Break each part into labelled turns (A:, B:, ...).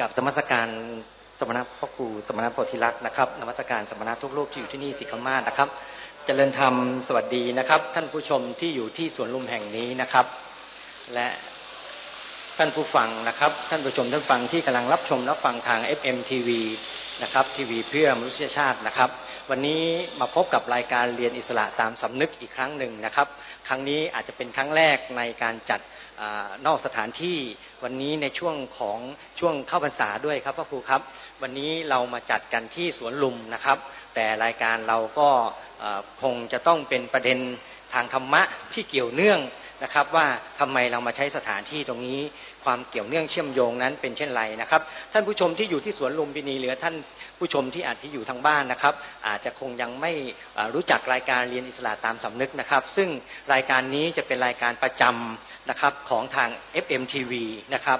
A: กับสมสการสมณพ่อครูสมณโพธิลักษ์นะครับนมัสการสมณะทุกรูปที่อยู่ที่นี่สิกมาศนะครับ เจริญธรรมสวัสดีนะครับ ท่านผู้ชมที่อยู่ที่สวนลุมแห่งนี้นะครับ และท่านผู้ฟังนะครับ ท่านผู้ชมท่านฟังที่กำลังรับชมรับฟังทาง FM TV นะครับทีวีเพื่อมนุษยชาตินะครับ วันนี้มาพบกับรายการเรียนอิสระตามสำนึกอีกครั้งหนึ่งนะครับ ครั้งนี้อาจจะเป็นครั้งแรกในการจัด อนอกสถานที่วันนี้ในช่วงของช่วงเข้าพรรษาด้วยครับพ่อครูครับ วันนี้เรามาจัดกันที่สวนลุมนะครับ แต่รายการเราก็คงจะต้องเป็นประเด็นทางธรรมะที่เกี่ยวเนื่อง นะครับว่าทำไมเรามาใช้สถานที่ตรงนี้ ความเกี่ยวเนื่องเชื่อมโยงนั้นเป็นเช่นไรนะครับ ท่านผู้ชมที่อยู่ที่สวนลุมพินีหรือท่านผู้ชมที่อาจที่อยู่ทางบ้านนะครับ อาจจะคงยังไม่รู้จักรายการเรียนอิสระตามสำนึกนะครับ ซึ่งรายการนี้จะเป็นรายการประจำนะครับของทาง FMTV นะครับ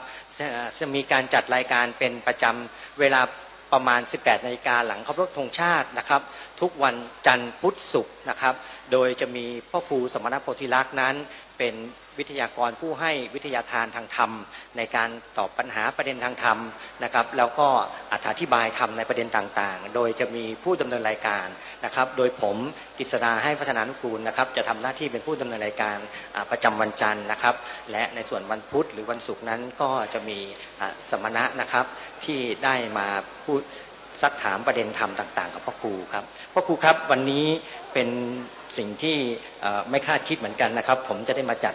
A: จะมีการจัดรายการเป็นประจำเวลาประมาณ 18 นาฬิกาหลังเคารพธงชาตินะครับ ทุกวันจันทร์พุธศุกร์นะครับ โดยจะมีพ่อครูสมณโพธิลักษณ์นั้น เป็นวิทยากรผู้ให้วิทยาทานทางธรรม ในการตอบปัญหาประเด็นทางธรรมนะครับ แล้วก็อธิบายธรรมในประเด็นต่างๆ โดยจะมีผู้ดำเนินรายการนะครับ โดยผมกิษดาให้พัฒนานุกูลนะครับ จะทำหน้าที่เป็นผู้ดำเนินรายการประจำวันจันทร์นะครับ และในส่วนวันพุธหรือวันศุกร์นั้นก็จะมีสมณะนะครับที่ได้มาพูด ซักถามประเด็นธรรมต่าง ๆ กับพ่อครูครับพ่อครูครับวันนี้เป็นสิ่งที่ไม่คาดคิดเหมือนกันนะครับ ผมจะได้มาจัด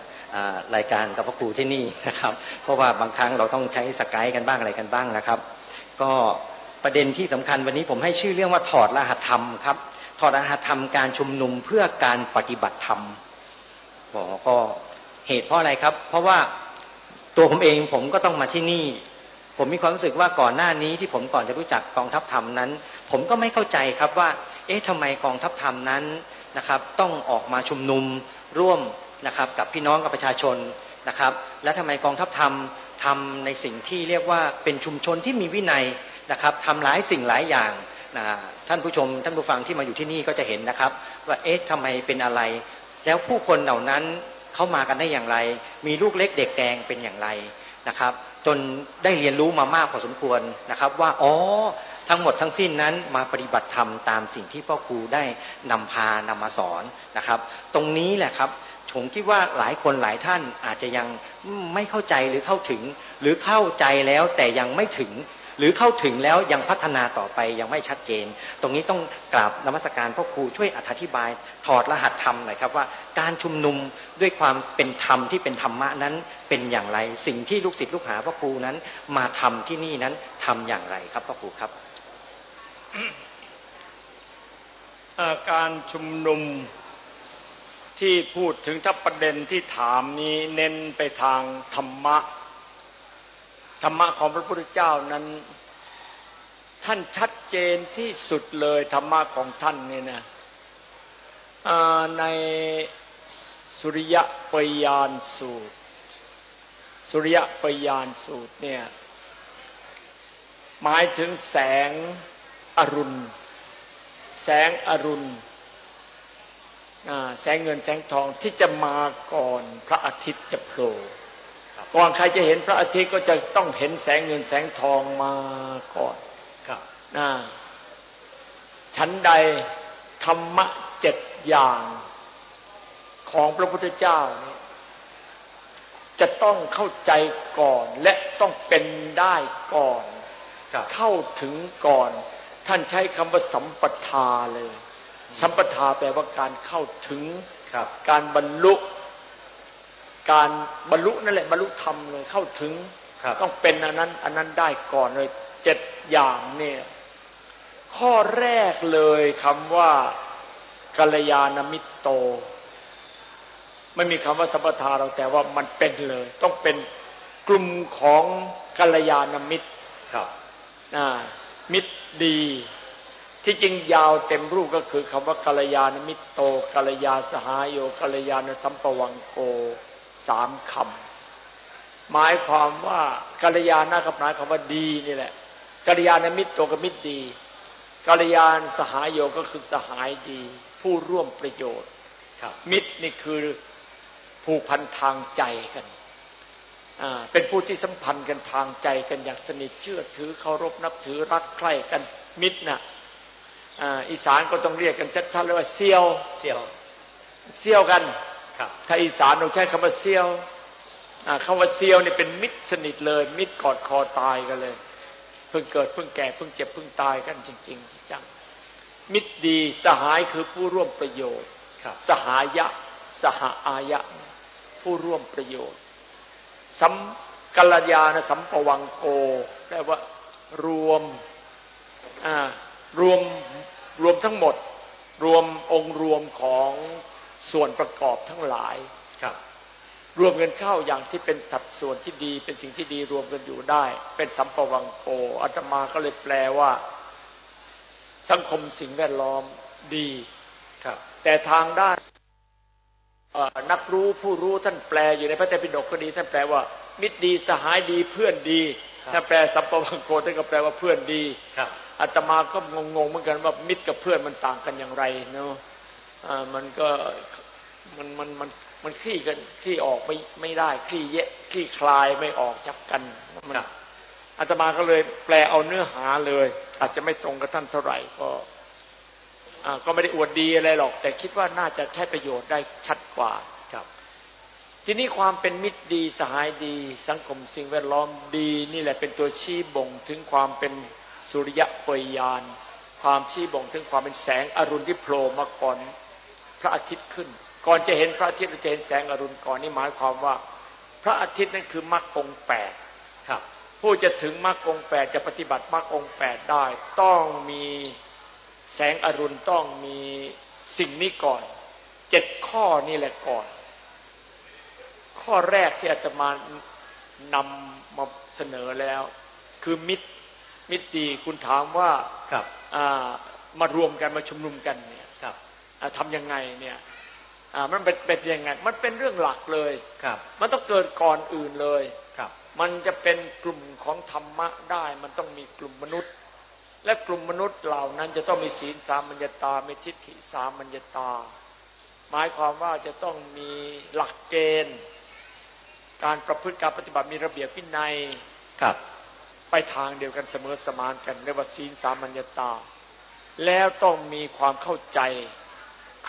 A: รายการกับพ่อครูที่นี่นะครับ เพราะว่าบางครั้งเราต้องใช้สกายกันบ้างอะไรกันบ้างนะครับ ก็ประเด็นที่สำคัญวันนี้ผมให้ชื่อเรื่องว่าถอดรหัสธรรมครับถอดรหัสธรรมการชุมนุมเพื่อการปฏิบัติธรรมบอกก็เหตุเพราะอะไรครับ เพราะว่าตัวผมเองผมก็ต้องมาที่นี่ ผมมีความรู้สึกว่าก่อนหน้านี้ที่ผมก่อนจะรู้จักกองทัพธรรมนั้น ผมก็ไม่เข้าใจครับว่า เอ๊ะทำไมกองทัพธรรมนั้นนะครับ ต้องออกมาชุมนุมร่วมนะครับ กับพี่น้องกับประชาชนนะครับ และทำไมกองทัพธรรมทำในสิ่งที่เรียกว่าเป็นชุมชนที่มีวินัยนะครับทำหลายสิ่งหลายอย่างนะท่านผู้ชม ท่านผู้ฟังที่มาอยู่ที่นี่ก็จะเห็นนะครับ ว่าเอ๊ะทำไมเป็นอะไร แล้วผู้คนเหล่านั้นเข้ามากันได้อย่างไร มีลูกเล็กเด็กแดงเป็นอย่างไรนะครับ จนได้เรียนรู้มามากพอสมควรนะครับ ว่าอ๋อทั้งหมดทั้งสิ้นนั้นมาปฏิบัติธรรมตามสิ่งที่พ่อครูได้นำพานำมาสอนนะครับ ตรงนี้แหละครับผมคิดว่าหลายคนหลายท่านอาจจะยังไม่เข้าใจหรือเข้าถึง หรือเข้าใจแล้วแต่ยังไม่ถึง หรือเข้าถึงแล้วยังพัฒนาต่อไปยังไม่ชัดเจน ตรงนี้ต้องกราบนมัสการพ่อครูช่วยอธิบาย ถอดรหัสธรรมหน่อยครับว่าการชุมนุมด้วยความเป็นธรรมที่เป็นธรรมะนั้นเป็นอย่างไร สิ่งที่ลูกศิษย์ลูกหาพ่อครูนั้น มาทำที่นี่นั้นทำอย่างไรครับพ่อครูครับ
B: การชุมนุมที่พูดถึงถ้าประเด็นที่ถามนี้เน้นไปทางธรรมะ ธรรมะของพระพุทธเจ้านั้น ท่านชัดเจนที่สุดเลยธรรมะของท่านเนี่ยนะในสุริยปยานสูตร สุริยปยานสูตรเนี่ยหมายถึงแสงอรุณ แสงอรุณแสงเงินแสงทองที่จะมาก่อนพระอาทิตย์จะโผล่ ก่อนใครจะเห็นพระอาทิตย์ก็จะต้องเห็นแสงเงินแสงทองมาก่อนครับนะชั้นใดธรรมะเจ็ดอย่างของพระพุทธเจ้านี่จะต้องเข้าใจก่อนและต้องเป็นได้ก่อน เข้าถึงก่อน ท่านใช้คำว่าสัมปทาเลย สัมปทาแปลว่าการเข้าถึงการบรรลุ การบรรลุนั่นแหละบรรลุธรรมเลยเข้าถึงต้องเป็นอันนั้น อันนั้นได้ก่อนเลยเจ็ดอย่างเนี่ย ข้อแรกเลยคำว่ากัลยาณมิตรโต ไม่มีคำว่าสัมปทาเราแต่ว่ามันเป็นเลย ต้องเป็นกลุ่มของกัลยาณมิตรครับนะมิตรดี ที่จริงยาวเต็มรูปก็คือคำว่ากัลยาณมิตรโตกัลยาสหายโยกัลยาณสัมปวังโก สามคำหมายความว่ากัลยาณกับหมายคำว่าดีนี่แหละกัลยาณมิตรตัวกับมิตรดีกัลยาณสหายโยก็คือสหายดี ผู้ร่วมประโยชน์มิตรนี่คือผูกพันทางใจกันเป็นผู้ที่สัมพันธ์กันทางใจกันอย่างสนิทเชื่อถือเคารพนับถือรักใคร่กันมิตรนะ่ะอีสานก็ต้องเรียกกันชัดๆเลยว่าเซียว
A: เซียว
B: เซียวกัน ถ้าอีสานเราใช้คำว่าเซียวคำว่าเซียวเนี่ยเป็นมิตรสนิทเลย มิตรกอดคอตายกันเลยเพิ่งเกิดเพิ่งแก่เพิ่งเจ็บเพิ่งตายกันจริง ๆ จังมิตรดีสหายคือผู้ร่วมประโยชน์สหายะ สหอายะ ผู้ร่วมประโยชน์สัมกัลยาณสัมปวังโกแปลว่ารวมรวมรวมทั้งหมด รวมองค์รวมของ ส่วนประกอบทั้งหลาย
A: ครับ
B: รวมกันเข้าอย่างที่เป็นสัดส่วนที่ดี เป็นสิ่งที่ดีรวมกันอยู่ได้ เป็นสัมปวังโกอาตมาก็เลยแปลว่า สังคมสิ่งแวดล้อมดี
A: ครับ
B: แต่ทางด้านนักรู้ผู้รู้ท่านแปลอยู่ในพระเตปิฎกก็ดีท่านแปลว่า มิตรดีสหายดีเพื่อนดีถ้าแปลสัมปวังโกท่านก็แปลว่าเพื่อนดี
A: ครับ
B: อาตมาก็งงๆเหมือนกันว่ามิตรกับเพื่อนมันต่างกันอย่างไรเนาะ มันก็มันมันมันมันคลี่กันคลี่ออกไม่ไม่ได้คลี่เยะคลี่คลายไม่ออกจากกันมันอาตมาก็เลยแปลเอาเนื้อหาเลย อาจจะไม่ตรงกับท่านเท่าไหร่ก็ก็ไม่ได้อวดดีอะไรหรอก แต่คิดว่าน่าจะใช้ประโยชน์ได้ชัดกว่า
A: ครับ
B: ทีนี้ความเป็นมิตรดีสหายดี สังคมสิ่งแวดล้อมดี นี่แหละเป็นตัวชี้บ่งถึงความเป็นสุริยะปยาน ความชี้บ่งถึงความเป็นแสงอรุณที่โผล่มาก่อน พระอาทิตย์ขึ้น ก่อนจะเห็นพระอาทิตย์เราจะเห็นแสงอรุณก่อนนี่หมายความว่า พระอาทิตย์นั่นคือมรรคองแปด
A: ครับ
B: ผู้จะถึงมรรคองแปดจะปฏิบัติมรรคองแปดได้ ต้องมีแสงอรุณต้องมีสิ่งนี้ก่อนเจ็ดข้อนี่แหละก่อน ข้อแรกที่อาตมานำมาเสนอแล้ว คือมิตรมิตรดีคุณถามว่า
A: ครับ
B: มารวมกันมาชุมนุมกันเนี่ย
A: ครับ
B: ทำยังไงเนี่ยมันเป็นเป็นยังไง มันเป็นเรื่องหลักเลย
A: ครับ
B: มันต้องเกิดก่อนอื่นเลย
A: ครับ
B: มันจะเป็นกลุ่มของธรรมะได้ มันต้องมีกลุ่มมนุษย์ และกลุ่มมนุษย์เหล่านั้นจะต้องมีศีลสามัญญตามีทิฏฐิสามัญญตา หมายความว่าจะต้องมีหลักเกณฑ์ การประพฤติการปฏิบัติมีระเบียบวินัย
A: ครับ
B: ไปทางเดียวกันเสมอสมานกันเรียกว่าศีลสามัญญตา แล้วต้องมีความเข้าใจ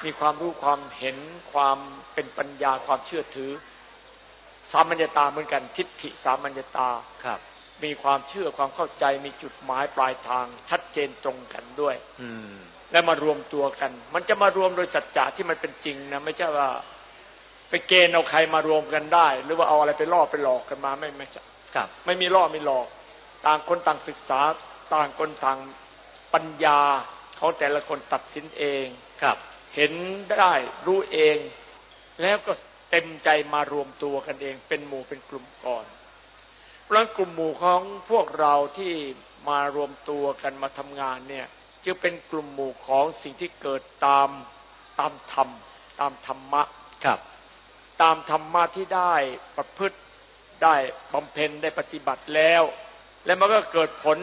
B: มีความรู้ความเห็นความเป็นปัญญาความเชื่อถือ สามัญญตาเหมือนกันทิฏฐิสามัญญตา
A: ครับ
B: มีความเชื่อความเข้าใจมีจุดหมายปลายทาง ชัดเจนตรงกันด้วย
A: อื
B: และมารวมตัวกัน มันจะมารวมโดยสัจจะที่มันเป็นจริงนะไม่ใช่ว่า ไปเกณฑ์เอาใครมารวมกันได้ หรือว่าเอาอะไรไปล่อไปหลอกกันมาไม่ไม่ใช่
A: ครับ
B: ไม่มีล่อไม่หลอก ต่างคนต่างศึกษาต่างคนต่างปัญญาของแต่ละคนตัดสินเอง
A: ครับ
B: เห็นได้รู้เอง แล้วก็เต็มใจมารวมตัวกันเอง เป็นหมู่เป็นกลุ่มก่อนเพราะกลุ่มหมู่ของพวกเราที่มารวมตัวกันมาทำงานเนี่ยจึงเป็นกลุ่มหมู่ของสิ่งที่เกิดตามตามธรรม ตามธรรมะ
A: ครับ
B: ตามธรรมะที่ได้ประพฤติได้บำเพ็ญได้ปฏิบัติแล้ว แล้วมันก็เกิดผล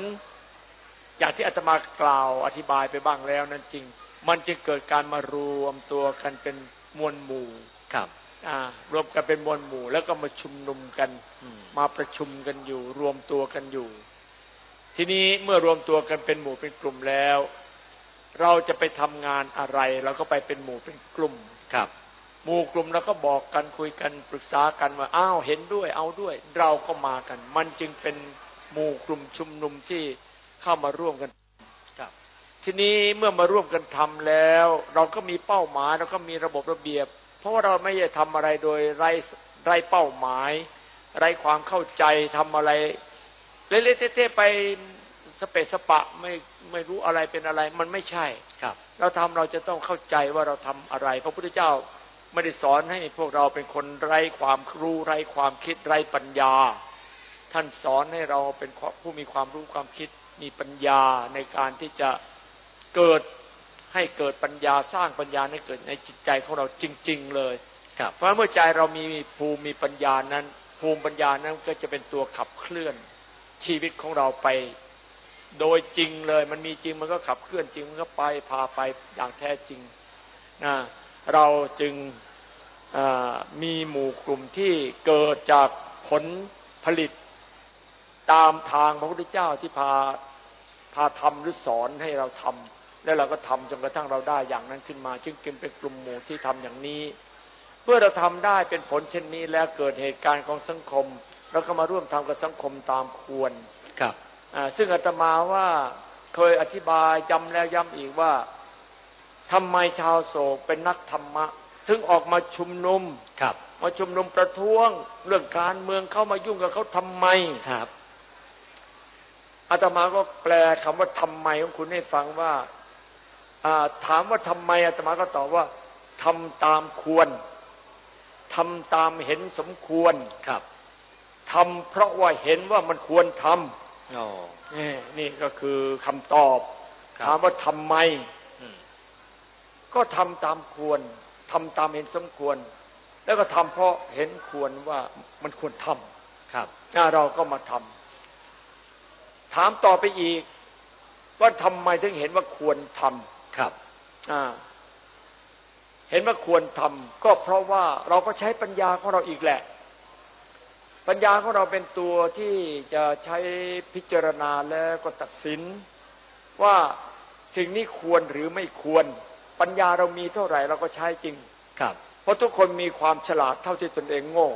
B: อย่างที่อาตมากล่าวอธิบายไปบ้างแล้วนั่นจริง มันจึงเกิดการมารวมตัวกันเป็นมวลหมู่
A: ครับ
B: อ่ารวมกันเป็นมวลหมู่ แล้วก็มาชุมนุมกัน มาประชุมกันอยู่ รวมตัวกันอยู่ ทีนี้เมื่อรวมตัวกันเป็นหมู่เป็นกลุ่มแล้ว เราจะไปทำงานอะไรเราก็ไปเป็นหมู่เป็นกลุ่ม
A: ครับ
B: หมู่กลุ่มแล้วก็บอกกันคุยกันปรึกษากันว่าอ้าวเห็นด้วย เอาด้วย เราก็มากัน มันจึงเป็นหมู่กลุ่มชุมนุมที่เข้ามาร่วมกัน
A: ครับ
B: ทีนี้เมื่อมาร่วมกันทำแล้ว เราก็มีเป้าหมายเราก็มีระบบระเบียบ เพราะว่าเราไม่ได้ทำอะไรโดยไร้ไร้เป้าหมาย ไร้ความเข้าใจทำอะไรเละๆเทะๆไปสเปสปะไม่ไม่รู้อะไรเป็นอะไร มันไม่ใช่
A: ครับ
B: เราทำเราจะต้องเข้าใจว่าเราทำอะไร พระพุทธเจ้าไม่ได้สอนให้พวกเราเป็นคนไร้ความรู้ไร้ความคิดไร้ปัญญา ท่านสอนให้เราเป็นผู้มีความรู้ความคิดมีปัญญาในการที่จะ เกิดให้เกิดปัญญาสร้างปัญญาให้เกิดในจิตใจของเราจริง ๆ เลยเพราะเมื่อใจเรามีภูมิมีปัญญานั้น ภูมิปัญญานั้นก็จะเป็นตัวขับเคลื่อนชีวิตของเราไป โดยจริงเลย มันมีจริงมันก็ขับเคลื่อนจริงมันก็ไปพาไปอย่างแท้จริงนะเราจึงมีหมู่กลุ่มที่เกิดจากผลผลิตตามทางพระพุทธเจ้าที่พาพาทำหรือสอนให้เราทำ แล้วเราก็ทำจนกระทั่งเราได้อย่างนั้นขึ้นมาจึงกินเป็นกลุ่มหมู่ที่ทำอย่างนี้เพื่อเราทำได้เป็นผลเช่นนี้แล้วเกิดเหตุการณ์ของสังคม เราก็มาร่วมทำกับสังคมตามควร
A: ครับ
B: ซึ่งอาตมาว่าเคยอธิบายย้ำแล้วย้ำอีกว่าทำไมชาวโศกเป็นนักธรรมะ ถึงออกมาชุมนุม
A: ครับ
B: มาชุมนุมประท้วง เรื่องการเมืองเข้ามายุ่งกับเขาทำไม
A: ครับ
B: อาตมาก็แปลคำว่าทำไมของคุณให้ฟังว่า ถามว่าทำไมอาตมาก็ตอบว่าทำตามควรทำตามเห็นสมควร
A: ครับ
B: ทำเพราะว่าเห็นว่ามันควรทำ
A: อ๋อ
B: นี่นี่ก็คือคำตอบ
A: ครับ
B: ถามว่าทำไม
A: อืม
B: ก็ทำตามควรทำตามเห็นสมควร แล้วก็ทำเพราะเห็นควรว่ามันควรทำ
A: ครับ
B: อ่าเราก็มาทำถามต่อไปอีก ว่าทำไมถึงเห็นว่าควรทำ
A: ครับ
B: อ่าเห็นว่าควรทำก็เพราะว่าเราก็ใช้ปัญญาของเราอีกแหละ ปัญญาของเราเป็นตัวที่จะใช้พิจารณาแล้วก็ตัดสิน ว่าสิ่งนี้ควรหรือไม่ควร ปัญญาเรามีเท่าไหร่เราก็ใช้จริง
A: ครับ
B: เพราะทุกคนมีความฉลาดเท่าที่ตนเองโง่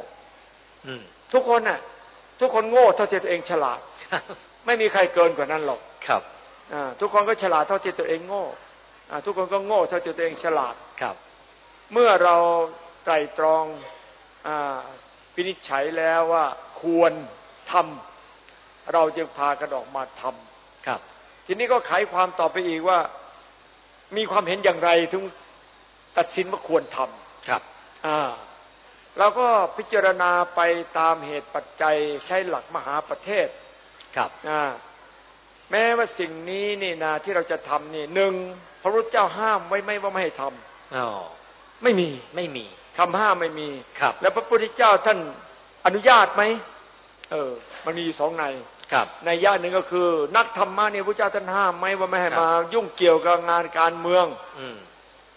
A: อืม
B: ทุกคนน่ะ ทุกคนโง่เท่าที่ตัวเองฉลาด ไม่มีใครเกินกว่านั้นหรอก
A: ครับ
B: อ่าทุกคนก็ฉลาดเท่าที่ตัวเองโง่อ่า ทุกคนก็โง่เท่าที่ตัวเองฉลาด
A: ครับ
B: เมื่อเราไตรตรองอาพินิจฉัยแล้วว่าควรทำเราจึงพากันออกมาทำ
A: ครับ
B: ทีนี้ก็ไขความต่อไปอีกว่า มีความเห็นอย่างไรถึงตัดสินว่าควรทำ
A: ครับ
B: อ่าเราก็พิจารณาไปตามเหตุปัจจัยใช้หลักมหาประเทศ
A: ครับ
B: อ่าแม้ว่าสิ่งนี้นี่นะที่เราจะทำนี่หนึ่ง พระพุทธเจ้าห้ามไว้ไม่ว่าไม่ให้ทำ
A: อ๋อ
B: ไม่มี
A: ไม่มี
B: คำห้ามไม่มี
A: ครับ
B: แล้วพระพุทธเจ้าท่านอนุญาตไหมเออ มันมีอยู่สองใน
A: ครับ
B: ในย่านหนึ่งก็คือ นักธรรมะเนี่ยพระเจ้าท่านห้ามไหมว่าไม่ให้
A: ครับ
B: มา ยุ่งเกี่ยวกับงานการเมือง
A: อืม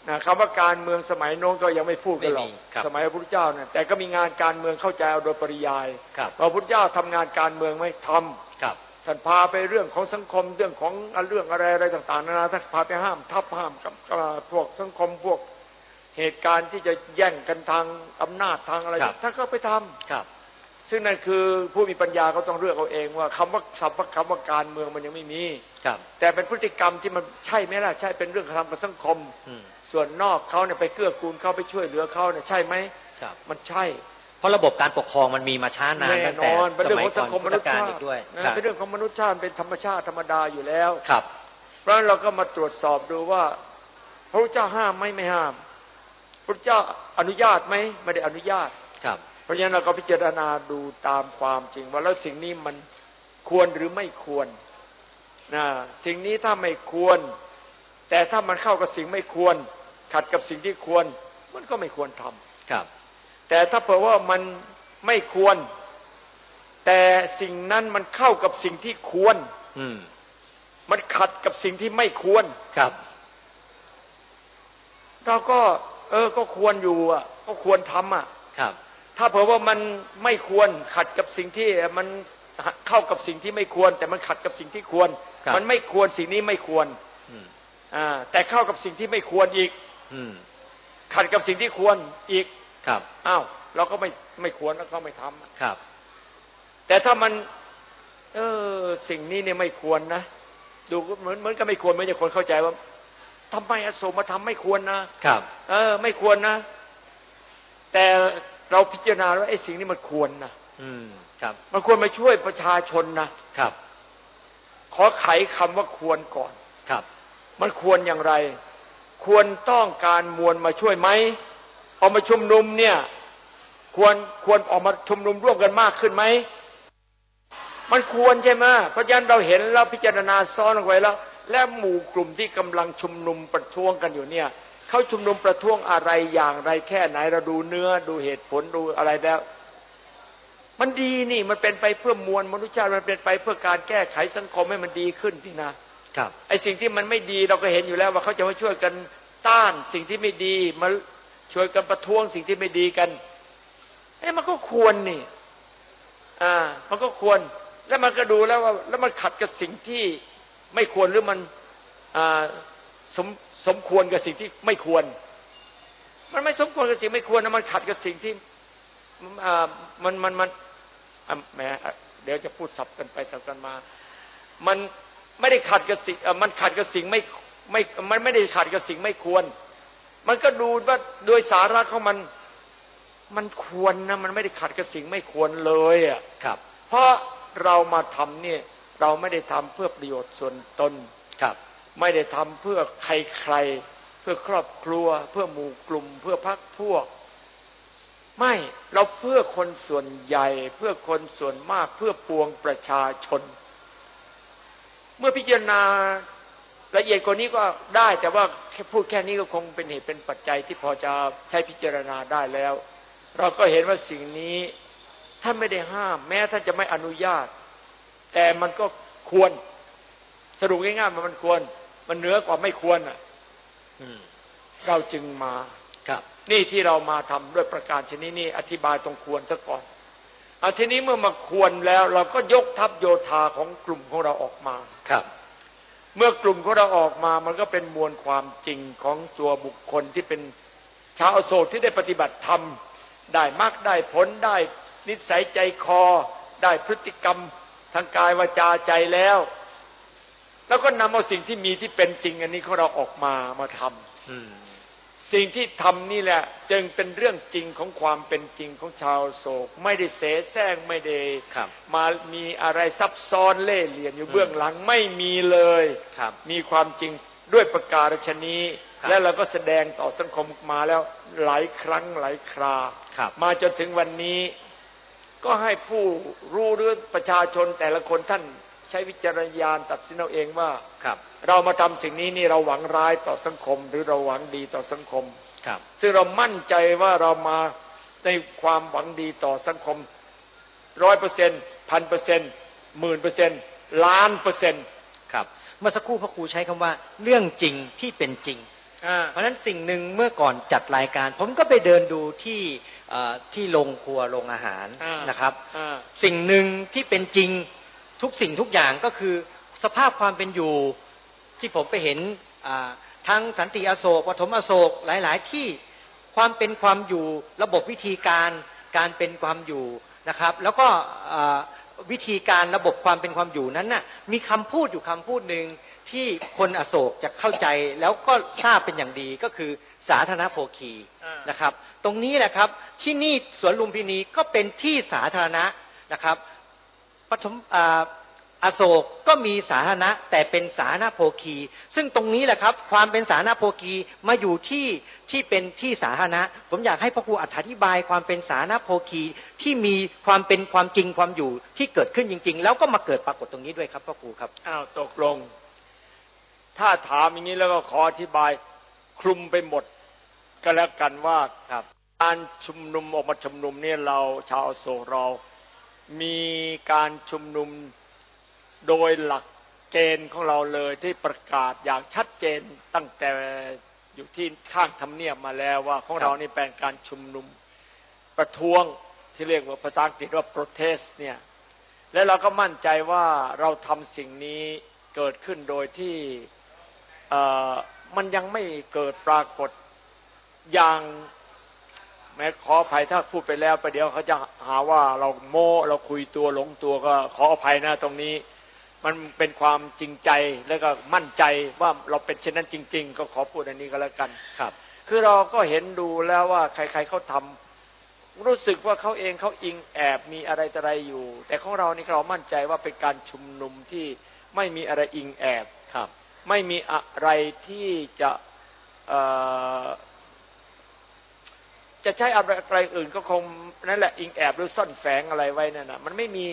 B: นะคำว่าการเมืองสมัยโน้นก็ยังไม่พูดกันหรอก
A: ไม่มีครับ
B: สมัยพระพุทธเจ้าเนี่ยแต่ก็มีงานการเมืองเข้าใจเอาโดยปริยาย
A: ครับ
B: พระพุทธเจ้าทำงานการเมืองไหม่ทำ
A: ครับ
B: ท่านพาไปเรื่องของสังคมเรื่องของเรื่องอะไรอะไรต่าง ๆ นานาท่านพาไปห้ามทับห้ามกับกับพวกสังคมพวกเหตุการณ์ที่จะแย่งกันทางอำนาจทางอะไร
A: ครับ
B: ท่านก็ไปทำ
A: ครับ
B: ซึ่งนั่นคือผู้มีปัญญาก็ต้องเลือกเอาเองว่าคำว่าสัพพคำว่าการเมืองมันยังไม่มี
A: ครับ
B: แต่เป็นพฤติกรรมที่มันใช่ไหมล่ะใช่เป็นเรื่องทำกับสังคม
A: อืม
B: ส่วนนอกเขาเนี่ยไปเกื้อกูลเขาไปช่วยเหลือเขาเนี่ยใช่ไหม
A: ครับ
B: มันใช่
A: เพราะระบบการปกครองมันมีมาช้านาน
B: แน่
A: ตั้ง
B: น
A: แต่
B: อนเป็น
A: ส
B: เรื่อง
A: มัย
B: ของ
A: ก่
B: สั
A: องน
B: คมม
A: พุท
B: นุ
A: ธ
B: ษย
A: กาล
B: ชา
A: อี
B: ติ
A: กด้วย
B: นะครับเป็นเรื่องของมนุษยชาติเป็นธรรมชาติธรรมดาอยู่แล้ว
A: ครับ
B: เพราะฉะนั้นเราก็มาตรวจสอบดูว่า พระพุทธเจ้าห้ามไหมไม่ห้าม พระพุทธเจ้าอนุญาตไหมไม่ได้อนุญาต
A: ครับ
B: เพราะฉะนั้นเราก็พิจารณาดูตามความจริง ว่าแล้วสิ่งนี้มันควรหรือไม่ควรนะสิ่งนี้ถ้าไม่ควร แต่ถ้ามันเข้ากับสิ่งไม่ควร ขัดกับสิ่งที่ควร มันก็ไม่ควรทำ
A: ครับ
B: แต่ถ้าเผื่อว่ามันไม่ควร แต่สิ่งนั้นมันเข้ากับสิ่งที่ควร
A: อืม
B: มันขัดกับสิ่งที่ไม่ควร
A: ครับ
B: เราก็ เออ ก็ควรอยู่อะ ก็ควรทำอะ
A: ครับ
B: ถ้าเผื่อว่ามันไม่ควรขัดกับสิ่งที่มันเข้ากับสิ่งที่ไม่ควร แต่มันขัดกับสิ่งที่ควร
A: ครับ
B: มันไม่ควรสิ่งนี้ไม่ควร
A: อืม
B: อ่า แต่เข้ากับสิ่งที่ไม่ควรอีก
A: อืม
B: ขัดกับสิ่งที่ควรอีก
A: ครับ
B: อ้าวเราก็ไม่ไม่ควรแล้วก็ไม่ทำอะ
A: ครับ
B: แต่ถ้ามัน เออสิ่งนี้เนี่ยไม่ควรนะดูก็เหมือนเหมือนกับไม่ควรเหมือนจะคนเข้าใจว่าทำไมอโศกมาทำไม่ควรนะ
A: ครับ
B: เออ ไม่ควรนะ แต่เราพิจารณาว่าไอ้สิ่งนี้มันควรนะ
A: อืม ครับ
B: มันควรมาช่วยประชาชนนะ
A: ครับ
B: ขอไขคำว่าควรก่อน
A: ครับ
B: มันควรอย่างไร ควรต้องการมวลมาช่วยไหม ออกมาชุมนุมเนี่ย ควรควรออกมาชุมนุมร่วมกันมากขึ้นไหมมันควรใช่ไหมเพราะฉะนั้นเราเห็นเราพิจารณาซ้อนลงไปแล้ว และหมู่กลุ่มที่กำลังชุมนุมประท้วงกันอยู่เนี่ยเขาชุมนุมประท้วงอะไรอย่างไรแค่ไหนเราดูเนื้อดูเหตุผลดูอะไรแล้ว มันดีนี่มันเป็นไปเพื่อมวลมนุษยชาติมันเป็นไปเพื่อการแก้ไขสังคมให้มันดีขึ้นที่นะ
A: ครับ
B: ไอ้สิ่งที่มันไม่ดีเราก็เห็นอยู่แล้วว่าเขาจะมาช่วยกันต้านสิ่งที่ไม่ดีมา ช่วยกันประท้วงสิ่งที่ไม่ดีกันไอ้มันก็ควรนี่ อ่า มันก็ควร แล้วมันก็ดูแล้วว่า แล้วมันขัดกับสิ่งที่ไม่ควรหรือมัน อ่า สมสมควรกับสิ่งที่ไม่ควร มันไม่สมควรกับสิ่งไม่ควรนะมันขัดกับสิ่งที่อ่ามันมันมันแหมเดี๋ยวจะพูดสับกันไปสับกันมา มันไม่ได้ขัดกับสิ่งมันขัดกับสิ่งไม่ไม่มันไม่ได้ขัดกับสิ่งไม่ควร มันก็ดูว่าโดยสาระของมันมันควรนะมันไม่ได้ขัดกับสิ่งไม่ควรเลยอะ
A: ครับ
B: เพราะเรามาทำเนี่ย เราไม่ได้ทำเพื่อประโยชน์ส่วนตน
A: ครับ
B: ไม่ได้ทำเพื่อใครใคร เพื่อครอบครัว เพื่อหมู่กลุ่ม เพื่อพักพวก ไม่เราเพื่อคนส่วนใหญ่ เพื่อคนส่วนมากเพื่อปวงประชาชน เมื่อพิจารณา ละเอียดกว่านี้ก็ได้แต่ว่าแค่พูดแค่นี้ก็คงเป็นเหตุเป็นปัจจัยที่พอจะใช้พิจารณาได้แล้ว เราก็เห็นว่าสิ่งนี้ท่านไม่ได้ห้าม แม้ท่านจะไม่อนุญาต แต่มันก็ควร สรุปง่ายๆมันควร มันเหนือกว่าไม่ควรอะเราจึงมา
A: ครับ
B: นี่ที่เรามาทำด้วยประการชนิดนี้อธิบายตรงควรซะก่อนเอาทีนี้เมื่อมาควรแล้ว เราก็ยกทัพโยธาของกลุ่มของเราออกมา
A: ครับ
B: เมื่อกลุ่มของเราออกมามันก็เป็นมวลความจริงของตัวบุคคลที่เป็นชาวโสดที่ได้ปฏิบัติธรรม ได้มากได้ผลได้นิสัยใจคอ ได้พฤติกรรมทางกายวาจาใจแล้ว แล้วก็นำเอาสิ่งที่มีที่เป็นจริง อันนี้ของเราออกมามาทำ สิ่งที่ทำนี่แหละ จึงเป็นเรื่องจริงของความเป็นจริงของชาวโศก ไม่ได้เสแสร้งไม่ได้มามีอะไรซับซ้อนเล่ห์เหลี่ยมอยู่เบื้องหลังไม่มีเลยมีความจริงด้วยประกาศชนีและเราก็แสดงต่อสังคมมาแล้วหลายครั้งหลายครามาจนถึงวันนี้ ก็ให้ผู้รู้เรื่องประชาชนแต่ละคนท่าน ใช้วิจารณญาณตัดสินเอาเองว่า
A: ครับ
B: เรามาทำสิ่งนี้นี่เราหวังร้ายต่อสังคม หรือเราหวังดีต่อสังคม
A: ครับ
B: ซึ่งเรามั่นใจว่าเรามาในความหวังดีต่อสังคมร้อยเปอร์เซ็นพันเปอร์เซ็นหมื่นเปอร์เซ็นล้านเปอร์เซ็น
A: ครับเมื่อสักครู่พระครูใช้คำว่าเรื่องจริงที่เป็นจริงเพราะฉะนั้นสิ่งหนึ่งเมื่อก่อนจัดรายการ ผมก็ไปเดินดูที่ที่โรงครัวโรงอาหารนะครับ สิ่งหนึ่งที่เป็นจริง ทุกสิ่งทุกอย่างก็คือสภาพความเป็นอยู่ที่ผมไปเห็นทั้งสันติอโศกปฐมอโศกหลาย ๆ ที่ความเป็นความอยู่ระบบวิธีการการเป็นความอยู่นะครับ แล้วก็วิธีการระบบความเป็นความอยู่นั้นน่ะมีคำพูดอยู่คำพูดหนึ่งที่คนอโศกจะเข้าใจแล้วก็ทราบเป็นอย่างดีก็คือสาธารณโภคีนะครับ ตรงนี้แหละครับที่นี่สวนลุมพินีก็เป็นที่สาธารณะนะครับ ฐมอโศกก็มีสาธารณะแต่เป็นสาธารณโภคี ซึ่งตรงนี้แหละครับ ความเป็นสาธารณโภคีมาอยู่ที่ที่เป็นที่สาธารณะ ผมอยากให้พระครูอธิบายความเป็นสาธารณโภคีที่มีความเป็นความจริงความอยู่ที่เกิดขึ้นจริง ๆ แล้วก็มาเกิดปรากฏตรงนี้ด้วยครับพระครูครับ
B: อ้าวตกลง ถ้าถามอย่างนี้แล้วก็ขออธิบายคลุมไปหมด ก็แล้วกันว่า
A: ครับ
B: การชุมนุมออกมาชุมนุมเนี่ยเราชาวโศกเรา มีการชุมนุมโดยหลักเกณฑ์ของเราเลยที่ประกาศอย่างชัดเจนตั้งแต่อยู่ที่ข้างทำเนียบมาแล้วว่าของเรานี่เป็นการชุมนุมประท้วงที่เรียกว่าภาษาอังกฤษว่า protest เนี่ย และเราก็มั่นใจว่าเราทำสิ่งนี้เกิดขึ้นโดยที่มันยังไม่เกิดปรากฏอย่าง แม้ขออภัยถ้าพูดไปแล้วประเดี๋ยวเขาจะหาว่าเราโม้เราคุยตัวหลงตัวก็ขออภัยนะตรงนี้ มันเป็นความจริงใจแล้วก็มั่นใจว่าเราเป็นเช่นนั้นจริง ๆ ก็ขอพูดอันนี้ก็แล้วกัน
A: ครับ
B: คือเราก็เห็นดูแล้วว่าใคร ๆเขาทำรู้สึกว่าเขาเองเขาอิงแอบมีอะไรอะไรอยู่ แต่ของเรานี่เรามั่นใจว่าเป็นการชุมนุมที่ไม่มีอะไรอิงแอบ
A: ครับ
B: ไม่มีอะไรที่จะ จะใช้อะไรอื่นก็คงนั่นแหละอิงแอบหรือซ่อนแฝงอะไรไว้นั่นนะมันไม่มี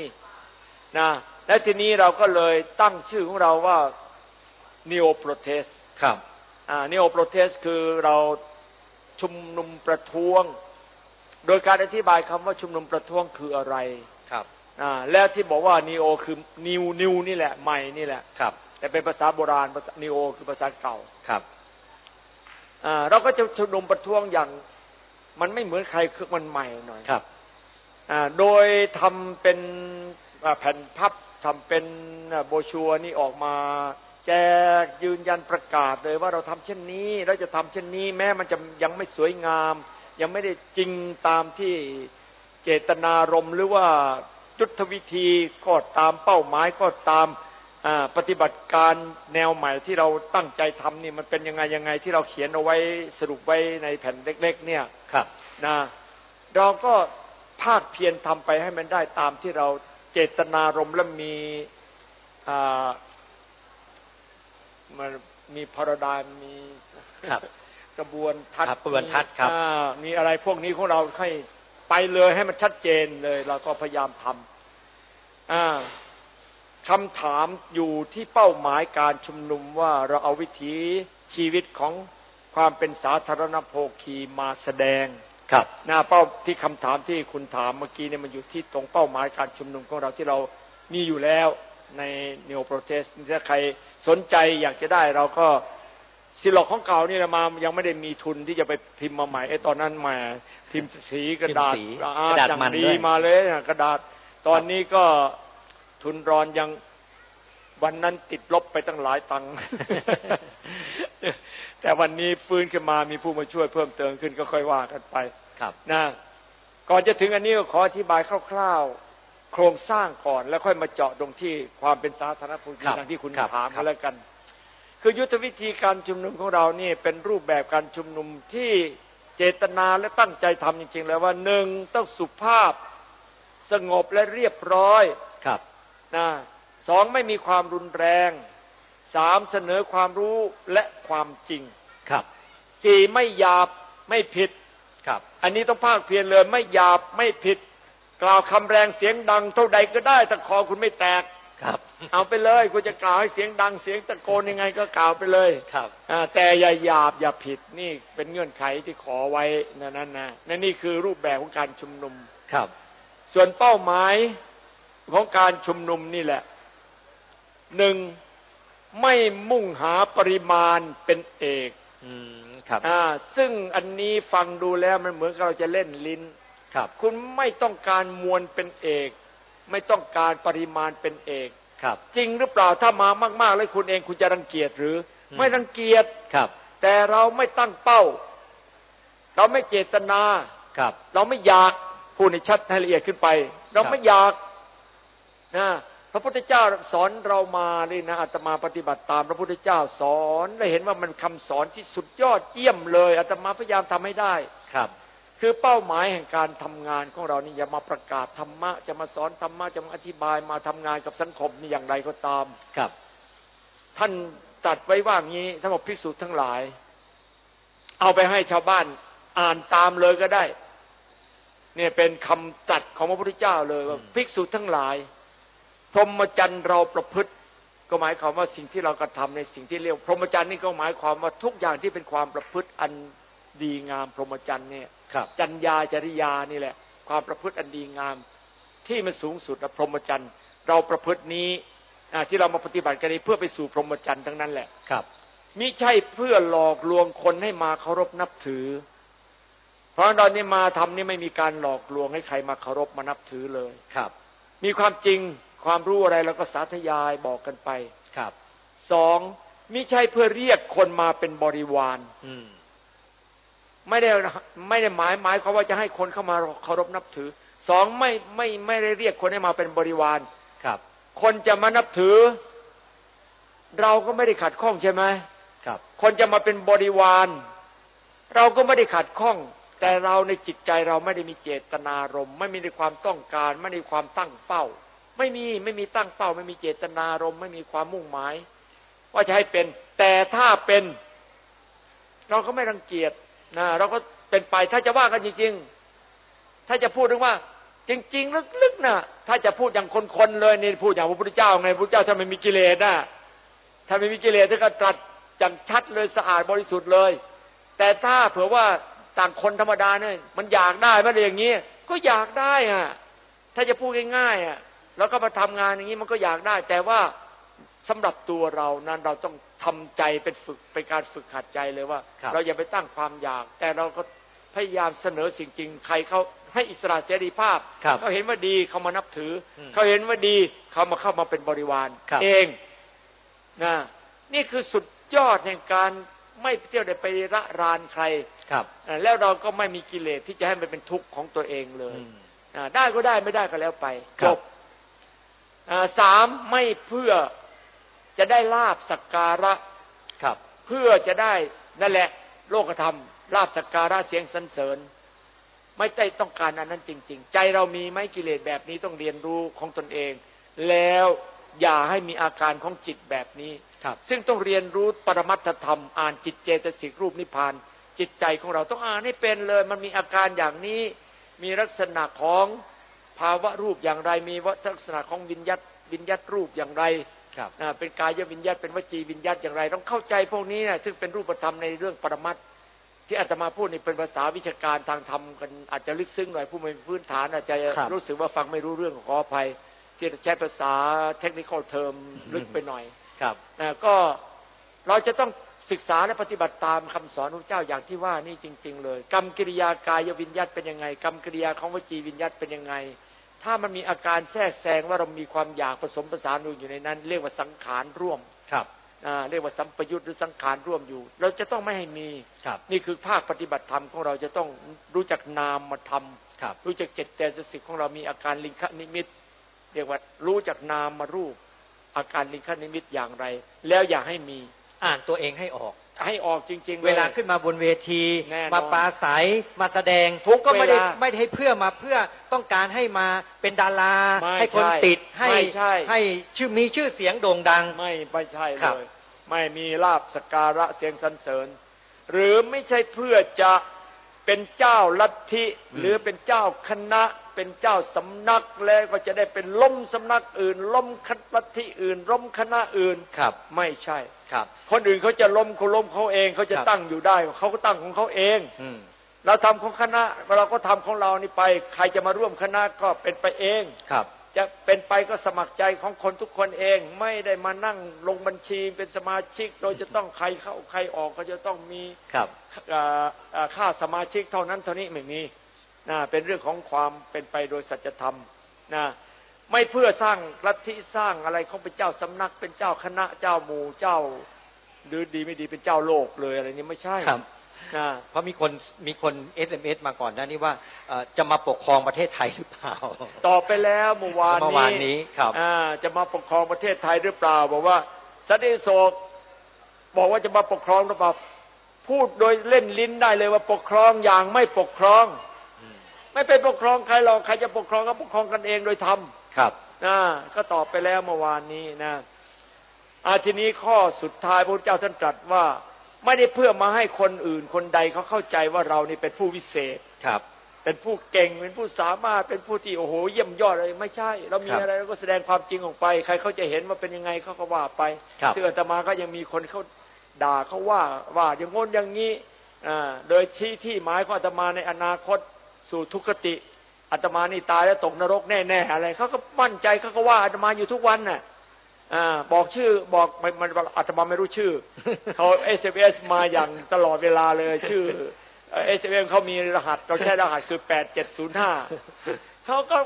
B: นะและทีนี้เราก็เลยตั้งชื่อของเราว่า neo protest
A: ครับ
B: อ่า neo protest คือเราชุมนุมประท้วง โดยการอธิบายคำว่าชุมนุมประท้วงคืออะไร
A: ครับ
B: อ่าแล้วที่บอกว่า neo คือ new new นี่แหละใหม่นี่แหละ
A: ครับ
B: แต่เป็นภาษาโบราณภาษา neo คือภาษาเก่า
A: ครับ
B: อ่าเราก็จะชุมนุมประท้วงอย่าง มันไม่เหมือนใครคือมันใหม่หน่อย
A: ครับ
B: โดยทำเป็นแผ่นพับทำเป็นโบชัวนี่ออกมาแจกยืนยันประกาศเลยว่าเราทำเช่นนี้เราจะทำเช่นนี้ แม้มันจะยังไม่สวยงาม ยังไม่ได้จริงตามที่เจตนารมณ์หรือว่ายุทธวิธีก็ตามเป้าหมายก็ตาม ปฏิบัติการแนวใหม่ที่เราตั้งใจทำนี่มันเป็นยังไงยังไงที่เราเขียนเอาไว้สรุปไว้ในแผ่นเล็ก ๆ เนี่ย
A: ครับ
B: นะเราก็ภาคเพียรทำไปให้มันได้ตามที่เราเจตนารมณ์และมีมันมีพาราดายมีกระบวนทัศน์
A: กระบวนทัศน์ครับ
B: มีอะไรพวกนี้ของเราให้ไปเลยให้มันชัดเจนเลย เราก็พยายามทำ คำถามอยู่ที่เป้าหมายการชุมนุมว่าเราเอาวิถีชีวิตของความเป็นสาธารณโภคีมาแสดง
A: ครับ
B: หน้าเป้าที่คำถามที่คุณถามเมื่อกี้เนี่ยมันอยู่ที่ตรงเป้าหมายการชุมนุมของเราที่เรามีอยู่แล้วในเนโอโปรเทสถ้าใครสนใจอยากจะได้เราก็สิลอกของเก่านี่มายังไม่ได้มีทุนที่จะไปพิมพ์มาใหม่ไอ้ตอนนั้นมาพิมพ์สีกระดาษ
A: กระดาษ
B: มันดีมาเลยกระดาษตอนนี้ก็ ทุนรอนยังวันนั้นติดลบไปตั้งหลายตังค์แต่วันนี้ฟื้นขึ้นมามีผู้มาช่วยเพิ่มเติมขึ้นก็ค่อยว่ากันไป
A: ครับ
B: นะก่อนจะถึงอันนี้ก็ขออธิบายคร่าวๆ โครงสร้างก่อนแล้วค่อยมาเจาะตรงที่ความเป็นสาธารณภูมิดังที่คุณถามมาแล้วกัน คือยุทธวิธีการชุมนุมของเรานี่เป็นรูปแบบการชุมนุมที่เจตนาและตั้งใจทำจริง ๆ แล้วว่าหนึ่งต้องสุภาพสงบและเรียบร้อย
A: ครับ
B: นะสองไม่มีความรุนแรงสามเสนอความรู้และความจริง
A: ครับ
B: สี่ไม่หยาบไม่ผิด
A: ครับ
B: อันนี้ต้องภาคเพียรเลยไม่หยาบไม่ผิด กล่าวคำแรงเสียงดังเท่าใดก็ได้ถ้าคอคุณไม่แตก
A: ครับ
B: เอาไปเลยคุณจะกล่าวให้เสียงดังเสียงตะโกนยังไงก็กล่าวไปเลย
A: ครับ
B: แต่อย่าหยาบอย่าผิดนี่เป็นเงื่อนไขที่ขอไว้นั่นนะนั่นนี่คือรูปแบบของการชุมนุม
A: ครับ
B: ส่วนเป้าหมาย ของการชุมนุมนี่แหละหนึ่งไม่มุ่งหาปริมาณเป็นเอก
A: ครับ
B: อ่าซึ่งอันนี้ฟังดูแล้วมันเหมือนกับเราจะเล่นลิ้น
A: ครับ
B: คุณไม่ต้องการมวลเป็นเอก ไม่ต้องการปริมาณเป็นเอก
A: ครับ
B: จริงหรือเปล่าถ้ามามากๆแล้วคุณเองคุณจะรังเกียจหรือ ไม่รังเกียจ
A: ครับ
B: แต่เราไม่ตั้งเป้า เราไม่เจตนา
A: ครับ
B: เราไม่อยากพูดในชัดให้ละเอียดขึ้นไป เราไม่อยาก นะพระพุทธเจ้าสอนเรามาเลยนะอาตมาปฏิบัติตามพระพุทธเจ้าสอนได้เห็นว่ามันคำสอนที่สุดยอดเยี่ยมเลยอาตมาพยายามทำให้ได้
A: ครับ
B: คือเป้าหมายแห่งการทำงานของเรานี่อย่ามาประกาศธรรมะ จะมาสอนธรรมะจะมาอธิบายมาทำงานกับสังคมนี่อย่างไรก็ตาม
A: ครับ
B: ท่านตัดไว้ว่างี้ท่านบอกภิกษุทั้งหลาย เอาไปให้ชาวบ้านอ่านตามเลยก็ได้ เนี่ยเป็นคำตัดของพระพุทธเจ้าเลยว่าภิกษุทั้งหลาย พรหมจรรย์เราประพฤติ ก็หมายความว่าสิ่งที่เรากระทำในสิ่งที่เรียกพรหมจรรย์นี่ก็หมายความว่าทุกอย่างที่เป็นความประพฤติอันดีงามพรหมจรรย์เนี่ยจัญญาจริยานี่แหละ ความประพฤติอันดีงาม ที่มันสูงสุดพรหมจรรย์ เราประพฤตินี้ที่เรามาปฏิบัติกันนี้เพื่อไปสู่พรหมจรรย์ทั้งนั้นแหละ
A: ครับ
B: มิใช่เพื่อหลอกลวงคนให้มาเคารพนับถือ เพราะตอนนี้มาทำนี่ไม่มีการหลอกลวงให้ใครมาเคารพมานับถือเลย
A: ครับ
B: มีความจริง ความรู้อะไรเราก็สาธยายบอกกันไป
A: ครับ
B: สองมิใช่เพื่อเรียกคนมาเป็นบริวาร
A: อืม
B: ไม่ได้ไม่ได้หมายหมายความว่าจะให้คนเข้ามาเคารพนับถือสองไม่ไม่ไม่ได้เรียกคนให้มาเป็นบริวาร
A: ครับ
B: คนจะมานับถือ เราก็ไม่ได้ขัดข้องใช่ไหม
A: ครับ
B: คนจะมาเป็นบริวาร เราก็ไม่ได้ขัดข้อง แต่เราในจิตใจเราไม่ได้มีเจตนารมณ์ไม่มีในความต้องการ ไม่มีความตั้งเป้า ไม่มีไม่มีตั้งเป้า ไม่มีเจตนารมไม่มีความมุ่งหมาย ว่าจะให้เป็น แต่ถ้าเป็น เราก็ไม่รังเกียจนะเราก็เป็นไปถ้าจะว่ากันจริงๆ ถ้าจะพูดถึงว่า จริง ๆ ลึกๆนะถ้าจะพูดอย่างคนๆเลยนี่พูดอย่างพระพุทธเจ้าไงพระพุทธเจ้าถ้าไม่มีกิเลสนะถ้าไม่มีกิเลสท่านก็ตรัสอย่างชัดเลยสะอาดบริสุทธิ์เลย แต่ถ้าเผื่อว่าต่างคนธรรมดาเนี่ยมันอยากได้ไม่ได้อย่างนี้ก็อยากได้อะ ถ้าจะพูดง่ายๆอะ แล้วก็มาทำงานอย่างนี้มันก็อยากได้ แต่ว่าสำหรับตัวเรานั้นเราต้องทำใจเป็นฝึกเป็นการฝึกหัดใจเลยว่า เราอย่าไปตั้งความอยาก แต่เราก็พยายามเสนอสิ่งจริง ใครเขาให้อิสระเสรีภาพ
A: ครับ
B: เขาเห็นว่าดีเขามานับถืออ
A: ม
B: เขาเห็นว่าดีเขามาเข้ามาเป็นบริวาร
A: ครับ
B: เองนะนี่คือสุดยอดแห่งการไม่เที่ยวได้ไประรานใคร
A: ครับ
B: อ่าแล้วเราก็ไม่มีกิเลสที่จะให้มันเป็นทุกข์ของตัวเองเลย
A: อืม
B: อ่าได้ก็ได้ไม่ได้ก็แล้วไป
A: ครั
B: จ
A: บบ
B: อ่า สามไม่เพื่อจะได้ลาบสักการะ
A: ครับ
B: เพื่อจะได้นั่นแหละ โลกธรรมลาบสักการะเสียงสรรเสริญ ไม่ได้ต้องการอันนั้นจริง ๆ ใจเรามีไหมกิเลสแบบนี้ต้องเรียนรู้ของตนเอง แล้วอย่าให้มีอาการของจิตแบบนี้
A: ครับ
B: ซึ่งต้องเรียนรู้ปรมัตถธรรม อ่านจิตเจตสิกรูปนิพพาน จิตใจของเราต้องอ่านให้เป็นเลย มันมีอาการอย่างนี้ มีลักษณะของ ภาวะรูปอย่างไรมีลักษณะของวิญญัตวิญญัตรูปอย่างไร
A: ครับ
B: อ่าเป็นกายวิญญาตเป็นวจีวิญญาตอย่างไร ต้องเข้าใจพวกนี้นะซึ่งเป็นรูปธรรมในเรื่องปรมัตถ์ที่อาตมาพูดนี่เป็นภาษาวิชาการทางธรรมกันอาจจะลึกซึ้งหน่อยผู้ไม่มีพื้นฐานอาจจะ
A: ครับ
B: รู้สึกว่าฟังไม่รู้เรื่องขออภัย ที่ใช้ภาษาเทคนิคอลเทอมลึกไปหน่อย
A: ครับ
B: นะก็เราจะต้อง ศึกษาและปฏิบัติตามคำสอนของพระเจ้าอย่างที่ว่านี่จริง ๆ เลย กรรมกิริยากายวิญญาตเป็นยังไง กรรมกิริยาของวจีวิญญาตเป็นยังไง ถ้ามันมีอาการแทรกแซงว่าเรามีความอยากผสมผสานอยู่ในนั้น เรียกว่าสังขารร่วม
A: ครับ
B: อ่าเรียกว่าสัมปยุทธ์หรือสังขารร่วมอยู่ เราจะต้องไม่ให้มี
A: ครับ
B: นี่คือภาคปฏิบัติธรรมของเราจะต้องรู้จักนามมาทำ
A: ครับ
B: รู้จักเจ็ดแต่สิกของเรามีอาการลิงคนิมิต เรียกว่ารู้จักนามมารูป อาการลิงคนิมิตอย่างไร แล้วอย่าให้มี
A: อ่านตัวเองให้ออก
B: ให้ออกจริงๆย
A: เวลาขึ้นมาบนเวที
B: แน่นอน
A: มาปราศัยมาแสดง
B: ทุก
A: ก็ไม่ได้
B: เวลา
A: ไม่ได้ให้เพื่อมาเพื่อต้องการให้มาเป็นดารา
B: ไม่
A: ให้คน
B: ใช่
A: ติดให้
B: ไม่ใช่
A: ให้ชื่อมีชื่อเสียงโด่งดัง
B: ไม่ไม่ใช่
A: ครั
B: เล
A: บ
B: ยไม่มีลาบสกการะเสียงสรรเสริญ หรือไม่ใช่เพื่อจะเป็นเจ้าลัทธิหรือเป็นเจ้าคณะ เป็นเจ้าสำนักแล้วก็จะได้เป็นล้มสำนักอื่น ล้มคัลัทธิอื่น ล้มคณะอื่น
A: ครับ
B: ไม่ใช่
A: ครับ
B: คนอื่นเขาจะล้มเขาล้มเขาเองเขาจะ
A: ครับ
B: ตั้งอยู่ได้เขาก็ตั้งของเขาเอง
A: อืม
B: เราทำของคณะเราก็ทำของเรานี่ไป ใครจะมาร่วมคณะก็เป็นไปเอง
A: ครับ
B: จะเป็นไปก็สมัครใจของคนทุกคนเอง ไม่ได้มานั่งลงบัญชีเป็นสมาชิก โดยจะต้องใครเข้าใครออกก็จะต้องมี
A: ครับ
B: อ่าอ่าค่าสมาชิกเท่านั้นเท่านี้ไม่มี นะเป็นเรื่องของความเป็นไปโดยสัจธรรมนะไม่เพื่อสร้างลัทธิสร้างอะไรเขาเป็นเจ้าสำนัก เป็นเจ้าคณะเจ้าหมู่เจ้า หรือดีไม่ดีเป็นเจ้าโลกเลยอะไรนี้ไม่ใช่
A: ครับ
B: นะ
A: เพราะมีคนมีคน SMS มาก่อนหน้านี้ว่าเอ่อจะมาปกครองประเทศไทยหรือเปล่า
B: ตอบไปแล้วเมื่อวาน
A: เมื่อวานนี้ครับ
B: อ่าจะมาปกครองประเทศไทยหรือเปล่า บอกว่าสันติโศกบอกว่าจะมาปกครองหรือเปล่าพูดโดยเล่นลิ้นได้เลยว่าปกครองอย่างไม่ปกครอง ไม่เป็นปกครองใครหรอกใครจะปกครองก็ปกครองกันเองโดยธรรม
A: ครับ
B: นะก็ตอบไปแล้วเมื่อวานนี้นะอาทีนี้ข้อสุดท้ายพระพุทธเจ้าท่านตรัสว่า ไม่ได้เพื่อมาให้คนอื่นคนใดเขาเข้าใจว่าเรานี่เป็นผู้วิเศษ
A: ครับ
B: เป็นผู้เก่งเป็นผู้สามารถเป็นผู้ที่โอ้โหเยี่ยมยอดอะไรไม่ใช่ เรามี
A: ครับ
B: อะไรเราก็แสดงความจริงออกไป ใครเขาจะเห็นว่าเป็นยังไงเขาก็ว่าไป
A: ครับ
B: ซึ่งอาตมาก็ยังมีคนเขาด่าเขาว่าว่าอย่างงนอย่างนี้อ่าโดยชี้ที่หมายของอาตมาในอนาคต สู่ทุกขติอาตมานี่ตายแล้วตกนรกแน่ๆอะไรเขาก็มั่นใจเขาก็ว่าอาตมาอยู่ทุกวันน่ะอ่าบอกชื่อบอกมันอาตมาไม่รู้ชื่อเขาเอสเอสมาอย่างตลอดเวลาเลยชื่อเอสเอ็มเขามีรหัสเราใช้รหัสคือแปดเจ็ดศูนย์ห้าเขาก็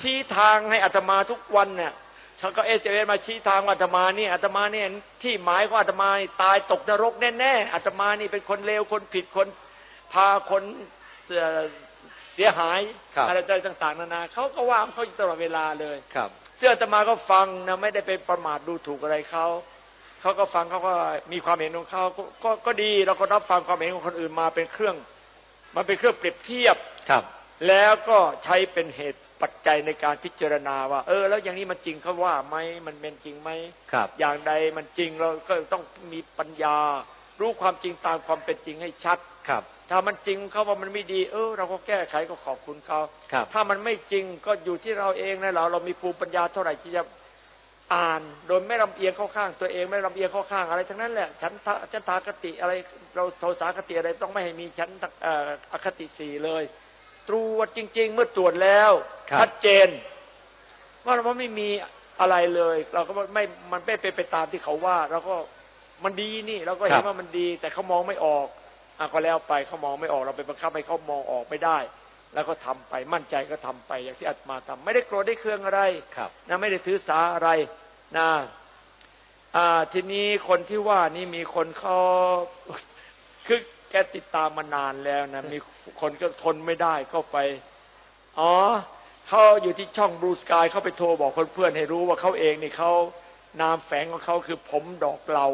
B: ชี้ทางให้อาตมาทุกวันเนี่ยเขาก็เอสเอ็มมาชี้ทางอาตมานี่อาตมาเนี่ยที่หมายของอาตมาตายตกนรกแน่ๆอาตมานี่เป็นคนเลวคนผิดคนพาคนเอ่อ สียหาย
A: ครับ
B: อะไรต่างๆนานาเขาก็ว่าเขาอยู่ตลอดเวลาเลย
A: ครับ
B: เสื้ออาตมาก็ฟังนะไม่ได้ไปประมาทดูถูกอะไรเขาเขาก็ฟังเขาก็มีความเห็นของเขาก็ก็ก็ดีเราก็รับฟังความเห็นของคนอื่นมาเป็นเครื่อง มันเป็นเครื่องเปรียบเทียบ
A: ครับ
B: แล้วก็ใช้เป็นเหตุปัจจัยในการพิจารณาว่า เออ แล้วอย่างนี้มันจริงเขาว่าไหมมันเป็นจริงไหม
A: ครับ
B: อย่างใดมันจริงเราก็ต้องมีปัญญา รู้ความจริงตามความเป็นจริงให้ชัด
A: ครับ
B: ถ้ามันจริงเขาว่ามันไม่ดี เออ เราก็แก้ไขก็ขอบคุณเขา
A: ครับ
B: ถ้ามันไม่จริงก็อยู่ที่เราเองนะเราเรามีภูมิปัญญาเท่าไหร่ที่จะอ่าน โดยไม่ลำเอียงเข้าข้าง ตัวเองไม่ลำเอียงเข้าข้างอะไรทั้งนั้นแหละฉันทะฉันทากติอะไรเราโทสาคติอะไรต้องไม่ให้มีฉันทะเอ่ออคติสี่เลย ตรวจจริง ๆ เมื่อตรวจแล้ว
A: ครับ
B: ชัดเจน ว่าเราไม่มีอะไรเลย เราก็ไม่มันไม่เป็นไปตามที่เขาว่าเราก็มันดีนี่เราก็เห็
A: ครั
B: น
A: บ
B: ว่ามันดี แต่เขามองไม่ออก อะก็แล้วไปเขามองไม่ออกเราไปบังคับให้เขามองออกไม่ได้ แล้วก็ทำไปมั่นใจก็ทำไปอย่างที่อาตมาทำไม่ได้โกรธได้เคืองอะไร
A: ครับ
B: นะไม่ได้ถือสาอะไรนะอ่าทีนี้คนที่ว่านี่มีคนเขาคือแกติดตามมานานแล้วนะมีคนก็ทนไม่ได้ก็ไป อ๋อเขาอยู่ที่ช่องบลูสกายเขาไปโทรบอกคนเพื่อนให้รู้ว่าเขาเองนี่เขานามแฝงของเขาคือผมดอกเหลา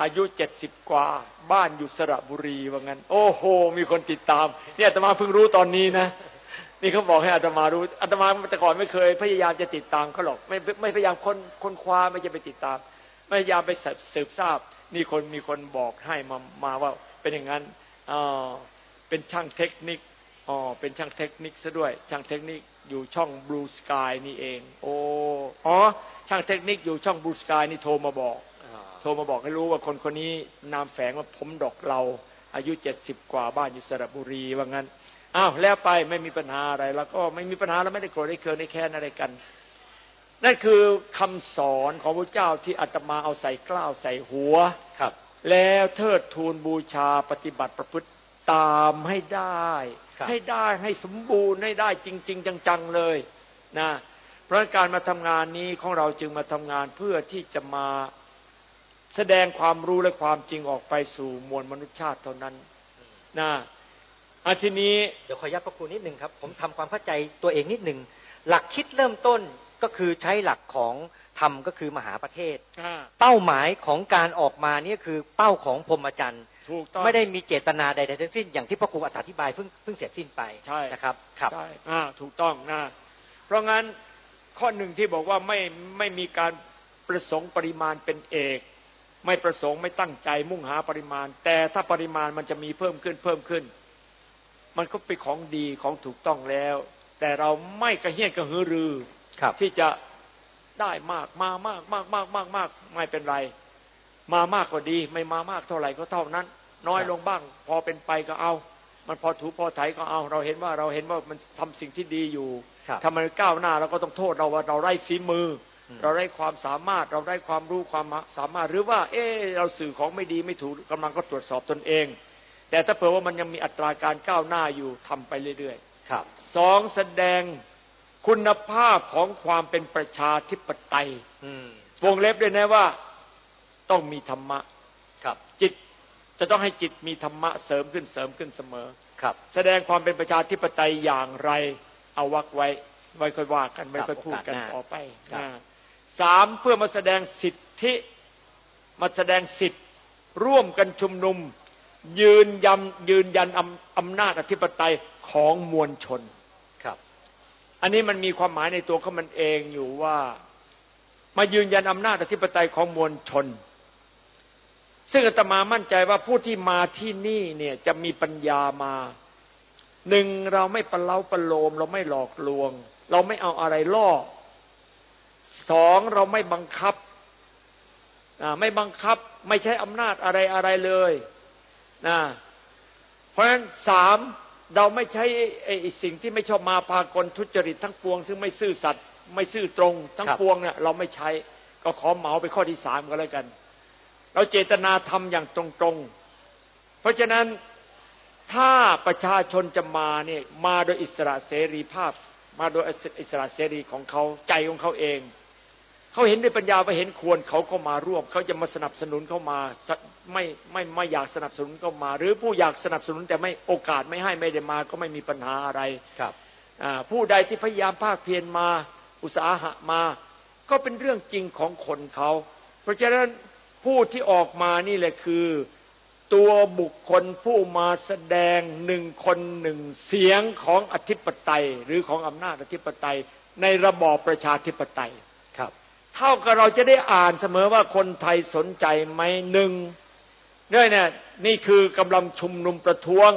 B: อายุเจ็ดสิบกว่า บ้านอยู่สระบุรีว่างั้น โอ้โห มีคนติดตาม เนี่ยอาตมาเพิ่งรู้ตอนนี้นะ นี่เขาบอกให้อาตมารู้อาตมาแต่ก่อนไม่เคย พยายามจะติดตามเขาหรอก ไม่ไม่พยายามคนคนคว้าไม่จะไปติดตาม ไม่พยายามไปสืบสืบทราบ นี่คนมีคนบอกให้มามาว่า เป็นอย่างนั้นอ๋อเป็นช่างเทคนิคอ๋อเป็นช่างเทคนิคซะด้วย ช่างเทคนิคอยู่ช่อง Blue Sky นี่เอง โอ้อ๋อช่างเทคนิคอยู่ช่อง Blue Sky นี่โทรมาบอก โทรมาบอกให้รู้ว่าคนคนนี้นามแฝงว่าผมดอกเรา อายุเจ็ดสิบกว่าบ้านอยู่สระบุรีว่างั้นอ้าวแล้วไปไม่มีปัญหาอะไร แล้วก็ไม่มีปัญหาแล้วไม่ได้โกรธได้เคืองได้แค้นอะไรกัน นั่นคือคำสอนของพระเจ้าที่อาตมาเอาใส่กล้าวใส่หัว
A: ครับ
B: แล้วเทิดทูนบูชาปฏิบัติประพฤติตามให้ได้
A: ครับ
B: ให้ได้ให้สมบูรณ์ให้ได้จริง ๆ จังๆเลยนะเพราะการมาทำงานนี้ของเราจึงมาทำงานเพื่อที่จะมา แสดงความรู้และความจริงออกไปสู่มวลมนุษยชาติเท่านั้นนะอาทีนี้
A: เดี๋ยวขออนุญาตพระครูนิดหนึ่งครับ ผมทำความเข้าใจตัวเองนิดหนึ่งหลักคิดเริ่มต้นก็คือใช้หลักของธรรมก็คือมหาประเทศ
B: อ่า
A: เป้าหมายของการออกมาเนี่ยคือเป้าของพรหมจรรย์
B: ถูกต้อง
A: ไม่ได้มีเจตนาใดๆทั้งสิ้นอย่างที่พระครูอธิบายเพิ่งเพิ่งเสร็จสิ้นไป
B: ใช่
A: นะครับครับ
B: ใช่อ่าถูกต้องนะเพราะงั้นข้อหนึ่งที่บอกว่าไม่ไม่มีการประสงค์ปริมาณเป็นเอก ไม่ประสงค์ไม่ตั้งใจมุ่งหาปริมาณ แต่ถ้าปริมาณมันจะมีเพิ่มขึ้นเพิ่มขึ้น มันก็เป็นของดีของถูกต้องแล้ว แต่เราไม่กระเฮี้ยนกระหือรือ
A: ครับ
B: ที่จะได้มากมามากมากมากมากมากไม่เป็นไร มามากก็ดี ไม่มามากเท่าไหร่ก็เท่านั้น น้อยลงบ้าง พอเป็นไปก็เอา มันพอถูพอไถก็เอา เราเห็นว่าเราเห็นว่ามันทำสิ่งที่ดีอยู่
A: ครับ
B: ถ้ามันก้าวหน้าเราก็ต้องโทษเราว่าเราไร้ฝีมืออ
A: ม
B: เราไร้ความสามารถเราไร้ความรู้ความสามารถ หรือว่า เออเราสื่อของไม่ดีไม่ถูกกำลังก็ตรวจสอบตนเอง แต่ถ้าเผื่อว่ามันยังมีอัตราการก้าวหน้าอยู่ทำไปเรื่อยๆ
A: ครับ
B: สองแสดงคุณภาพของความเป็นประชาธิปไตย
A: อืม
B: วงเล็บด้วยนะว่าต้องมีธรรมะ
A: ครับ
B: จิตจะต้องให้จิตมีธรรมะเสริมขึ้นเสริมขึ้นเสมอ
A: ครับ
B: แสดงความเป็นประชาธิปไตยอย่างไร เอาวักไว้ ไว้ค่อยว่ากันไว้ค่อยพูดกันต่อไปอ่า สามเพื่อมาแสดงสิทธิมาแสดงสิทธิ์ร่วมกันชุมนุม ยืนยันยืนยันอำอำนาจอธิปไตยของมวลชน
A: ครับ
B: อันนี้มันมีความหมายในตัวของมันเองอยู่ว่ามายืนยันอำนาจอธิปไตยของมวลชน ซึ่งอาตมามั่นใจว่าผู้ที่มาที่นี่เนี่ยจะมีปัญญามาหนึ่งเราไม่ประเล้าประโลม เราไม่หลอกลวง เราไม่เอาอะไรล่อ สองเราไม่บังคับไม่บังคับไม่ใช้อำนาจอะไรอะไรเลยนะเพราะฉะนั้นสามเราไม่ใช้ไอ้สิ่งที่ไม่ชอบมาพากลทุจริตทั้งปวง ซึ่งไม่ซื่อสัตย์ไม่ซื่อตรง ทั้งปวงเนี่ยเราไม่ใช้ก็ขอเหมาไปข้อที่สามก็แล้วกัน เราเจตนาทำอย่างตรงๆ เพราะฉะนั้นถ้าประชาชนจะมาเนี่ยมาโดยอิสระเสรีภาพ มาโดยอิสระเสรีของเขาใจของเขาเอง เขาเห็นด้วยปัญญาว่าเห็นควรเขาก็มาร่วม เขาจะมาสนับสนุนเข้ามาสไม่ไม่ไม่อยากสนับสนุนเข้ามา หรือผู้อยากสนับสนุนแต่ไม่โอกาสไม่ให้ไม่ได้มาก็ไม่มีปัญหาอะไร
A: ครับ
B: อ่าผู้ใดที่พยายามภาคเพียรมาอุตสาหะมา ก็เป็นเรื่องจริงของคนเขาเพราะฉะนั้นผู้ที่ออกมานี่แหละคือ ตัวบุคคลผู้มาแสดงหนึ่งคนหนึ่งเสียงของอธิปไตย หรือของอำนาจอธิปไตยในระบอบประชาธิปไตย
A: ครับ
B: เท่ากับเราจะได้อ่านเสมอว่าคนไทยสนใจไหมหนึ่งเนี่ยเนี่ยนี่คือกำลังชุมนุมประท้วง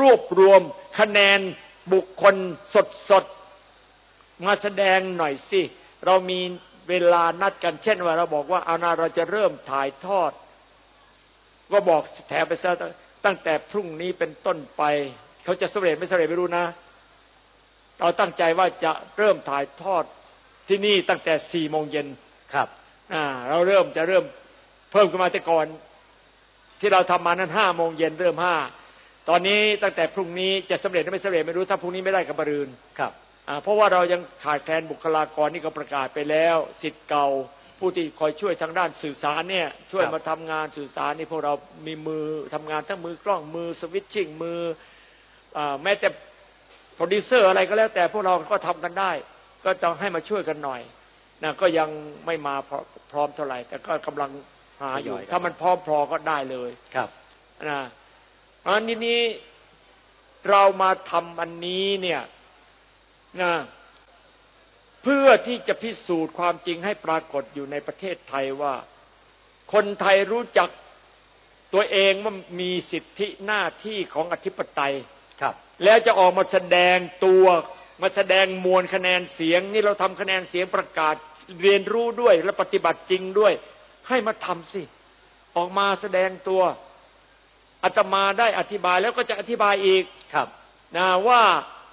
B: รวบรวม คะแนนบุคคลสดสดๆมาแสดงหน่อยสิ เรามีเวลานัดกันเช่นว่าเราบอกว่าเอานาเราจะเริ่มถ่ายทอด ก็บอกแถมไปซะตั้งแต่พรุ่งนี้เป็นต้นไป เขาจะสำเร็จไม่สำเร็จไม่รู้นะ เราตั้งใจว่าจะเริ่มถ่ายทอด ที่นี่ตั้งแต่สี่โมงเย็น
A: ครับ
B: อ่าเราเริ่มจะเริ่มเพิ่มขึ้นมาแต่ก่อน ที่เราทำมานั้นห้าโมงเย็นเริ่มห้าตอนนี้ตั้งแต่พรุ่งนี้จะสำเร็จหรือไม่สำเร็จไม่รู้ถ้าพรุ่งนี้ไม่ได้กับบรืน
A: ครับ
B: อ่าเพราะว่าเรายังขาดแคลนบุคลากรนี่ก็ประกาศไปแล้วศิษย์เก่าผู้ที่คอยช่วยทางด้านสื่อสารเนี่ยช่วย
A: ครับ
B: มาทำงานสื่อสารนี่พวกเรามีมือทำงานทั้งมือกล้องมือ switching มืออาแม้แต่โปรดิวเซอร์อะไรก็แล้วแต่พวกเราก็ทำกันได้ ก็ต้องให้มาช่วยกันหน่อยนะก็ยังไม่มาพร้อมพร้อมเท่าไหร่ แต่ก็กำลังหาอยู่
A: ทยอยกัน
B: ถ้ามันพร้อมพอก็ได้เลย
A: ครับ
B: นะเพราะฉะนั้นทีนี้เรามาทำอันนี้เนี่ยนะเพื่อที่จะพิสูจน์ความจริงให้ปรากฏอยู่ในประเทศไทยว่า คนไทยรู้จักตัวเองว่ามีสิทธิหน้าที่ของอธิปไตย
A: ครับ
B: แล้วจะออกมาแสดงตัว มาแสดงมวลคะแนนเสียง นี่เราทำคะแนนเสียงประกาศเรียนรู้ด้วยและปฏิบัติจริงด้วย ให้มาทำสิ ออกมาแสดงตัวอาตมาได้อธิบายแล้วก็จะอธิบายอีก
A: ครับ
B: นะว่า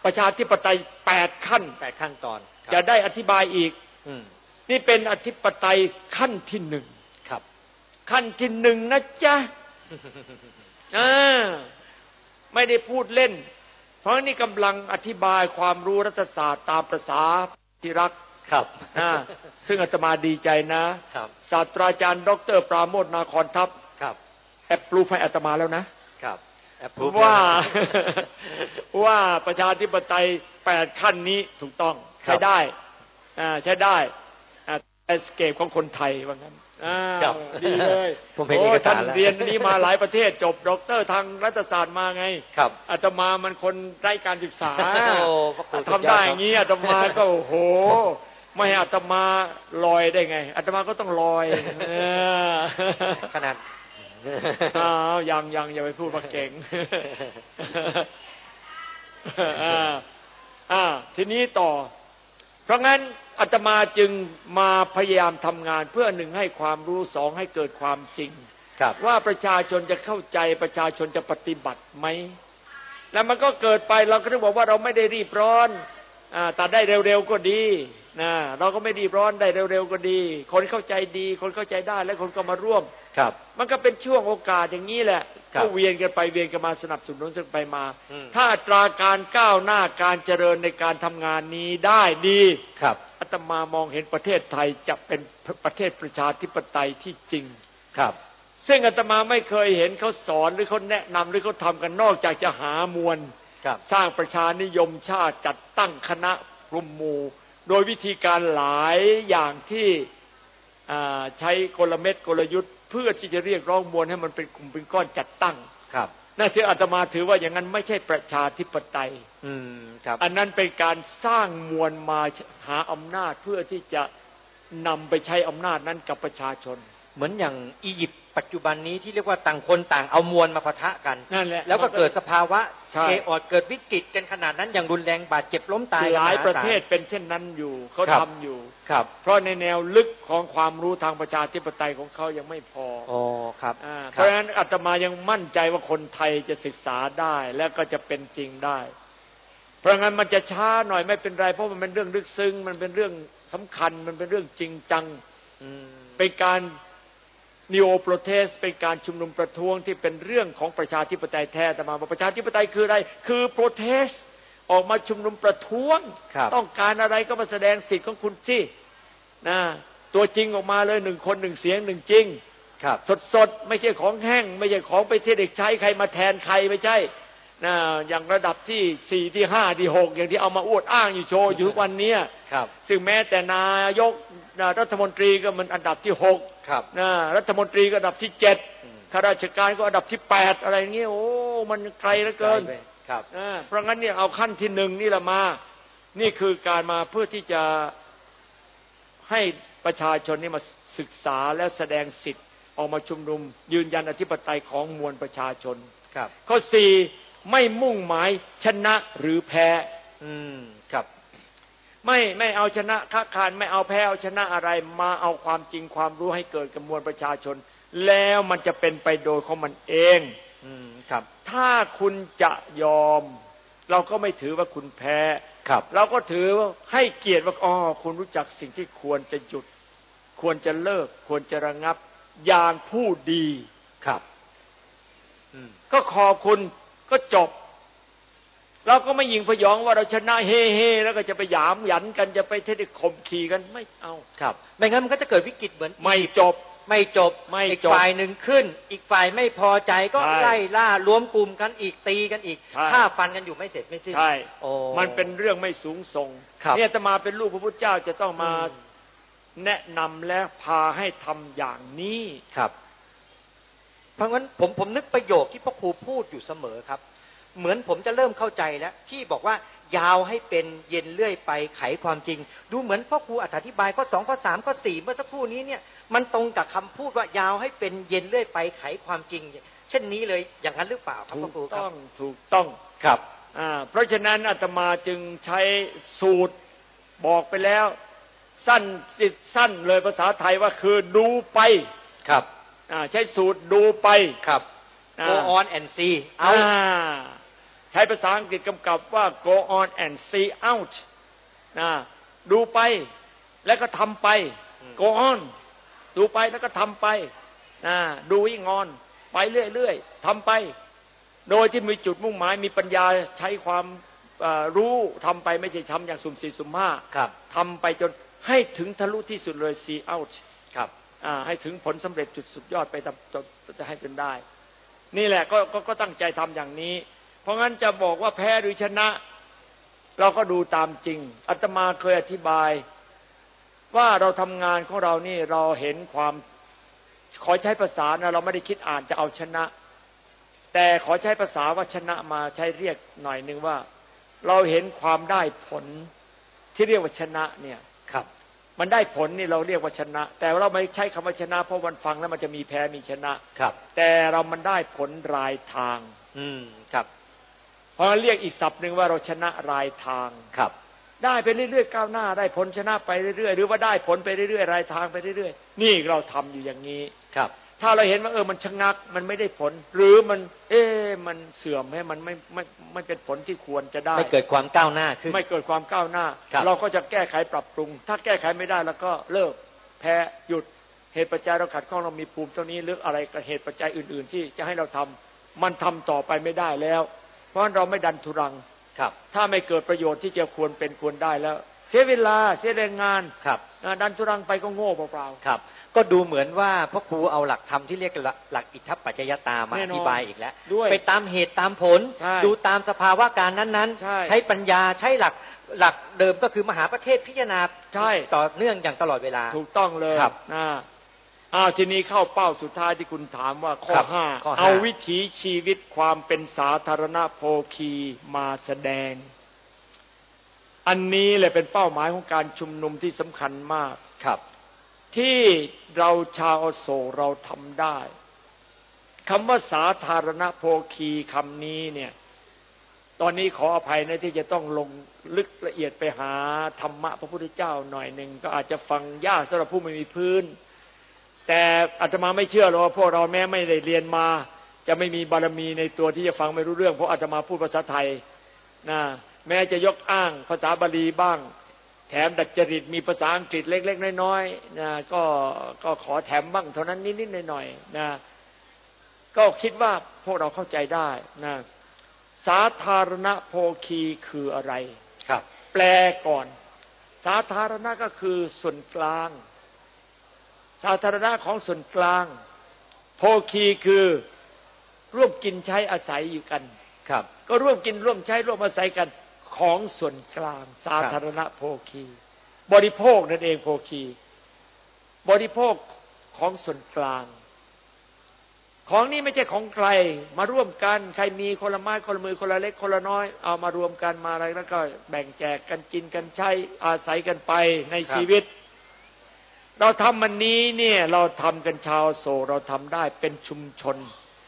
B: ประชาธิปไตยแปดขั้น
A: แปดขั้นตอนครับ
B: จะได้อธิบายอีก
A: อืม
B: นี่เป็นอธิปไตยขั้นที่หนึ่ง
A: ครับ
B: ขั้นที่หนึ่งนะจ๊ะอ่าไม่ได้พูดเล่น เพราะนี่กำลังอธิบายความรู้รัฐศาสตร์ตามประษาที่รัก
A: ครับ
B: อ่าซึ่งอาตมาดีใจนะครับศาสตราจารย์ ดร ปราโมทนาคอนทัพ
A: ครับ
B: แอปปลูฟให้อาตมาแล้วนะ
A: ครับ approve
B: ว่า
A: แล้ว
B: ว่าประชาธิปไตยแปดขั้นนี้ถูกต้อง
A: ครั
B: ใช้
A: บ
B: ได้อ่าใช้ได้เอสเกปของคนไทยว่างั้นอ่า
A: ครับ
B: ดีเลย
A: ผมเห็น
B: โอ้
A: เอกสาร
B: ท่าน
A: แล้ว
B: เรียนนี้มาหลายประเทศจบด็อกเตอร์ทางรัฐศาสตร์มาไง
A: ครับ
B: อาตมามันคนไร้การศึกษา
A: โอ้พระครูสุดยอด
B: ทำได้อย่างนี้อาตมาก็โอ้โห ไม่ให้อาตมาลอยได้ไงอาตมาก็ต้องลอยเออ
A: ขนาด
B: อ้าวยังยังอย่าไปพูดมาเก่งอ่าอ่าทีนี้ต่อ เพราะงั้น อาตมาจึงมาพยายามทำงานเพื่อหนึ่งให้ความรู้สองให้เกิดความจริง
A: ครับ
B: ว่าประชาชนจะเข้าใจประชาชนจะปฏิบัติไหม แล้วมันก็เกิดไปเราก็ต้องบอกว่าเราไม่ได้รีบร้อนอาตัดได้เร็วๆก็ดี นะเราก็ไม่รีบร้อนได้เร็วๆก็ดี คนเข้าใจดี คนเข้าใจได้และคนก็มาร่วม
A: ครับ
B: มันก็เป็นช่วงโอกาสอย่างนี้แหละ
A: ครับ
B: ก็เวียนกันไปเวียนกันมาสนับสนุนซึ่งไปมา
A: อืม
B: ถ้าอัตราการก้าวหน้าการเจริญในการทำงานนี้ได้ดี
A: ครับ
B: อาตมามองเห็นประเทศไทยจะเป็นประเทศประชาธิปไตยที่จริง
A: ครับ
B: ซึ่งอาตมาไม่เคยเห็นเขาสอนหรือเขาแนะนำหรือเขาทำกันนอกจากจะหามวล
A: ครับ
B: สร้างประชานิยมชาติจัดตั้งคณะกลุ่มหมู่ โดยวิธีการหลายอย่างที่อ่าใช้กลเม็ดกลยุทธ์เพื่อที่จะเรียกร้องมวลให้มันเป็นกลุ่มเป็นก้อนจัดตั้ง
A: ครับ
B: นั่นที่อาตมาถือว่าอย่างนั้นไม่ใช่ประชาธิปไตย
A: อืมครับ
B: อันนั้นเป็นการสร้างมวลมาหาอำนาจเพื่อที่จะนำไปใช้อำนาจนั้นกับประชาชน
A: เหมือนอย่างอียิปต์ ปัจจุบันนี้ที่เรียกว่าต่างคนต่างเอามวลมาปะทะกัน
B: นั่นแหละ
A: แล้วก็เกิดสภาวะ
B: ใช่
A: เคออดเกิดวิกฤตกันขนาดนั้นอย่างรุนแรงบาดเจ็บล้มตาย
B: หลาย
A: กันม
B: ประ
A: ศล
B: เทศเป็นเช่นนั้นอยู่เขา
A: ครับ
B: ทำอยู่
A: ครับ
B: เพราะในแนวลึกของความรู้ทางประชาธิปไตยของเขายังไม่พอ
A: อ๋อครับ
B: อ่าเพ
A: ครั
B: ราะ
A: บ
B: ฉะนั้นอาตมายังมั่นใจว่าคนไทยจะศึกษาได้และก็จะเป็นจริงได้ เพราะงั้นมันจะช้าหน่อยไม่เป็นไร เพราะมันเป็นเรื่องลึกซึ้งมันเป็นเรื่องสำคัญมันเป็นเรื่องจริงจัง
A: อืม
B: เป็นการ neo protest เป็นการชุมนุมประท้วงที่เป็นเรื่องของประชาธิปไตยแท้แต่มาว่าประชาธิปไตยคืออะไร คือ protest ออกมาชุมนุมประท้วง
A: ครับ
B: ต้องการอะไรก็มาแสดงสิทธิ์ของคุณสินะตัวจริงออกมาเลยหนึ่งคนหนึ่งเสียงหนึ่งจริง
A: ครับ
B: สดสดๆไม่ใช่ของแห้ง ไม่ใช่ของไปเทเด็กใช้ใครมาแทนใครไม่ใช่ นะอย่างระดับที่สี่ที่ห้าที่หกอย่างที่เอามาอวดอ้างอยู่โชว์อยู่ทุกวันเนี้ย
A: ครับ
B: ซึ่งแม้แต่นายกนะรัฐมนตรีก็มันอันดับที่หก
A: ครับ
B: นะรัฐมนตรีก็อันดับที่เจ็ด
A: อืม
B: ข้าราชการก็อันดับที่แปดอะไรเงี้ยโอ้มันไกลเหลือเกิน
A: ไปครับ
B: อ่าเพราะงั้นเนี่ยเอาขั้นที่หนึ่งนี่แหละมา นี่คือการมาเพื่อที่จะให้ประชาชนนี่มาศึกษาและแสดงสิทธิ์ออกมาชุมนุม ยืนยันอธิปไตยของมวลประชาชน
A: ครับ
B: ข้อสี่ ไม่มุ่งหมายชนะหรือแพ้
A: อืมครับ
B: ไม่ไม่เอาชนะค้าคานไม่เอาแพ้เอาชนะอะไรมาเอาความจริงความรู้ให้เกิดกับมวลประชาชน แล้วมันจะเป็นไปโดยของมันเอง
A: อืมครับ
B: ถ้าคุณจะยอม เราก็ไม่ถือว่าคุณแพ้
A: ครับ
B: เราก็ถือว่าให้เกียรติว่าอ๋อคุณรู้จักสิ่งที่ควรจะหยุด ควรจะเลิก ควรจะระงับอย่างผู้ดี
A: ครับอืม
B: ก็ขอบคุณ ก็จบ เราก็ไม่ยิงพยองว่าเราชนะเฮ่เฮแล้วก็จะไปหยามหยันกันจะไปเทศข่มขีกันไม่เอา
A: ครับ ไม่งั้นมันก็จะเกิดวิกฤตเหมือน
B: ไม่จบ
A: ไม่จบ
B: ไม่
A: อีก
B: จบ
A: ฝ่ายหนึ่งขึ้น อีกฝ่ายไม่พอใจก็
B: ใช่
A: ไล่ล่ารวมกลุ่มกันอีกตีกันอีก
B: ใช่
A: ฆ่าฟันกันอยู่ไม่เสร็จไม่สิ้น
B: ใช่
A: โอ้
B: มันเป็นเรื่องไม่สูงส่ง
A: ครับ
B: เนี่ยจะมาเป็นลูกพระพุทธเจ้าจะต้องมา
A: อืม
B: แนะนำและพาให้ทำอย่างนี้
A: ครับ เพราะงั้นผมผมนึกประโยคที่พ่อครูพูดอยู่เสมอครับ เหมือนผมจะเริ่มเข้าใจแล้ว ที่บอกว่ายาวให้เป็นเย็นเลื่อยไปไขความจริง ดูเหมือนพ่อครูอธิบายข้อสองข้อสามข้อสี่เมื่อสักครู่นี้เนี่ยมันตรงกับคำพูดว่ายาวให้เป็นเย็นเลื่อยไปไขความจริง เช่นนี้เลยอย่างนั้นหรือเปล่าครับพ่อครูครับถูกต้
B: องถูกต้อง
A: ครับ
B: อ่าเพราะฉะนั้นอาตมาจึงใช้สูตรบอกไปแล้ว สั้นสิสั้นเลยภาษาไทยว่าคือดูไป
A: ครับ
B: ใช้สูตรดูไป
A: ครับ
B: อ่า
A: go on and see เอา
B: อ่าใช้ภาษาอังกฤษกำกับว่า go on and see out นะดูไปแล้วก็ทำไป
A: อืม
B: go on ดูไปแล้วก็ทำไปนะดูยิ่งงอน ไปเรื่อยๆทำไป โดยที่มีจุดมุ่งหมายมีปัญญาใช้ความเอ่อรู้ทำไปไม่ใช่ทำอย่างสุ่มสี่สุ่มห้า
A: ครับ
B: ทำไปจนให้ถึงทะลุที่สุดเลย see out
A: ครับ
B: อ่า ให้ถึงผลสำเร็จจุดสุดยอดไปจนจะให้เป็นได้ นี่แหละก็ก็ก็ตั้งใจทำอย่างนี้ เพราะงั้นจะบอกว่าแพ้หรือชนะ เราก็ดูตามจริงอาตมาเคยอธิบาย ว่าเราทำงานของเรานี่เราเห็นความขอใช้ภาษานะเราไม่ได้คิดอ่านจะเอาชนะ แต่ขอใช้ภาษาว่าชนะมาใช้เรียกหน่อยนึงว่า เราเห็นความได้ผลที่เรียกว่าชนะเนี่ย
A: ครับ
B: มันได้ผลนี่เราเรียกว่าชนะ แต่เราไม่ใช้คำว่าชนะ เพราะวันฟังแล้วมันจะมีแพ้มีชนะ
A: ครับ
B: แต่เรามันได้ผลรายทาง
A: อืมครับ
B: เพราะเรียกอีกศัพท์หนึ่งว่าเราชนะรายทาง
A: ครับ
B: ได้ไปเรื่อยๆก้าวหน้า ได้ผลชนะไปเรื่อยๆหรือว่าได้ผลไปเรื่อยๆรายทางไปเรื่อยๆ นี่เราทำอยู่อย่างนี้
A: ครับ
B: ถ้าเราเห็นว่าเออมันชะงัก มันไม่ได้ผล หรือมัน เอ๊ะมันเสื่อมให้มันไม่ไม่ไม่เป็นผลที่ควรจะได้
A: ไม่เกิดความก้าวหน้าขึ้น
B: ไม่เกิดความก้าวหน้า
A: ครับ
B: เราก็จะแก้ไขปรับปรุง ถ้าแก้ไขไม่ได้แล้วก็เลิกแพ้หยุดเหตุปัจจัยเราขัดข้องเรามีภูมิเท่านี้หรืออะไรกับเหตุปัจจัยอื่น ๆ ที่จะให้เราทำมันทำต่อไปไม่ได้แล้ว เพราะฉะนั้นเราไม่ดันทุรัง
A: ครับ
B: ถ้าไม่เกิดประโยชน์ที่จะควรเป็นควรได้แล้ว เสียเวลาเสียแรงงาน
A: ครับ
B: อ่าดันทุรังไปก็โง่เปล่า
A: ครับ ก็ดูเหมือนว่าพ่อครูเอาหลักธรรมที่เรียกหลักหลักอิทธิปัจจยตามา
B: แน่
A: อน
B: อน
A: ธิบายอีกแล้ว
B: ด้วย
A: ไปตามเหตุตามผล
B: ใช่
A: ดูตามสภาวะการนั้น
B: ใช่
A: ๆใช้ปัญญาใช้หลักหลักเดิมก็คือมหาประเทศพิจารณา
B: ใช่
A: ต่อเนื่องอย่างตลอดเวลา
B: ถูกต้องเลย
A: ครับ
B: นะอ้าวทีนี้เข้าเป้าสุดท้ายที่คุณถามว่าข้อ
A: ครับ
B: ห้า
A: ข้อห้า
B: เอาวิถีชีวิตความเป็นสาธารณโภคีมาแสดง อันนี้แหละเป็นเป้าหมายของการชุมนุมที่สำคัญมาก
A: ครับ
B: ที่เราชาวอโศกเราทำได้คำว่าสาธารณโภคีคำนี้เนี่ย ตอนนี้ขออภัยนะที่จะต้องลงลึกละเอียดไปหาธรรมะพระพุทธเจ้าหน่อยหนึ่งก็อาจจะฟังยากสำหรับผู้ไม่มีพื้น แต่อาตมาไม่เชื่อหรอกว่าพวกเราแม้ไม่ได้เรียนมา จะไม่มีบารมีในตัวที่จะฟังไม่รู้เรื่อง เพราะอาตมาพูดภาษาไทยนะ แม้จะยกอ้างภาษาบาลีบ้าง แถมดัดจริตมีภาษาอังกฤษเล็ก ๆ น้อยๆนะก็ก็ขอแถมบ้างเท่านั้นนิดๆหน่อยๆนะก็คิดว่าพวกเราเข้าใจได้นะสาธารณโภคีคืออะไร
A: ครับ
B: แปลก่อน สาธารณะก็คือส่วนกลาง สาธารณะของส่วนกลาง โภคีคือร่วมกินใช้อาศัยอยู่กัน
A: ครับ
B: ก็ร่วมกินร่วมใช้ร่วมอาศัยกัน ของส่วนกลาง สาธารณโภคี บริโภคนั่นเองโภคี บริโภคของส่วนกลาง ของนี้ไม่ใช่ของใครมาร่วมกัน ใครมีคนละไม้คนละมือคนละเล็กคนละน้อย เอามารวมกันมาอะไรแล้วก็ แบ่งแจกกันกินกันใช้อาศัยกันไปใน
A: ครับ
B: ชีวิต เราทำมันนี้เนี่ยเราทำกันชาวโศกเราทำได้เป็นชุมชน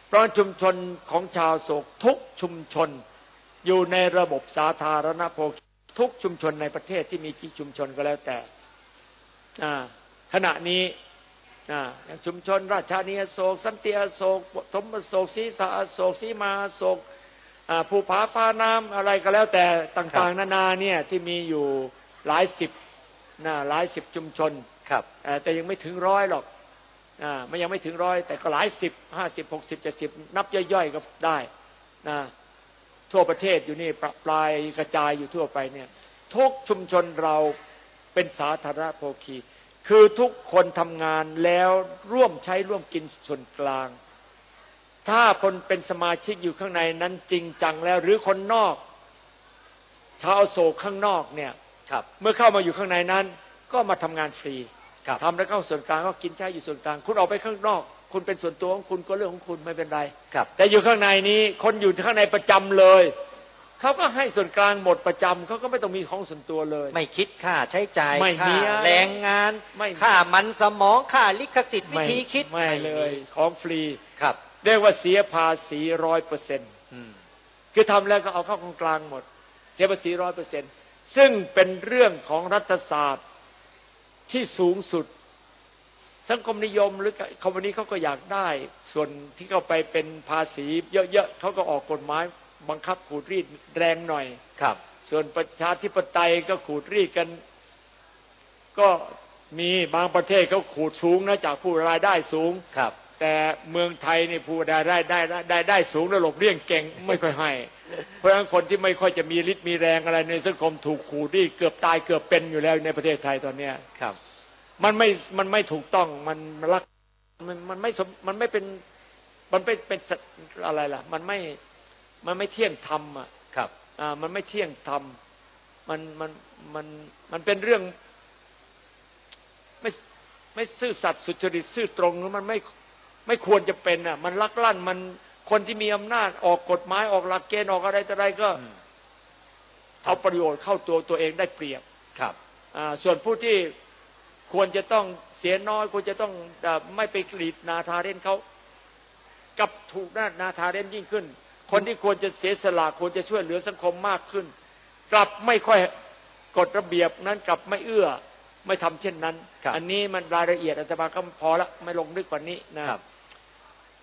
B: เพราะชุมชนของชาวโศกทุกชุมชน อยู่ในระบบสาธารณโภคทุกชุมชนในประเทศที่มีกี่ชุมชนก็แล้วแต่อ่าขณะนี้อ่าอย่างชุมชนราชานีอโศก สันติอโศกสมอโศกศรีสาอโศกศรีมาอโศกอ่าภูผาฟ้าน้ำอะไรก็แล้วแต่ต่างๆ นานาเนี่ยที่มีอยู่หลายสิบนะหลายสิบชุมชน
A: ครับ
B: เอ่อแต่ยังไม่ถึงร้อยหรอกอ่ามันยังไม่ถึงร้อยแต่ก็หลายสิบห้าสิบหกสิบเจ็ดสิบนับย่อยๆก็ได้นะ ทั่วประเทศอยู่นี่ประปรายกระจายอยู่ทั่วไปเนี่ยทุกชุมชนเราเป็นสาธารณโภคี คือทุกคนทำงานแล้วร่วมใช้ร่วมกินส่วนกลาง ถ้าคนเป็นสมาชิกอยู่ข้างในนั้นจริงจังแล้ว หรือคนนอก ชาวโศกข้างนอกเนี่ย
A: ครับ
B: เมื่อเข้ามาอยู่ข้างในนั้น ก็มาทำงานฟรี
A: ครับ
B: ทำแล้วเข้าส่วนกลางก็กินใช้อยู่ส่วนกลาง คุณออกไปข้างนอก คุณเป็นส่วนตัวของคุณก็เรื่องของคุณไม่เป็นไร
A: ครับ
B: แต่อยู่ข้างในนี้ คนอยู่ข้างในประจำเลยเขาก็ให้ส่วนกลางหมดประจำเขาก็ไม่ต้องมีของส่วนตัวเลย
A: ไม่คิดค่าใช้จ่าย
B: ไม่มี
A: ค่า
B: อะไร
A: แรงงาน
B: ไม่
A: ค่ามันสมองค่าลิขสิทธิ์วิ
B: ไม่
A: ธีคิด
B: ไม่เลยของฟรี
A: ครับ
B: เรียกว่าเสียภาษีร้อยเปอร์เซ็นต์
A: อืม
B: คือทำแล้วก็เอาเข้ากองกลางหมด เสียภาษีร้อยเปอร์เซ็นต์ซึ่งเป็นเรื่องของรัฐศาสตร์ที่สูงสุด สังคมนิยมหรือคอมมิวนิสต์เขาก็อยากได้ ส่วนที่เข้าไปเป็นภาษีเยอะๆเขาก็ออกกฎหมายบังคับขูดรีดแรงหน่อย
A: ครับ
B: ส่วนประชาธิปไตยก็ขูดรีดกัน ก็มีบางประเทศเขาขูดสูงนะจากผู้รายได้สูง
A: ครับ
B: แต่เมืองไทยนี่ผู้ได้ได้ได้ได้ได้ได้สูงแล้วหลบเลี่ยงเก่งไม่ค่อยให้ เพราะฉะนั้นคนที่ไม่ค่อยจะมีฤทธิ์มีแรงอะไรในสังคมถูกขูดรีดเกือบตายเกือบเป็นอยู่แล้วในประเทศไทยตอนเนี้ย
A: ครับ
B: มันไม่มันไม่ถูกต้องมันมันรักมันมันไม่สมมันไม่เป็นมันเป็นเป็นสัตว์อะไรล่ะ มันไม่มันไม่เที่ยงธรรมอะ
A: ครับ
B: อ่ามันไม่เที่ยงธรรมมันมันมันมันเป็นเรื่อง ไม่ไม่ซื่อสัตย์สุจริตซื่อตรงแล้วมันไม่ไม่ควรจะเป็นอะ มันลักลั่นมันคนที่มีอำนาจออกกฎหมายออกหลักเกณฑ์ออกอะไรต่ออะไรก็
A: อืม
B: เอาประโยชน์เข้าตัวตัวเองได้เปรียบ
A: ครับ
B: อ่าส่วนผู้ที่ ควรจะต้องเสียน้อยควรจะต้องเอ่อไม่ไปกรีดนาทาเร่นเขากลับถูกนานาทาเร่นยิ่งขึ้น คนที่ควรจะเสียสละควรจะช่วยเหลือสังคมมากขึ้น กลับไม่ค่อยกฎระเบียบนั้นกลับไม่เอื้อไม่ทำเช่นนั้น
A: ครับ
B: อันนี้มันรายละเอียดอาตมาก็พอละไม่ลงลึกกว่านี้นะครับ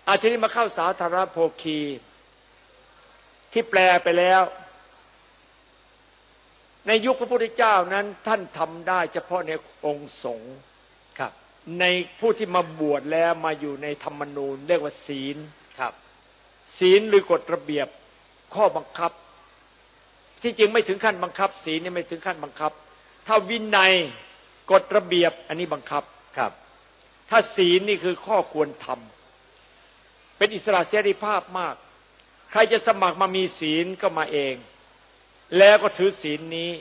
B: อาทีนี้มาเข้าสาธารณโภคี ที่แปลไปแล้ว ในยุคพระพุทธเจ้านั้นท่านทำได้เฉพาะในองค์สงฆ์
A: ครับ
B: ในผู้ที่มาบวชแล้วมาอยู่ในธรรมนูญเรียกว่าศีล
A: ครับ
B: ศีลหรือกฎระเบียบข้อบังคับ ที่จริงไม่ถึงขั้นบังคับ ศีลนี่ไม่ถึงขั้นบังคับ ถ้าวินัยกฎระเบียบอันนี้บังคับ
A: ครับ
B: ถ้าศีลนี่คือข้อควรทำเป็นอิสระเสรีภาพมาก ใครจะสมัครมามีศีลก็มาเอง แล้วก็ถือศีลนี้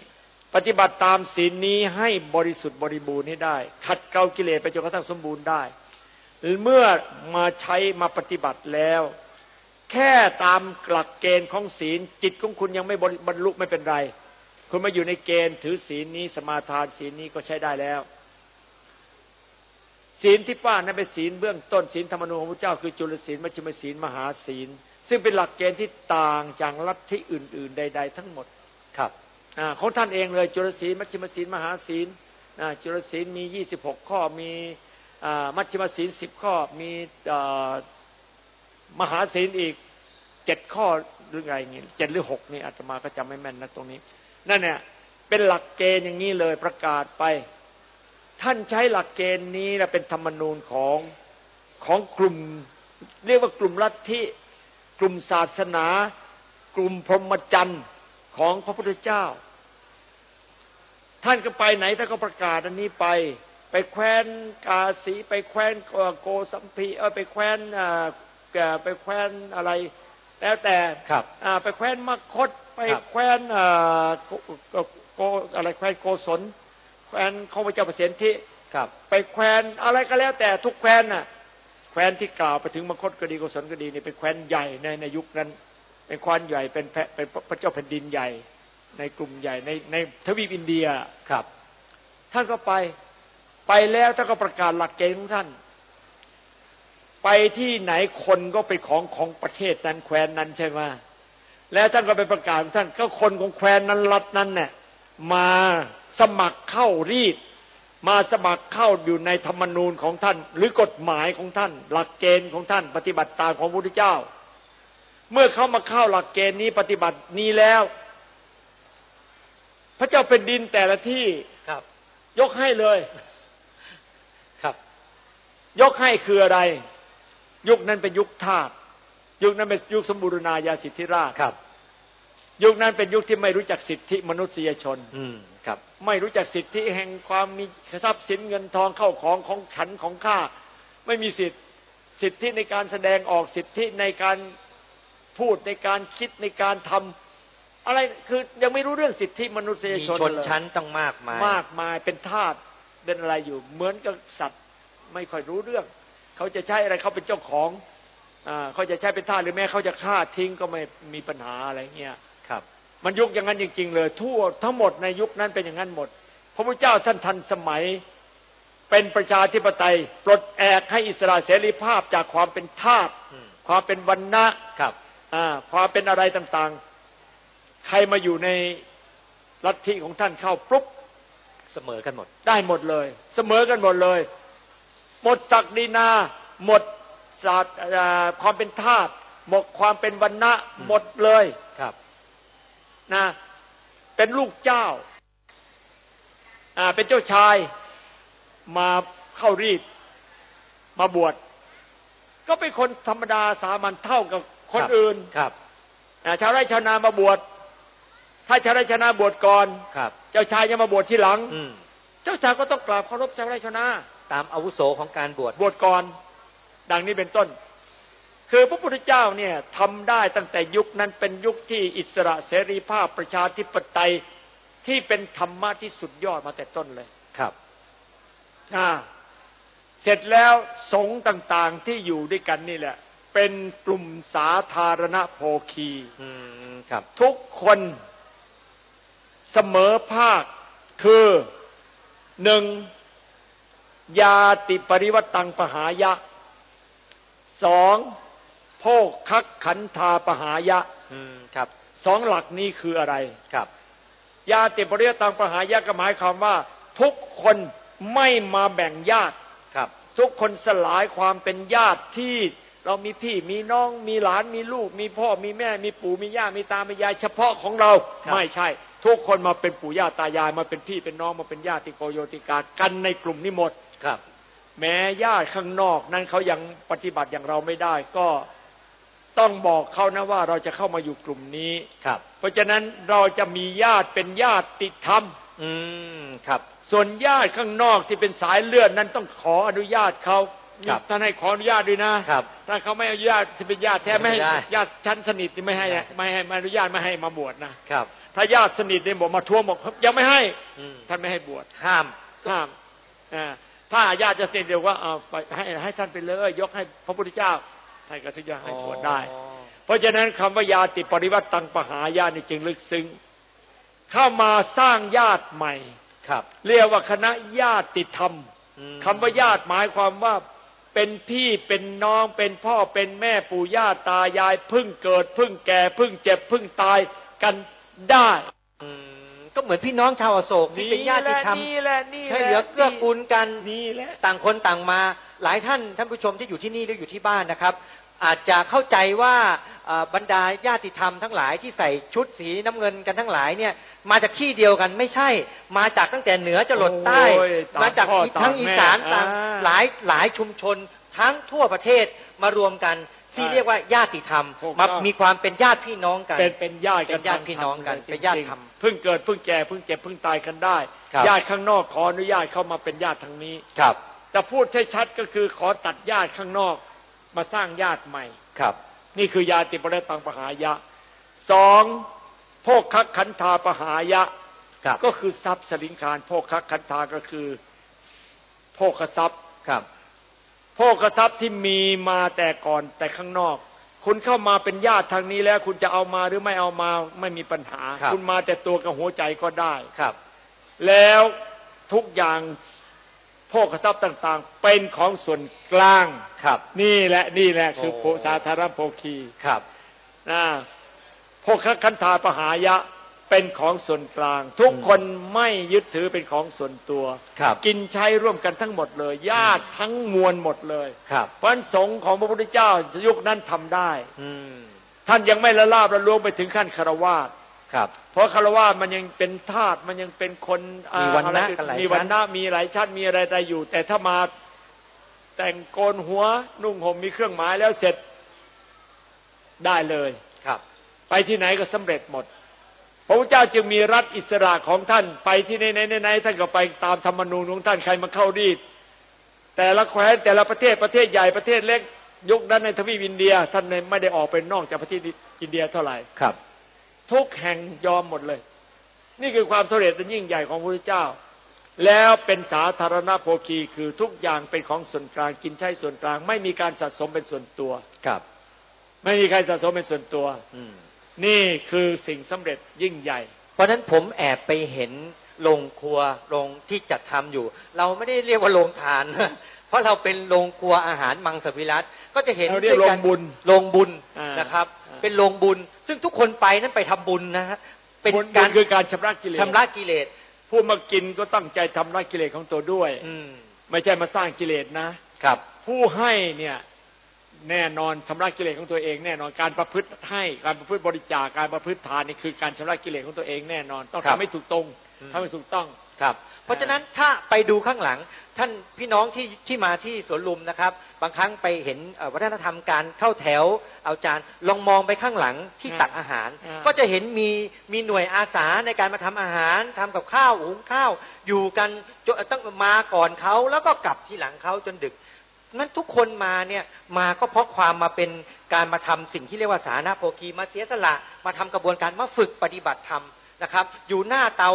B: ปฏิบัติตามศีลนี้ให้บริสุทธิ์บริบูรณ์ให้ได้ ขัดเกลากิเลสไปจนกระทั่งสมบูรณ์ได้ เมื่อมาใช้มาปฏิบัติแล้ว แค่ตามหลักเกณฑ์ของศีล จิตของคุณยังไม่บริบรรลุไม่เป็นไร คุณมาอยู่ในเกณฑ์ถือศีลนี้สมาทานศีลนี้ก็ใช้ได้แล้วศีลที่ป้านั้นเป็นศีลเบื้องต้นศีลธรรมนูญของพระเจ้าคือจุลศีลมัชฌิมศีลมหาศีล ซึ่งเป็นหลักเกณฑ์ที่ต่างจากลัทธิอื่น ๆ ใด ๆ ทั้งหมด
A: ครับ
B: อของท่านเองเลยจุลศีลมัชฌิมศีลมหาศีลจุลศีลมี 26 ข้อมีอมัชฌิมศีล10ข้อมีอมหาศีลอีกเจ็ดข้อหรือไงงี้เจ็ดหรือหกนี่อาตมาก็จำไม่แม่นนะตรงนี้นั่นเนี่ยเป็นหลักเกณฑ์อย่างนี้เลยประกาศไป ท่านใช้หลักเกณฑ์นี้นะเป็นธรรมนูญของของกลุ่ม เรียกว่ากลุ่มลัทธิกลุ่มศาสนา กลุ่มพรหมจรรย์ ของพระพุทธเจ้า ท่านก็ไปไหนท่านก็ประกาศอันนี้ไป ไปแคว้นกาสีไปแคว้นโกสัมพีเออไปแคว้นอ่าเอ่อไปแคว้นอะไร แล้วแต่
A: ครับ
B: อ่าไปแคว้นมคตไป
A: ครับ
B: แคว้นอ่าโกโกโกอะไรแคว้นโกศลแคว้นข้าพเจ้าเปรตที่
A: ครับ
B: ไปแคว้นอะไรก็แล้วแต่ทุกแคว้นน่ะแคว้นที่กล่าวไปถึงมคตก็ดีโกศลก็ดีนี่เป็นแคว้นใหญ่ในในยุคนั้น เป็นแคว้นใหญ่เป็นแพเป็นพระเจ้าแผ่นดินใหญ่ ในกลุ่มใหญ่ในในทวีปอินเดีย
A: ครับ
B: ท่านก็ไปไปแล้วท่านก็ประกาศหลักเกณฑ์ของท่าน ไปที่ไหนคนก็เป็นของของประเทศนั้นแคว้นนั้นใช่ไหมแล้วท่านก็ไปประกาศของท่านก็คนของแคว้นนั้นรัฐนั้นเนี่ยมาสมัครเข้ารีดมาสมัครเข้าอยู่ในธรรมนูญของท่าน หรือกฎหมายของท่าน หลักเกณฑ์ของท่าน ปฏิบัติตามของพระพุทธเจ้า เมื่อเขามาเข้าหลักเกณฑ์นี้ปฏิบัตินี้แล้ว พระเจ้าเป็นดินแต่ละที่
A: ครับ
B: ยกให้เลย
A: ครับ
B: ยกให้คืออะไร ยุคนั้นเป็นยุคทาสยุคนั้นเป็นยุคสมบูรณาญาสิทธิราช
A: ครับ
B: ยุคนั้นเป็นยุคที่ไม่รู้จักสิทธิมนุษยชน
A: อืมครับ
B: ไม่รู้จักสิทธิแห่งความมีทรัพย์สินเงินทองเข้าของของฉันของข้าไม่มีสิทธิสิทธิในการแสดงออกสิทธิในการ พูดในการคิดในการทำอะไรคือยังไม่รู้เรื่องสิทธิมนุษย
A: มี
B: ชน
A: ชน
B: เลย
A: ชั้นต้องมากมาย
B: มากมายเป็นทาสเป็นอะไรอยู่ เหมือนกับสัตว์ไม่ค่อยรู้เรื่อง เขาจะใช้อะไรเขาเป็นเจ้าของอ่าเขาจะใช้เป็นทาสหรือแม้เขาจะฆ่าทิ้งก็ไม่มีปัญหาอะไรเงี้ย
A: ครับ
B: มันยุคอย่างนั้นจริง ๆ เลย ทั่วทั้งหมดในยุคนั้นเป็นอย่างนั้นหมด พระพุทธเจ้าท่านทันสมัยเป็นประชาธิปไตย ปลดแอกให้อิสระเสรีภาพจากความเป็นทาส
A: อืม
B: ความเป็นวันณะ
A: ครับ
B: อ่าความเป็นอะไรต่างๆ ใครมาอยู่ในลัทธิของท่านเข้าปุ๊บ
A: เสมอกันหมด
B: ได้หมดเลย เสมอกันหมดเลย หมดศักดินา หมดศาสตร์อ่าความเป็นทาสหมดความเป็นวันณะ
A: อืม
B: หมดเลย
A: ครับ
B: นะเป็นลูกเจ้าอ่าเป็นเจ้าชายมาเข้ารีดมาบวชก็เป็นคนธรรมดาสามัญเท่ากับ คน
A: รับ
B: อื่น
A: ครับ
B: อ่าชาวไร่ชาวนามาบวชถ้าชาวไร่ชาวนาบวชก่อน
A: ครับ
B: เจ้าชายยังมาบวชทีหลัง
A: อืม
B: เจ้าชายก็ต้องกราบเคารพชาวไร่ชาวนา
A: ตามอาวุโสของการบวช
B: บวชก่อน ดังนี้เป็นต้น คือพระพุทธเจ้าเนี่ยทำได้ตั้งแต่ยุคนั้นเป็นยุคที่อิสระเสรีภาพประชาธิปไตยที่เป็นธรรมะที่สุดยอดมาแต่ต้นเลย
A: ครับ
B: อ่าเสร็จแล้วสงฆ์ต่าง ๆที่อยู่ด้วยกันนี่แหละ เป็นกลุ่มสาธารณโภคี
A: อืมครับ
B: ทุกคนเสมอภาคคือหนึ่งยาติปริวัตตังปหายะสองโภคคักขันธาปหายะ
A: อืมครับ
B: สองหลักนี้คืออะไร
A: ครับ
B: ยาติปริวัตตังปหายะก็หมายความว่า ทุกคนไม่มาแบ่งญาติ
A: ครับ
B: ทุกคนสลายความเป็นญาติที่ เรามีพี่มีน้องมีหลานมีลูก มีพ่อมีแม่ มีปู่มีย่ามีตามียาย เฉพาะของเรา
A: ครับ
B: ไม่ใช่ ทุกคนมาเป็นปู่ย่าตายายมาเป็นพี่เป็นน้องมาเป็นญาติโกโยติกากันในกลุ่มนี้หมด
A: ครับ
B: แม้ญาติข้างนอกนั้นเขายังปฏิบัติอย่างเราไม่ได้ ก็ต้องบอกเขานะว่าเราจะเข้ามาอยู่กลุ่มนี้
A: ครับ
B: เพราะฉะนั้นเราจะมีญาติเป็นญาติธรรม
A: อืมครับ
B: ส่วนญาติข้างนอกที่เป็นสายเลือดนั้นต้องขออนุญาตเขา
A: ครับ
B: ท่านให้ขออนุญาตด้วยนะครับถ้าเขาไม่อนุญาตที่เป็นญาติแท้ไม่ให้
A: ไม่ได้
B: ญาติชั้นสนิทนี่ไม่ให้
A: ไม่ได้
B: ไม่ให้ไม่อนุญาตไม่ให้มาบวชนะ
A: ครับ
B: ถ้าญาติสนิทเนี่ยบอกมาทวงบอกยังไม่ให้
A: อืม
B: ท่านไม่ให้บวช
A: ห้าม
B: ห้ามอ่าถ้าญาติจะสนิทเดียวว่าเอาไปให้ให้ท่านไปเลย ยกให้พระพุทธเจ้าท่านก็ถึงจะให้บวชได้
A: อ๋อ
B: เพราะฉะนั้นคำว่ายาติปริวัติตังปหายานี่จึงลึกซึ้งเข้ามาสร้างญาติใหม่
A: ครับ
B: เรียกว่าคณะญาติธรรม
A: อืม
B: คำว่าญาติหมายความว่า เป็นพี่เป็นน้องเป็นพ่อเป็นแม่ปู่ย่าตายายเพึ่งเกิดเพึ่งแก่เพึ่งเจ็บเพึ่งตายกันได้
A: อืมก็เหมือนพี่น้องชาวอโศกที่เป็นญาติธรรม
B: นี่แหละนี่แหละ
A: ให้เหลือเกื้อกูลกัน
B: นี่แหละ
A: ต่างคนต่างมา หลายท่านท่านผู้ชมที่อยู่ที่นี่หรืออยู่ที่บ้านนะครับ อาจจะเข้าใจว่าอ่าบรรดาญาติธรรมทั้งหลายที่ใส่ชุดสีน้ำเงินกันทั้งหลายเนี่ย มาจากที่เดียวกันไม่ใช่ มาจากตั้งแต่เหนือจรดใต้
B: โอ้ยต่าง
A: มาจาก
B: พ่อ
A: อีทั้ง
B: ต่าง
A: อี
B: แม่
A: สานต่าง
B: อ่า
A: หลายหลายชุมชนทั้งทั่วประเทศมารวมกันที่
B: ใช่
A: เรียกว่าญาติธรรม
B: ถูก
A: มา
B: ต้อง
A: มีความเป็นญาติพี่น้องกัน
B: เป็นเป็นญาติกัน
A: เป็นญาติพี่น้องกัน
B: ทงธรรม
A: เป็นญาติธรรม
B: จงๆเพิ่งเกิดเพิ่งแก่เพิ่งเจ็บเพิ่งตายกันได้
A: ครับ
B: ญาติข้างนอกขออนุญาตเข้ามาเป็นญาติทางนี้
A: ครับ
B: แต่พูดให้ชัดก็คือขอตัดญาติข้างนอก มาสร้างญาติใหม่
A: ครับ
B: นี่คือยาติปริตังปหายะสองโภคคักขันธาปหายะ
A: ครับ
B: ก็คือทรัพย์สลิงคารโภคคักขันธาก็คือโภคทรัพย์
A: ครับ
B: โภคทรัพย์ที่มีมาแต่ก่อนแต่ข้างนอก คุณเข้ามาเป็นญาติทางนี้แล้ว คุณจะเอามาหรือไม่เอามาไม่มีปัญหา
A: ครับ
B: ณมาแต่ตัวกับหัวใจก็ได้
A: ครับ
B: แล้วทุกอย่าง โภคทรัพย์ต่าง ๆ เป็นของส่วนกลาง
A: ครับ
B: นี่แหละนี่แหละคือ
A: โอ้
B: โภสาธารณโภคี
A: ครับ
B: นะโภคคันธาปหายะเป็นของส่วนกลาง ทุกคนไม่ยึดถือเป็นของส่วนตัว
A: ครับ
B: กินใช้ร่วมกันทั้งหมดเลย ญาติทั้งมวลหมดเลย
A: ครับ
B: เพราะฉะนั้นสงฆ์ของพระพุทธเจ้ายุคนั้นทำได้
A: อืม
B: ท่านยังไม่ละลาบละลวงไปถึงขั้นคารวาส
A: ครับ
B: เพราะคารวาสมันยังเป็นทาสมันยังเป็นคนอ่า
A: มีวรรณะ
B: อไร
A: กันหลาย
B: มีวัน
A: ชั้น
B: ณะมีหลายชั้นมีอะไรใดอยู่ แต่ถ้ามาแต่งโกนหัวนุ่งห่มมีเครื่องหมายแล้วเสร็จได้เลย
A: ครับ
B: ไปที่ไหนก็สำเร็จหมด พระพุทธเจ้าจึงมีรัฐอิสระของท่านไปที่ไหนไหนไหนท่านก็ไปตามธรรมนูญของท่านใครมาเข้ารีดแต่ละแคว้นแต่ละประเทศประเทศใหญ่ประเทศเล็กยกนั้นในทวีปอินเดีย ท่านไม่ได้ออกไปนอกจากประเทศอินเดียเท่าไหร่
A: ครับ
B: ทุกแห่งยอมหมดเลย นี่คือความสำเร็จอันยิ่งใหญ่ของพระพุทธเจ้า แล้วเป็นสาธารณโภคีคือทุกอย่างเป็นของส่วนกลางกินใช้ส่วนกลาง ไม่มีการสะสมเป็นส่วนตัว
A: ครับ
B: ไม่มีใครสะสมเป็นส่วนตัวอืนี่คือสิ่งสำเร็จยิ่งใหญ่
A: เพราะนั้นผมแอบไปเห็นโรงครัวโรงที่จัดทำอยู่ เราไม่ได้เรียกว่าโรงทาน เพราะเราเป็นโรงครัวอาหารมังสวิรัตก็จะเห็น
B: เรียกโรงบุญ
A: โรงบุญนะครับ เป็นโรงบุญ ซึ่งทุกคนไปนั้นไปทำบุญนะฮะ
B: เป็นการคือการชำระกิเลส
A: ชำระกิเลส
B: ผู้มากินก็ตั้งใจทำระกิเลสของตัวด้วย
A: อื
B: ไม่ใช่มาสร้างกิเลสนะ
A: ครับ
B: ผู้ให้เนี่ยแน่นอนชำระกิเลสของตัวเองแน่นอนการประพฤติให้การประพฤติบริจาคการประพฤติทานนี่คือการชำระกิเลสของตัวเองแน่นอน ต้องทำให้ถูกตรงทำให้ถูกต้อง
A: ครับ เพราะฉะนั้นถ้าไปดูข้างหลังท่านพี่น้องที่ที่มาที่สวนลุมนะครับ บางครั้งไปเห็นวัฒนธรรมการเข้าแถวเอาจานลองมองไปข้างหลังที่ตักอาหาร ก็จะเห็นมีมีหน่วยอาสาในการมาทำอาหารทำกับข้าวหุงข้าว อยู่กันจนต้องมาก่อนเขาแล้วก็กลับที่หลังเขาจนดึกนั้นทุกคนมาเนี่ยมาก็เพราะความมาเป็นการมาทำสิ่งที่เรียกว่าสาธารณโภคีมาเสียสละมาทำกระบวนการมาฝึกปฏิบัติธรรมนะครับ อยู่หน้าเตา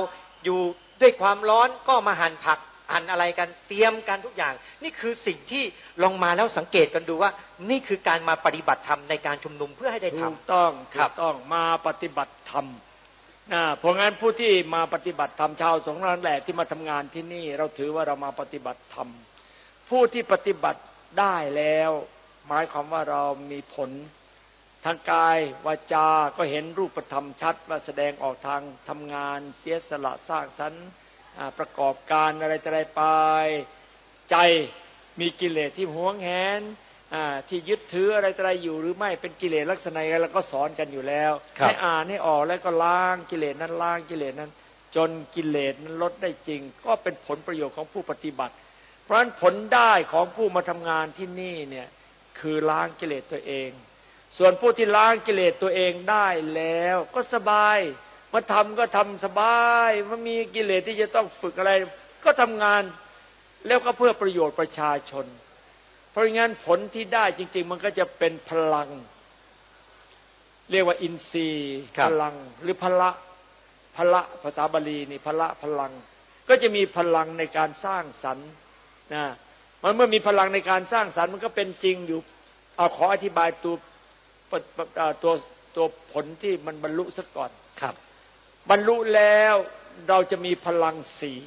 A: อยู่ด้วยความร้อนก็มาหั่นผักหั่นอะไรกันเตรียมกันทุกอย่าง นี่คือสิ่งที่ลองมาแล้วสังเกตกันดูว่า นี่คือการมาปฏิบัติธรรมในการชุมนุมเพื่อให้ได้ทำถู
B: กต้องถูกต้องมาปฏิบัติธรรมนะเพราะงั้นผู้ที่มาปฏิบัติธรรมชาวสงฆ์นั่นแหละที่มาทำงานที่นี่ เราถือว่าเรามาปฏิบัติธรรมผู้ที่ปฏิบัติได้แล้ว หมายความว่าเรามีผล ทางกายวาจาก็เห็นรูปธรรมชัดว่าแสดงออกทางทำงานเสียสละสร้างสรรค์ประกอบการอะไรจะได้ไป ใจมีกิเลสที่หวงแหนที่ยึดถืออะไรอะไรอยู่หรือไม่เป็นกิเลสลักษณะอะไรเราก็สอนกันอยู่แล้วให้อ่านให้ออกแล้วก็ล้างกิเลสนั้นล้างกิเลสนั้น จนกิเลสนั้นลดได้จริง ก็เป็นผลประโยชน์ของผู้ปฏิบัติ เพราะฉะนั้นผลได้ของผู้มาทำงานที่นี่เนี่ยคือล้างกิเลสตัวเอง ส่วนผู้ที่ล้างกิเลสตัวเองได้แล้ว ก็สบายมาทำก็ทำสบายมันมีกิเลสที่จะต้องฝึกอะไร ก็ทำงานแล้วก็เพื่อประโยชน์ประชาชน เพราะงั้นผลที่ได้จริง ๆ มันก็จะเป็นพลัง เรียกว่าอินทรีย์พลัง หรือพละพละภาษาบาลีนี่พละพลัง ก็จะมีพลังในการสร้างสรรค์นะมันเมื่อมีพลังในการสร้างสรรค์มันก็เป็นจริงอยู่เอาขออธิบายตัว ตัวตัวผลที่มันบรรลุซะก่อน
A: ครับ
B: บรรลุแล้วเราจะมีพลังสี่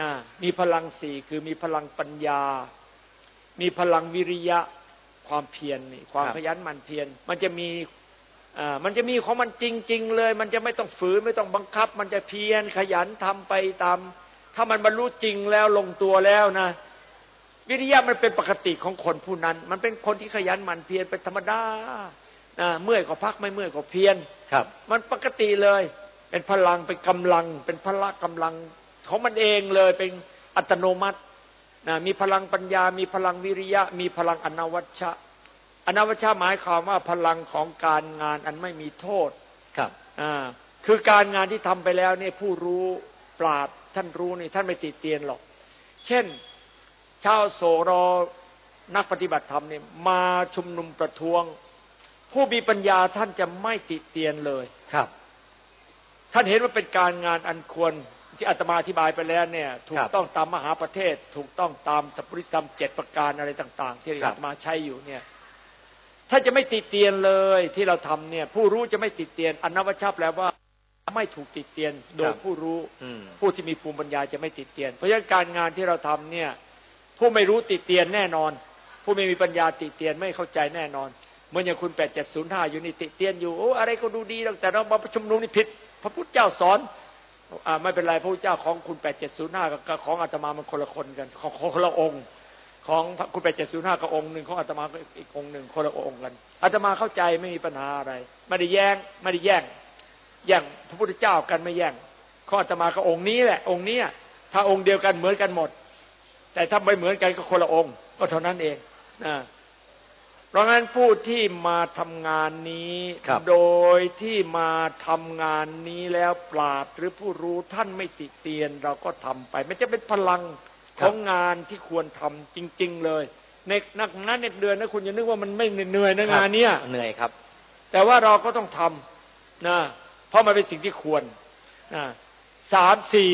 B: นะมีพลังสี่คือมีพลังปัญญา มีพลังวิริยะความเพียรนี่ความขยันหมั่นเพียรมันจะมีอ่ามันจะมีของมันจริง ๆ เลย มันจะไม่ต้องฝืนไม่ต้องบังคับ มันจะเพียรขยันทำไปตามถ้ามันบรรลุจริงแล้วลงตัวแล้วนะ วิริยะมันเป็นปกติของคนผู้นั้น มันเป็นคนที่ขยันหมั่นเพียรเป็นธรรมดาเมื่อยก็พักไม่เมื่อยก็เพียร
A: ครับ
B: มันปกติเลย เป็นพลังเป็นกำลัง เป็นพละกำลังของมันเองเลยเป็นอัตโนมัตินะมีพลังปัญญา มีพลังวิริยะ มีพลังอนวัชชะอนวัชชะหมายความว่าพลังของการงานอันไม่มีโทษ
A: ครับ
B: อ่าคือการงานที่ทำไปแล้วเนี่ยผู้รู้ปราดท่านรู้นี่ท่านไม่ติเตียนหรอก เช่น ชาวโสรนักปฏิบัติธรรมเนี่ยมาชุมนุมประท้วง ผู้มีปัญญาท่านจะไม่ติเตียนเลย
A: ครับ
B: ท่านเห็นว่าเป็นการงานอันควรที่อาตมาอธิบายไปแล้วเนี่ย ถูกต้องตามมหาประเทศ ถูกต้องตามสัพพุริธรรมเจ็ดประการอะไรต่าง ๆ ที่อาตมาใช้อยู่เนี่ยท่านจะไม่ติเตียนเลยที่เราทำเนี่ย ผู้รู้จะไม่ติเตียนอนนวชาแปลว่าไม่ถูกติเตียนโดยผู้รู้ผู้ที่มีภูมิปัญญาจะไม่ติเตียน เพราะฉะนั้นการงานที่เราทำเนี่ย ผู้ไม่รู้ติเตียนแน่นอน ผู้ไม่มีปัญญาติเตียนไม่เข้าใจแน่นอนเหมือนอย่างคุณแปดเจ็ดศูนย์ห้าอยู่นี่ติเตียนอยู่โอ้อะไรก็ดูดีแต่เรามาประชุมนุมนี่ผิด พระพุทธเจ้าสอนอ่าไม่เป็นไรพระพุทธเจ้าของคุณแปดเจ็ดศูนย์ห้ากับของอาตมามันคนละคนกันของคนละองค์ ของคุณแปดเจ็ดศูนย์ห้ากับองค์หนึ่งของอาตมาอีกองค์หนึ่งคนละองค์กันอาตมาเข้าใจไม่มีปัญหาอะไรไม่ได้แย่งไม่ได้แย่งแย่งพระพุทธเจ้ากันไม่แย่งของอาตมาก็องค์นี้แหละ องค์นี้ถ้าองค์เดียวกันเหมือนกันหมด แต่ถ้าไม่เหมือนกันก็คนละองค์ ก็เท่านั้นเองนะราะงั้นผู้ที่มาทำงานนี้
A: ครับ
B: โดยที่มาทำงานนี้แล้วปราดหรือผู้รู้ท่านไม่ติเตียน เราก็ทำไปไม่จะเป็นพลังของงานที่ควรทำจริง ๆ เลย ในนักนั้นเดือนนะคุณอย่านึกว่ามันไม่เหนื่อยนะงานเนี้ย
A: เหนื่อยครับ
B: แต่ว่าเราก็ต้องทำนะเพราะมันเป็นสิ่งที่ควรนะสามสี่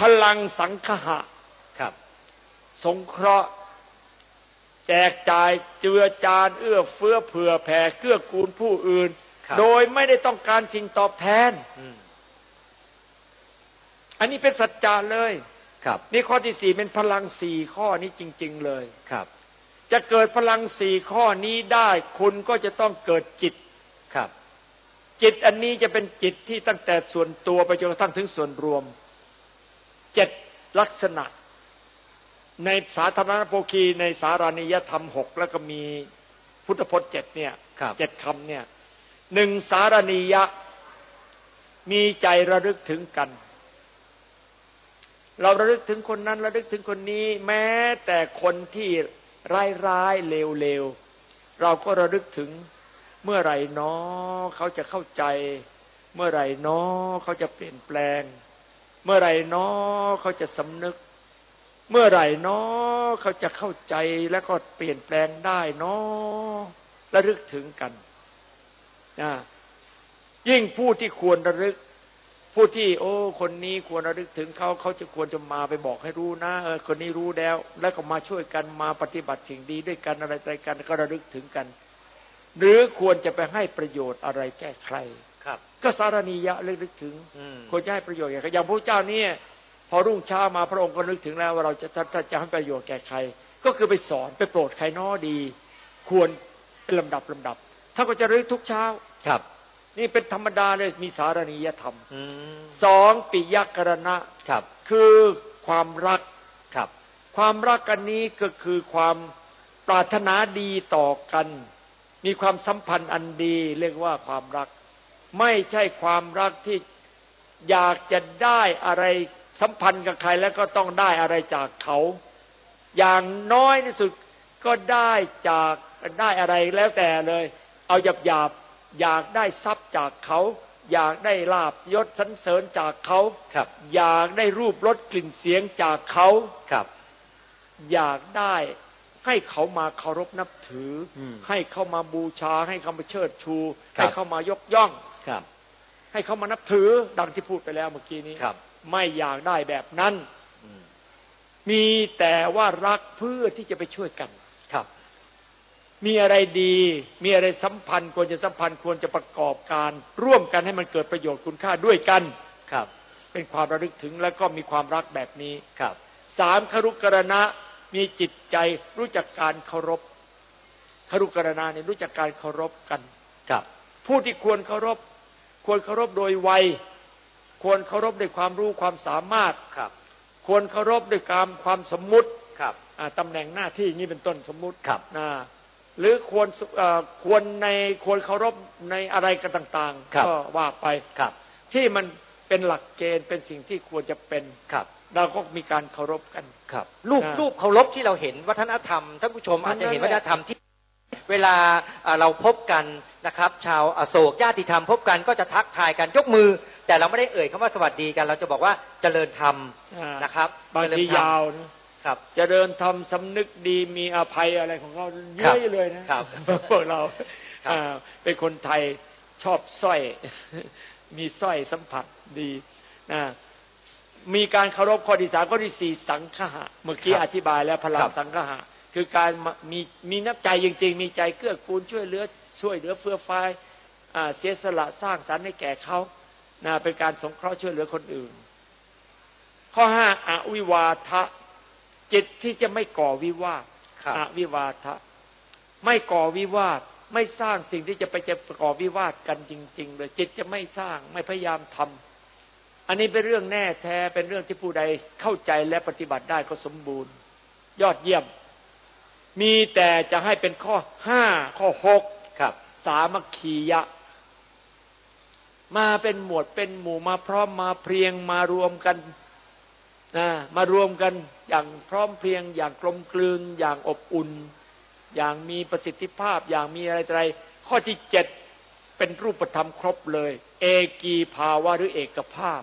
B: พลังสังคหะ
A: ครับ
B: สงเคราะห์ แจกจ่ายเจือจานเอื้อเฟื้อเผื่อแผ่เกื้อกูลผู้อื่น
A: ครับ
B: โดยไม่ได้ต้องการสิ่งตอบแทน
A: อืม
B: อันนี้เป็นสัจจะเลย
A: ครับ
B: นี่ข้อที่สี่เป็นพลังสี่ข้อนี้จริง ๆเลย
A: ครับ
B: จะเกิดพลังสี่ข้อนี้ได้ คุณก็จะต้องเกิดจิต
A: ครับ
B: จิตอันนี้จะเป็นจิตที่ตั้งแต่ส่วนตัวไปจนกระทั่งถึงส่วนรวมเจ็ดลักษณะ ในสาธารณโภคีในสารานิยธรรมหกแล้วก็มีพุทธพจน์เจ็ดเนี่ย
A: ครับ
B: เจ็ดคำเนี่ยหนึ่งสารณียะ มีใจระลึกถึงกัน เราระลึกถึงคนนั้นระลึกถึงคนนี้ แม้แต่คนที่ร้ายร้ายๆเลวๆเราก็ระลึกถึงเมื่อไหร่น้อเขาจะเข้าใจ เมื่อไหร่น้อเขาจะเปลี่ยนแปลง เมื่อไหร่น้อเขาจะสำนึก เมื่อไหร่น้อเขาจะเข้าใจแล้วก็เปลี่ยนแปลงได้น้อระลึกถึงกันนะยิ่งผู้ที่ควรระลึก ผู้ที่ โอ้ คนนี้ควรระลึกถึงเขาเขาจะควรจะมาไปบอกให้รู้นะเออคนนี้รู้แล้ว แล้วก็มาช่วยกันมาปฏิบัติสิ่งดีด้วยกันอะไรอะไรกันก็ระลึกถึงกัน หรือควรจะไปให้ประโยชน์อะไรแก้ใคร
A: ครับ
B: ก็สารณียะระลึกถึง
A: อืม
B: ควรจะให้ประโยชน์แก่ใครอย่างพระเจ้าเนี่ย พอรุ่งเช้ามาพระองค์ก็นึกถึงแล้วว่าเราจะถ้าถ้าจะให้ประโยชน์แก่ใคร ก็คือไปสอนไปโปรดใครน้อดี ควรเป็นลำดับลำดับท่านก็จะระลึกทุกเช้า
A: ครับ
B: นี่เป็นธรรมดาเลยมีสารณียธรรม
A: อืม
B: สองปิยกรณะ
A: ครับ
B: คือความรัก
A: ครับ
B: ความรักกันนี้ก็คือความปรารถนาดีต่อกัน มีความสัมพันธ์อันดีเรียกว่าความรัก ไม่ใช่ความรักที่อยากจะได้อะไร สัมพันธ์กับใครแล้วก็ต้องได้อะไรจากเขา อย่างน้อยที่สุดก็ได้จากได้อะไรแล้วแต่เลย เอาหยาบหยาบๆอยากได้ทรัพย์จากเขา อยากได้ลาบยศสันเสริญจากเขา
A: ครับ
B: อยากได้รูปรสกลิ่นเสียงจากเขา
A: ครับ
B: อยากได้ให้เขามาเคารพนับถืออ
A: ม
B: ให้เขามาบูชา ให้เขามาเชิดชู
A: ครับ
B: ให้เขามายกย่อง
A: ครับ
B: ให้เขามานับถือดังที่พูดไปแล้วเมื่อกี้นี้
A: ครับ
B: ไม่อยากได้แบบนั้น
A: อืม
B: มีแต่ว่ารักเพื่อที่จะไปช่วยกัน
A: ครับ
B: มีอะไรดี มีอะไรสัมพันธ์ ควรจะสัมพันธ์ควรจะประกอบการ ร่วมกันให้มันเกิดประโยชน์คุณค่าด้วยกัน
A: ครับ
B: เป็นความระลึกถึงแล้วก็มีความรักแบบนี้
A: ครับ
B: สามคารุกรณะมีจิตใจรู้จักการเคารพคารุกรณะเนี่ยรู้จักการเคารพกัน
A: ครับ
B: ผู้ที่ควรเคารพควรเคารพโดยวัย ควรเคารพด้วยความรู้ความสามารถ
A: ครับ
B: ควรเคารพด้วยการความสมมุติ
A: ครับ
B: อ่าตำแหน่งหน้าที่อย่างนี้เป็นต้นสมมุติ
A: ครับ
B: นะหรือควรเอ่อควรในควรเคารพในอะไรกันต่าง
A: ครับ
B: ๆก็ว่าไป
A: ครับ
B: ที่มันเป็นหลักเกณฑ์เป็นสิ่งที่ควรจะเป็น
A: ครับ
B: เราก็มีการเคารพกัน
A: ครับรูป
B: อ่า
A: รูปเคารพที่เราเห็นวัฒนธรรมท่านผู้ชม
B: ทั้
A: อาจ
B: ง
A: จะเห็น
B: นั้น
A: วั
B: แห
A: ฒ
B: ละ
A: นธรรมที่ เวลาอ่าเราพบกันนะครับ ชาวอโศกญาติธรรมพบกันก็จะทักทายกันยกมือ แต่เราไม่ได้เอ่ยคำว่าสวัสดีกัน เราจะบอกว่าเจริญธรรม
B: อ่า
A: นะครับ
B: บาง
A: เจริ
B: ที
A: ญธรรม
B: ยาวนะครับเจะเดินทำสำนึกดีมีอภัยอะไรของเราเย
A: ครับ
B: อะเลยนะครับพวกเรา
A: ครับ
B: อ่าเป็นคนไทยชอบสร้อย มีสร้อยสัมผัสดีนะมีการเคารพข้อที่สามข้อที่สี่สังฆะเมื่อกี้
A: ครับ
B: อธิบายแล้วพลั
A: ค
B: ง
A: รับ
B: สังฆะ คือการมามีมีน้ำใจจริง ๆ มีใจเกื้อกูลช่วยเหลือช่วยเหลือเฟื่อฟายอ่าเสียสละสร้างสรรค์ให้แก่เขานะเป็นการสงเคราะห์ช่วยเหลือคนอื่น ข้อห้าอวิวาทะจิตที่จะไม่ก่อวิวาท
A: ครับ
B: อวิวาทะ ไม่ก่อวิวาทไม่สร้างสิ่งที่จะไปจะก่อวิวาทกันจริง ๆ เลยจิตจะไม่สร้างไม่พยายามทำอันนี้เป็นเรื่องแน่แท้เป็นเรื่องที่ผู้ใดเข้าใจและปฏิบัติได้ก็สมบูรณ์ ยอดเยี่ยม มีแต่จะให้เป็นข้อห้าข้อหก
A: ครับ
B: สามัคคียะ มาเป็นหมวดเป็นหมู่มาพร้อมมาเพรียงมารวมกันนะมารวมกันอย่างพร้อมเพรียง อย่างกลมกลืน อย่างอบอุ่น อย่างมีประสิทธิภาพอย่างมีอะไรอะไรข้อที่เจ็ดเป็นรูปธรรมครบเลย เอกีภาวะหรือเอกภาพ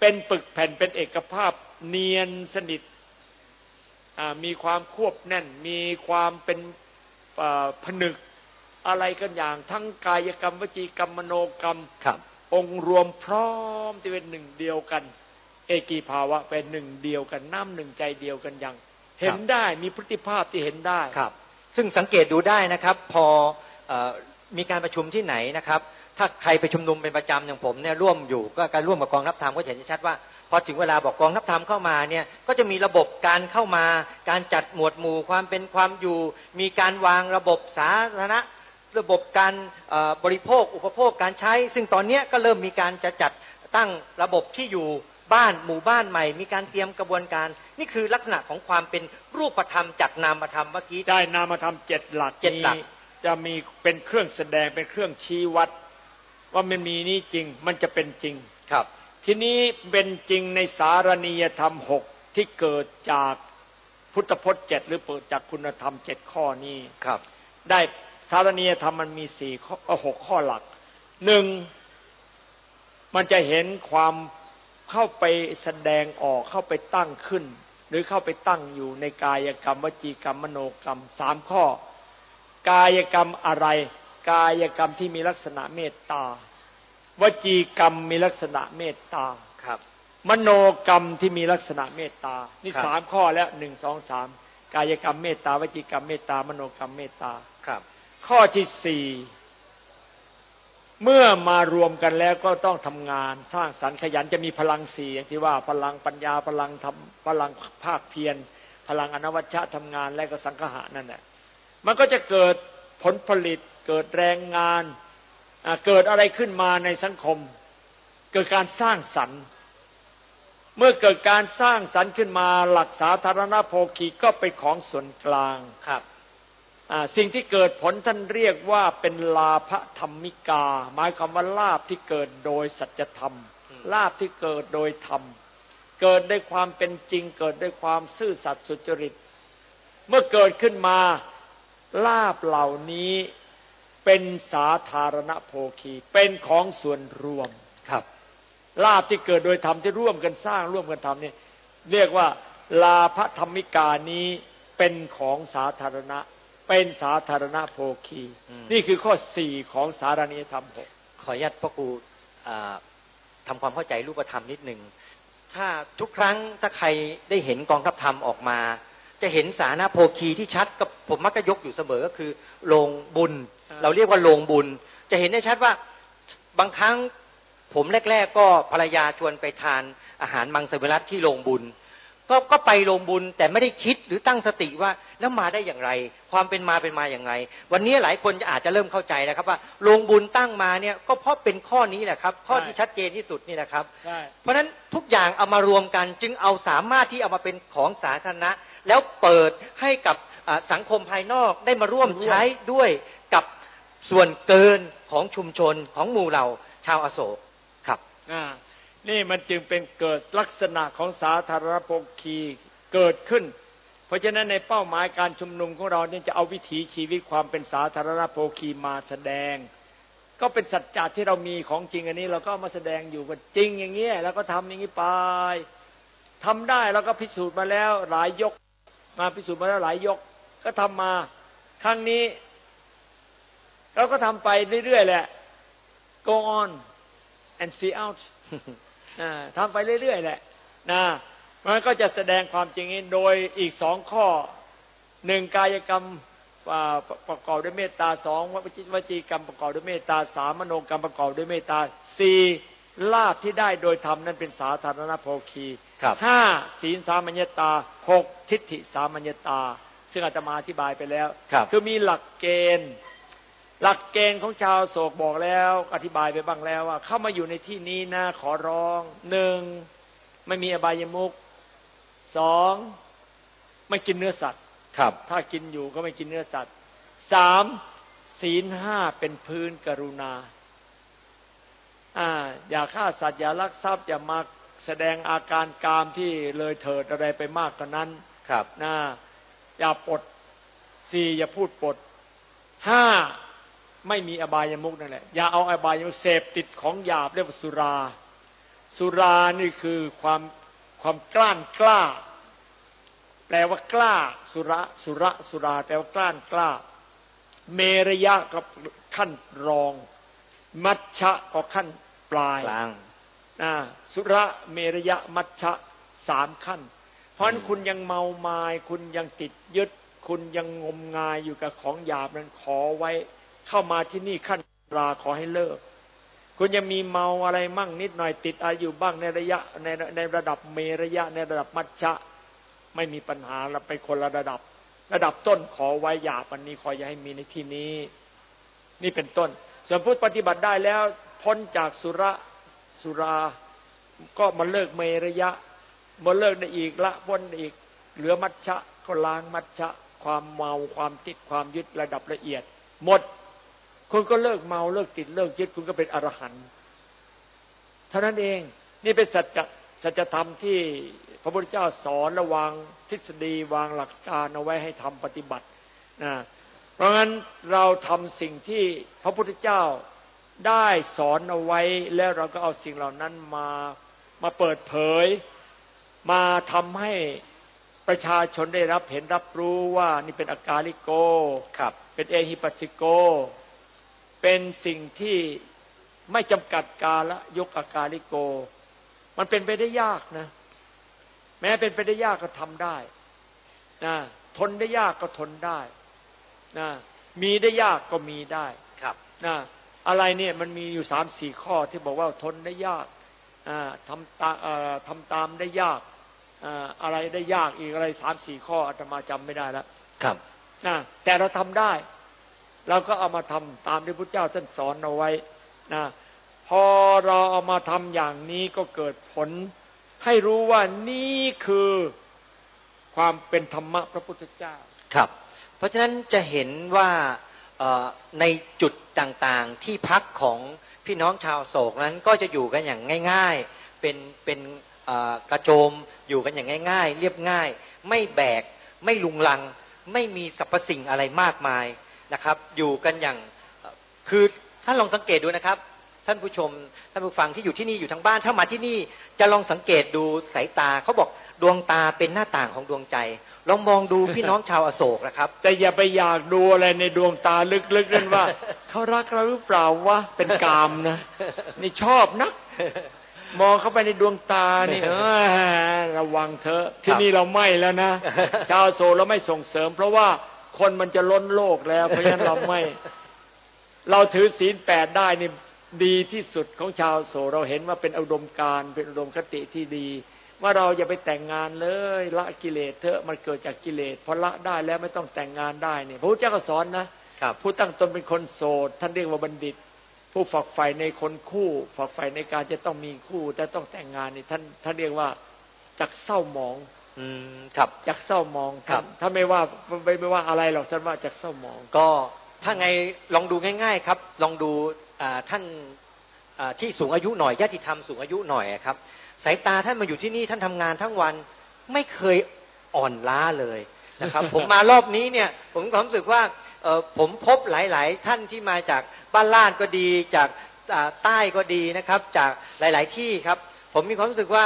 B: เป็นปึกแผ่นเป็นเอกภาพ เนียนสนิท มีความควบแน่น มีความเป็นผนึกอะไรกันอย่างทั้งกายกรรมวจีกรรมมโนกรรม
A: ครับ
B: องค์รวมพร้อมที่เป็นหนึ่งเดียวกัน เอกีภาวะเป็นหนึ่งเดียวกันน้ำหนึ่งใจเดียวกันอย่าง เห็นได้มีพฤติภาพที่เห็นได้
A: ครับ ซึ่งสังเกตดูได้นะครับ พอมีการประชุมที่ไหนนะครับ ถ้าใครไปชุมนุมเป็นประจำอย่างผมเนี่ยร่วมอยู่ก็การร่วมกับกองทัพธรรมก็เห็นชัดว่า พอถึงเวลาบอกกองทัพธรรมเข้ามาเนี่ยก็จะมีระบบการเข้ามา การจัดหมวดหมู่ความเป็นความอยู่ มีการวางระบบสาธารณะระบบการบริโภคอุปโภคการใช้ ซึ่งตอนนี้ก็เริ่มมีการจะจัดตั้งระบบที่อยู่บ้านหมู่บ้านใหม่ มีการเตรียมกระบวนการ นี่คือลักษณะของความเป็นรูปธรรมจากนามธรรมเมื่อกี้
B: ได้นามธรรมเจ็ดหลัก
A: เจ็ดหลัก
B: จะมีเป็นเครื่องแสดงเป็นเครื่องชี้วัด ว่ามันมีนี่จริงมันจะเป็นจริง
A: ครับ
B: ทีนี้เป็นจริงในสารณียธรรมหกที่เกิดจากพุทธพจน์เจ็ดหรือเปิดจากคุณธรรมเจ็ดข้อนี้
A: ครับ
B: ได้สารณียธรรมมันมีสี่ข้อหกข้อหลักหนึ่งมันจะเห็นความเข้าไปแสดงออกเข้าไปตั้งขึ้น หรือเข้าไปตั้งอยู่ในกายกรรมวจีกรรมมโนกรรมสามข้อ กายกรรมอะไร กายกรรมที่มีลักษณะเมตตา วจีกรรมมีลักษณะเมตตา
A: ครับ
B: มโนกรรมที่มีลักษณะเมตตา นี่สามข้อแล้วหนึ่งสองสามกายกรรมเมตตาวจีกรรมเมตตามโนกรรมเมตตา
A: ครับ
B: ข้อที่สี่เมื่อมารวมกันแล้วก็ต้องทำงานสร้างสรรค์ขยันจะมีพลังสี่อย่างที่ว่าพลังปัญญาพลังทำพลังภาคเพียรพลังอนวัชชะทำงานและก็สังหะนั่นแหละมันก็จะเกิดผลผลิตเกิดแรงงาน เกิดอะไรขึ้นมาในสังคม เกิดการสร้างสรรค์ เมื่อเกิดการสร้างสรรค์ขึ้นมาหลักสาธารณโภคีก็เป็นของส่วนกลาง
A: ครับ
B: สิ่งที่เกิดผลท่านเรียกว่าเป็นลาภธรรมิกา หมายความว่าลาภที่เกิดโดยสัจธรรม ลาภที่เกิดโดยธรรม เกิดด้วยความเป็นจริง เกิดด้วยความซื่อสัตย์สุจริต เมื่อเกิดขึ้นมาลาภเหล่านี้ เป็นสาธารณโภคี เป็นของส่วนรวม
A: ครับ
B: ลาภที่เกิดโดยธรรมที่ร่วมกันสร้างร่วมกันทำเนี่ยเรียกว่าลาภธรรมิกานี้เป็นของสาธารณะ เป็นสาธารณโภคี นี่คือข้อสี่ของสารณีธรรมหก
A: ขออนุญาตพ่อครูทำความเข้าใจรูปธรรมนิดหนึ่งถ้าทุกครั้งถ้าใครได้เห็นกองทัพธรรมออกมา จะเห็นสาธารณโภคีที่ชัดกับผมมักจะยกอยู่เสมอก็คือโรงบุญ เราเรียกว่าโรงบุญ จะเห็นได้ชัดว่าบางครั้งผมแรก ๆ ก็ภรรยาชวนไปทานอาหารมังสวิรัตที่โรงบุญ ก็ก็ไปลงบุญแต่ไม่ได้คิดหรือตั้งสติว่าแล้วมาได้อย่างไร ความเป็นมาเป็นมาอย่างไร วันนี้หลายคนอาจจะเริ่มเข้าใจนะครับว่าลงบุญตั้งมาเนี่ยก็เพราะเป็นข้อนี้แหละครับ ข้อที่ชัดเจนที่สุดนี่แหละครับ เพราะฉะนั้นทุกอย่างเอามารวมกันจึงเอาสามารถที่เอามาเป็นของสาธารณะ แล้วเปิดให้กับสังคมภายนอกได้มาร่วมใช้ด้วยกับส่วนเกินของชุมชนของหมู่เราชาวอโศกครับ
B: นี่มันจึงเป็นเกิดลักษณะของสาธารณภคีเกิดขึ้น เพราะฉะนั้นในเป้าหมายการชุมนุมของเราเนี่ยจะเอาวิถีชีวิตความเป็นสาธารณโภคีมาแสดง ก็เป็นสัจจะที่เรามีของจริงอันนี้ เราก็มาแสดงอยู่กันจริงอย่างเงี้ยแล้วก็ทำอย่างนี้ไปทำได้แล้วก็พิสูจน์มาแล้วหลายยก มาพิสูจน์มาแล้วหลายยก ก็ทำมาครั้งนี้ เราก็ทำไปเรื่อยๆแหละ go on and see out ทำไปเรื่อยๆแหละนะมันก็จะแสดงความจริงนี้โดยอีกสองข้อหนึ่งกายกรรมประกอบด้วยเมตตาสองวจีกรรมประกอบด้วยเมตตาสามมโนกรรมประกอบด้วยเมตตาสี่ลาภที่ได้โดยธรรมนั้นเป็นสาธารณโภคีห้าศีลสามัญญตาหกทิฏฐิสามัญญตา ซึ่งอาจจะมาอธิบายไปแล้ว คือมีหลักเกณฑ์ หลักเกณฑ์ของชาวโศกบอกแล้ว อธิบายไปบ้างแล้วว่า เข้ามาอยู่ในที่นี้นะขอร้องหนึ่งไม่มีอบายมุกสองไม่กินเนื้อสัตว์
A: ครับ
B: ถ้ากินอยู่ก็ไม่กินเนื้อสัตว์สามศีลห้าเป็นพื้นกรุณาอ่าอย่าฆ่าสัตว์อย่าลักทรัพย์อย่ามาแสดงอาการกามที่เลยเถิดอะไรไปมากกว่านั้น
A: ครับ
B: นะอย่าปดสี่อย่าพูดปดห้า ไม่มีอบายามุกนั่นแหละอย่าเอาอบายามุกเสพติดของหยาบเรียกว่าสุรา สุรานี่คือความความกล้านกล้า แปลว่ากล้าสุระสุระสุราแปลว่ากล้านกล้า เมรยะกับขั้นรอง มัชชะก็ขั้นปลาย
A: กลาง
B: นะสุระเมรยะมัชชะสามขั้น เพราะฉะนั้นคุณยังเมามาย คุณยังติดยึด คุณยังงมงายอยู่กับของหยาบนั้นขอไว้ เข้ามาที่นี่ขั้นราขอให้เลิก คุณยังมีเมาอะไรมั่งนิดหน่อยติดอายุบ้างในระยะในในระดับเมระยะในระดับมัชชะ ไม่มีปัญหาเราไปคนละระดับ ระดับต้นขอไว้หยาบันนี้ขออย่าให้มีในที่นี้ นี่เป็นต้น ส่วนผู้ปฏิบัติได้แล้ว พ้นจากสุระสุรา ก็มาเลิกเมระยะมาเลิกได้อีกละพ้นอีกเหลือมัชชะก็ล้างมัชชะ ความเมาความติดความยึดระดับละเอียด หมด คุณก็เลิกเมาเลิกติดเลิกยึดคุณก็เป็นอรหันต์เท่านั้นเองนี่เป็นสัจสัจธรรมที่พระพุทธเจ้าสอนระวางทฤษฎีวางหลักการเอาไว้ให้ทำปฏิบัตินะเพราะงั้นเราทำสิ่งที่พระพุทธเจ้าได้สอนเอาไว้ แล้วเราก็เอาสิ่งเหล่านั้นมามาเปิดเผย มาทำให้ประชาชนได้รับเห็นรับรู้ว่านี่เป็นอากาลิโก
A: ครับ
B: เป็นเอหิปัสสิโก เป็นสิ่งที่ไม่จำกัดกาละยกอากาลิโก มันเป็นไปได้ยากนะ แม้เป็นไปได้ยากก็ทำได้นะทนได้ยากก็ทนได้นะมีได้ยากก็มีได้
A: ครับ
B: นะอะไรเนี่ยมันมีอยู่สามสี่ข้อที่บอกว่าทนได้ยากอ่าทำตาเอ่อทำตามได้ยากอ่าอะไรได้ยากอีกอะไรสามสี่ข้ออาตมาจำไม่ได้แล้ว
A: ครับ
B: นะแต่เราทำได้ เราก็เอามาทำตามที่พระเจ้าท่านสอนเอาไว้นะพอเราเอามาทำอย่างนี้ก็เกิดผล ให้รู้ว่านี่คือความเป็นธรรมะพระพุทธเจ้า
A: ครับ เพราะฉะนั้นจะเห็นว่าในจุดต่างๆที่พักของพี่น้องชาวโศกนั้นก็จะอยู่กันอย่างง่าย ๆ เป็นเป็นกระโจมอยู่กันอย่างง่าย ๆ เรียบง่าย ไม่แบก ไม่ลุงลัง ไม่มีสรรพสิ่งอะไรมากมาย นะครับ อยู่กันอย่างเอ่อคือท่านลองสังเกตดูนะครับ ท่านผู้ชมท่านผู้ฟังที่อยู่ที่นี่อยู่ทางบ้าน ถ้ามาที่นี่จะลองสังเกตดูสายตาเขาบอกดวงตาเป็นหน้าต่างของดวงใจ ลองมองดูพี่น้องชาวอโศกนะครับ
B: แต่อย่าไปอยากดูอะไรในดวงตาลึกๆนั่นว่าเขารักเราหรือเปล่าวะเป็นกามนะนี่ชอบนักมองเข้าไปในดวงตานี่เออระวังเถอะที่นี่เราไม่แล้วนะชาวโซเราไม่ส่งเสริม เพราะว่า คนมันจะล้นโลกแล้ว เพราะฉะนั้นเราไม่ เราถือศีลแปดได้นี่ดีที่สุดของชาวโสเราเห็นว่าเป็นอุดมการณ์เป็นอุดมคติที่ดี ว่าเราอย่าไปแต่งงานเลยละกิเลสเถอะมันเกิดจากกิเลสพอละได้แล้วไม่ต้องแต่งงานได้เนี่ยพระพุทธเจ้าก็สอนนะครับผู้ตั้งตนเป็นคนโสดท่านเรียกว่าบัณฑิต ผู้ฝักใฝ่ในคนคู่ ฝักใฝ่ในการจะต้องมีคู่แต่ต้องแต่งงานนี่ท่านท่านเรียกว่าจักเศร้าหมอง
A: อืมครับ
B: จักเศร้าหมอง
A: ครับ
B: ท่านไม่ว่าไม่ไม่ว่าอะไรหรอกท่านว่าจักเศร้าหมอง
A: ก็ถ้าไงลองดูง่าย ๆ ครับ ลองดูอ่าท่านอ่าที่สูงอายุหน่อยญาติธรรมสูงอายุหน่อยครับ สายตาท่านมาอยู่ที่นี่ท่านทำงานทั้งวันไม่เคยอ่อนล้าเลยนะครับ ผมมารอบนี้เนี่ย ผมมีความรู้สึกว่าเอ่อผมพบหลาย ๆ ท่านที่มาจากบ้านล่านก็ดีจากอ่าใต้ก็ดีนะครับ จากหลาย ๆ ที่ครับ ผมมีความรู้สึกว่า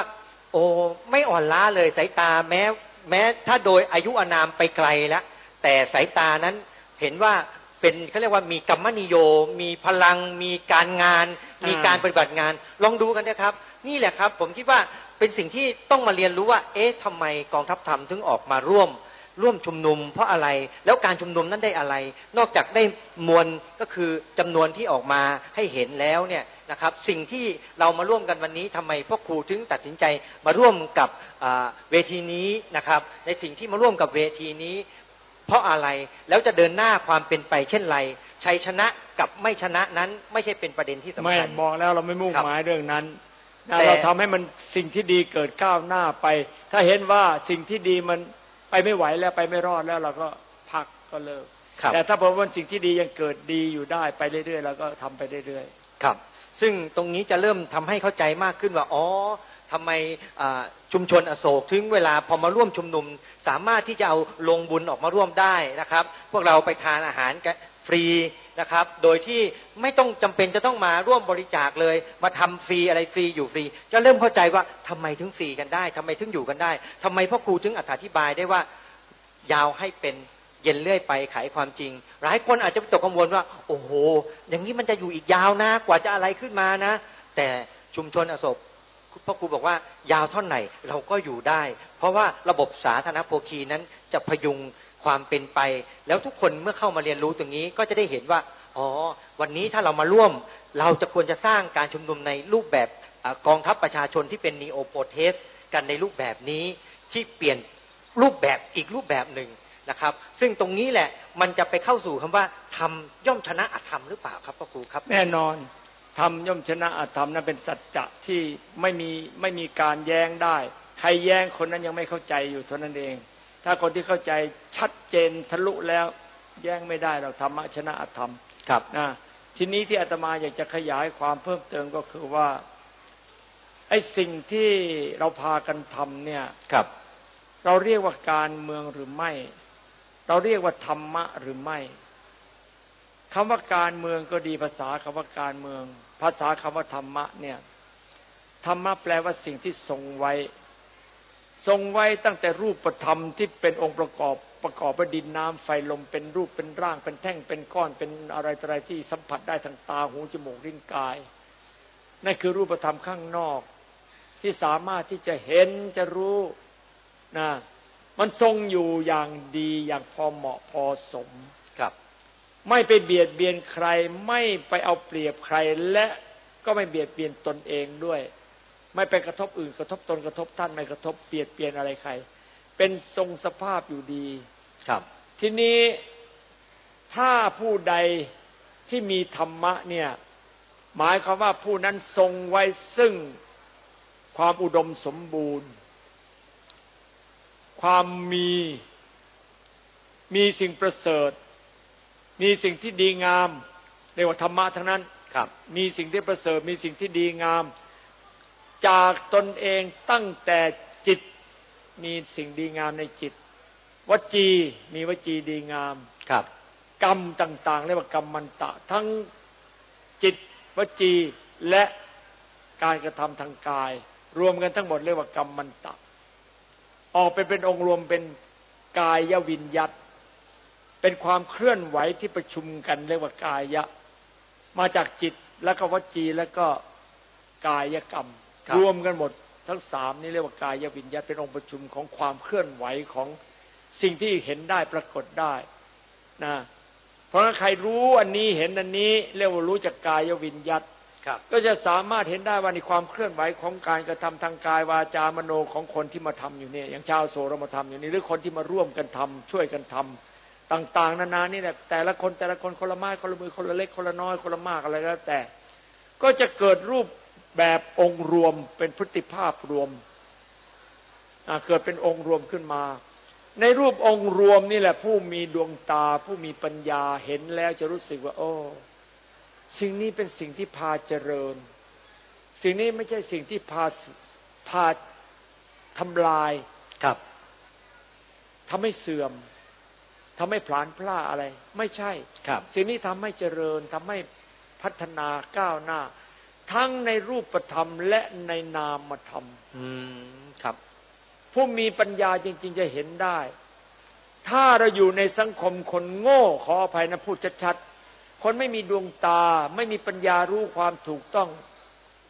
A: โอ้ไม่อ่อนล้าเลยสายตาแม้ แม้ ถ้าโดยอายุอานามไปไกลแล้วแต่สายตานั้นเห็นว่าเป็นเขาเรียกว่ามีกรรมนิโย มีพลัง มีการงาน มีการปฏิบัติงาน ลองดูกันนะครับ นี่แหละครับ ผมคิดว่าเป็นสิ่งที่ต้องมาเรียนรู้ว่า เอ๊ะทำไมกองทัพธรรมถึงออกมาร่วม ร่วมชุมนุม เพราะอะไรแล้วการชุมนุมนั้นได้อะไร นอกจากได้มวลก็คือจำนวนที่ออกมาให้เห็นแล้วเนี่ยนะครับสิ่งที่เรามาร่วมกันวันนี้ทำไมพ่อครูถึงตัดสินใจมาร่วมกับอ่าเวทีนี้นะครับ ในสิ่งที่มาร่วมกับเวทีนี้ เพราะอะไรแล้วจะเดินหน้าความเป็นไปเช่นไรชัยชนะกับไม่ชนะนั้นไม่ใช่เป็นประเด็นที่สำ
B: ไม่
A: คัญ
B: มองแล้วเราไม่มุ่ง
A: ครับ
B: หมายเรื่องนั้นนะ
A: แต่
B: เราทำให้มันสิ่งที่ดีเกิดก้าวหน้าไป ถ้าเห็นว่าสิ่งที่ดีมัน ไปไม่ไหวแล้วไปไม่รอดแล้วเราก็พักก็เลิก
A: ครับ
B: แต่ถ้าบอกว่าสิ่งที่ดียังเกิดดีอยู่ได้ไปเรื่อยๆเราก็ทำไปเรื่อย
A: ครับ ซึ่งตรงนี้จะเริ่มทำให้เข้าใจมากขึ้นว่าอ๋อทำไมชุมชนอโศกถึงเวลาพอมาร่วมชุมนุม สามารถที่จะเอาลงบุญออกมาร่วมได้นะครับ พวกเราไปทานอาหาร ฟรีนะครับ โดยที่ไม่ต้องจำเป็นจะต้องมาร่วมบริจาคเลย มาทำฟรีอะไรฟรีอยู่ฟรี จะเริ่มเข้าใจว่าทำไมถึงฟรีกันได้ทำไมถึงอยู่กันได้ทำไมพ่อครูถึงอธิบายได้ว่ายาวให้เป็นเย็นเรื่อยไปไขความจริง หลายคนอาจจะตกกังวลว่า โอ้โห อย่างนี้มันจะอยู่อีกยาวนะกว่าจะอะไรขึ้นมานะ แต่ชุมชนอโศกพ่อครูบอกว่ายาวเท่าไหร่เราก็อยู่ได้ เพราะว่าระบบสาธารณโภคีนั้นจะพยุง ความเป็นไป แล้วทุกคนเมื่อเข้ามาเรียนรู้ตรงนี้ก็จะได้เห็นว่าอ๋อวันนี้ถ้าเรามาร่วม เราจะควรจะสร้างการชุมนุมในรูปแบบกองทัพประชาชนที่เป็นนีโอโปเทสกันในรูปแบบนี้ที่เปลี่ยนรูปแบบอีกรูปแบบหนึ่งนะครับ ซึ่งตรงนี้แหละมันจะไปเข้าสู่คำว่าทำย่อมชนะอธรรมหรือเปล่าครับพ่อครูครับ
B: แน่นอนทำย่อมชนะอธรรมนั้นเป็นสัจจะที่ไม่มีไม่มีการแย้งได้ ใครแย้งคนนั้นยังไม่เข้าใจอยู่เท่านั้นเอง ถ้าคนที่เข้าใจชัดเจนทะลุแล้ว แย้งไม่ได้เราธรรมชนะอธรรม
A: ครับ
B: นะทีนี้ที่อาตมาอยากจะขยายความเพิ่มเติมก็คือว่าไอ้สิ่งที่เราพากันทำเนี่ย
A: ครับ
B: เราเรียกว่าการเมืองหรือไม่ เราเรียกว่าธรรมะหรือไม่คำว่าการเมืองก็ดีภาษาคำว่าการเมือง ภาษาคำว่าธรรมะเนี่ยธรรมะแปลว่าสิ่งที่ทรงไว้ ทรงไว้ตั้งแต่รูปธรรมที่เป็นองค์ประกอบประกอบด้วยดินน้ำไฟลมเป็นรูปเป็นร่างเป็นแท่งเป็นก้อนเป็นอะไรอะไรที่สัมผัสได้ทางตาหูจมูกลิ้นกายนั่นคือรูปธรรมข้างนอก ที่สามารถที่จะเห็นจะรู้นะมันทรงอยู่อย่างดีอย่างพอเหมาะพอสม
A: ครับ
B: ไม่ไปเบียดเบียนใคร ไม่ไปเอาเปรียบใครและก็ไม่เบียดเบียนตนเองด้วย ไม่ไปกระทบอื่นกระทบตนกระทบท่านไม่กระทบเบียดเบียนอะไรใคร เป็นทรงสภาพอยู่ดี
A: ครับ
B: ทีนี้ถ้าผู้ใดที่มีธรรมะเนี่ยหมายความว่าผู้นั้นทรงไว้ซึ่งความอุดมสมบูรณ์ ความมีมีสิ่งประเสริฐ มีสิ่งที่ดีงามเรียกว่าธรรมะทั้งนั้น
A: ครับ
B: มีสิ่งที่ประเสริฐ มีสิ่งที่ดีงาม จากตนเองตั้งแต่จิตมีสิ่งดีงามในจิต วจีมีวจีดีงาม
A: ครับ
B: กรรมต่างๆเรียกว่ากรรมมันตะ ทั้งจิตวจีและการกระทำทางกาย รวมกันทั้งหมดเรียกว่ากรรมมันตะ ออกไปเป็นองค์รวมเป็นกายวิญญัตเป็นความเคลื่อนไหวที่ประชุมกันเรียกว่ากายะ มาจากจิตแล้วก็วจีแล้วก็กายกรรม รวมกันหมดทั้งสามนี้เรียกว่ากายวิญญาตเป็นองค์ประชุมของความเคลื่อนไหวของสิ่งที่เห็นได้ปรากฏได้นะเพราะใครรู้อันนี้เห็นอันนี้เรียกว่ารู้จากกายวิญญาตก็จะสามารถเห็นได้ว่าในความเคลื่อนไหวของการกระทำทางกายวาจามโนของคนที่มาทำอยู่เนี่ยอย่างชาวโซเรามาทำอยู่นี่หรือคนที่มาร่วมกันทำช่วยกันทำต่าง ๆ นานานี่แหละแต่ละคนแต่ละคนคนละไม้คนละมือคนละเล็กคนละน้อยคนละมากอะไรก็แล้วแต่ ก็จะเกิดรูป แบบองค์รวมเป็นพฤติภาพรวมเกิดเป็นองค์รวมขึ้นมา ในรูปองค์รวมนี่แหละ ผู้มีดวงตา ผู้มีปัญญาเห็นแล้วจะรู้สึกว่า โอ้ สิ่งนี้เป็นสิ่งที่พาเจริญ สิ่งนี้ไม่ใช่สิ่งที่พาพาทำลาย
A: ครับ
B: ทำให้เสื่อมทำให้ผลานพลาอะไร ไม่ใช่
A: ครับ
B: สิ่งนี้ทำให้เจริญทำให้พัฒนาก้าวหน้า ทั้งในรูปธรรมและในนามธรรม
A: อืมครับ
B: ผู้มีปัญญาจริง ๆ จะเห็นได้ ถ้าเราอยู่ในสังคมคนโง่ขออภัยนะพูดชัดคนไม่มีดวงตา ไม่มีปัญญารู้ความถูกต้อง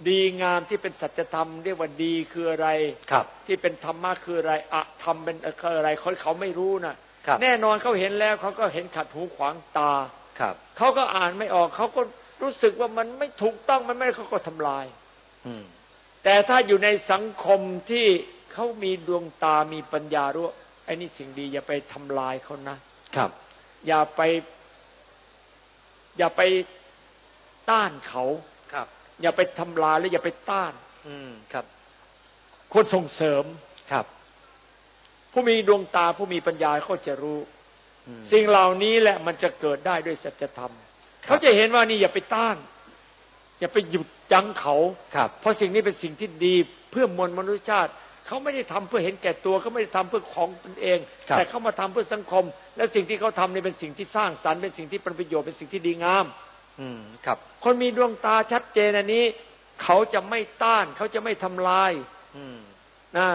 B: ดีงามที่เป็นสัจธรรม เรียกว่าดีคืออะไร
A: ครับ
B: ที่เป็นธรรมะคืออะไรอะธรรมเป็นอะไรเขาเขาไม่รู้นะ
A: แน่
B: นอนเขาเห็นแล้วเขาก็เห็นขัดหูขวางตา
A: ครับ
B: เขาก็อ่านไม่ออกเขาก็ รู้สึกว่ามันไม่ถูกต้องมันไม่เขาก็ทำลาย
A: อื
B: แต่ถ้าอยู่ในสังคมที่เขามีดวงตามีปัญญารู้ไอ้นี่สิ่งดี อย่าไปทำลายเขานะ
A: ครับ
B: อย่าไป อย่าไปต้านเขา
A: ครับ
B: อย่าไปทำลายและอย่าไปต้าน
A: อืมครับ
B: คนส่งเสริม
A: ครับ
B: ผู้มีดวงตาผู้มีปัญญาเขาจะรู้ สิ่งเหล่านี้แหละมันจะเกิดได้ด้วยสัจธรรม เขาจะเห็นว่านี่อย่าไปต้าน อย่าไปหยุดยั้งเขา
A: ครับ
B: เพราะสิ่งนี้เป็นสิ่งที่ดีเพื่อมวลมนุษยชาติเขาไม่ได้ทำเพื่อเห็นแก่ตัวเขาไม่ได้ทำเพื่อของตนเอง
A: ครับ
B: แต่เขามาทำเพื่อสังคม และสิ่งที่เขาทำนี่เป็นสิ่งที่สร้างสรรค์เป็นสิ่งที่เป็นประโยชน์เป็นสิ่งที่ดีงาม
A: อืมครับ
B: คนมีดวงตาชัดเจนอันนี้ เขาจะไม่ต้าน เขาจะไม่ทำลาย
A: อืม
B: นะ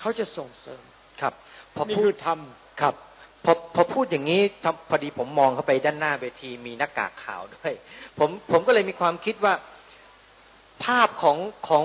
B: เขาจะส่งเสริม
A: ครับพอ
B: นี่
A: พู
B: คื
A: ด
B: อท
A: ครับ พอพอพูดอย่างนี้ทำพอดีผมมองเข้าไปด้านหน้าเวทีมีหน้ากากขาวด้วย ผมผมก็เลยมีความคิดว่า ภาพของของ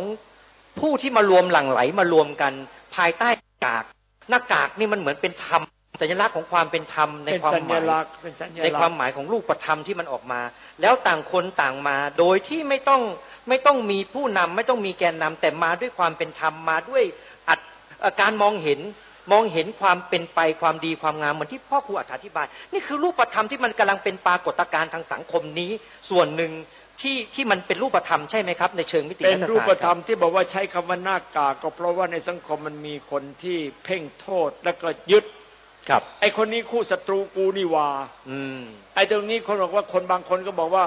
A: ผู้ที่มารวมหลั่งไหลมารวมกัน ภายใต้หน้ากาก หน้ากากนี่มันเหมือนเป็นธรรมสัญลักษณ์ของความเป็นธรรมำใน
B: เป็น
A: ความ
B: สั
A: ห
B: ญ
A: มาย
B: ลักษณ์เป็นสัญ
A: ใน
B: ลั
A: ควากม
B: ษณ์
A: หมายของรูปธรรมที่มันออกมา แล้วต่างคนต่างมา โดยที่ไม่ต้องไม่ต้องมีผู้นำไม่ต้องมีแกนนำแต่มาด้วยความเป็นธรรมมาด้วยอัดเอ่อการมองเห็น มองเห็นความเป็นไปความดีความงามเหมือนที่พ่อครูอธิบาย นี่คือรูปธรรมที่มันกำลังเป็นปรากฏการณ์ทางสังคมนี้ ส่วนหนึ่งที่ที่มันเป็นรูปธรรมใช่ไหมครับ ในเชิงมิติ
B: เป็น
A: รัฐศาสต
B: รูปธรรม
A: คบ
B: ที่บอกว่าใช้คำว่าหน้ากากก็เพราะว่าในสังคมมันมีคนที่เพ่งโทษแล้วก็ยึด
A: ครับ
B: ไอ้คนนี้คู่ศัตรูกูนี่หว่า
A: อืม
B: ไอ้ตรงนี้คนบอกว่าคนบางคนก็บอกว่า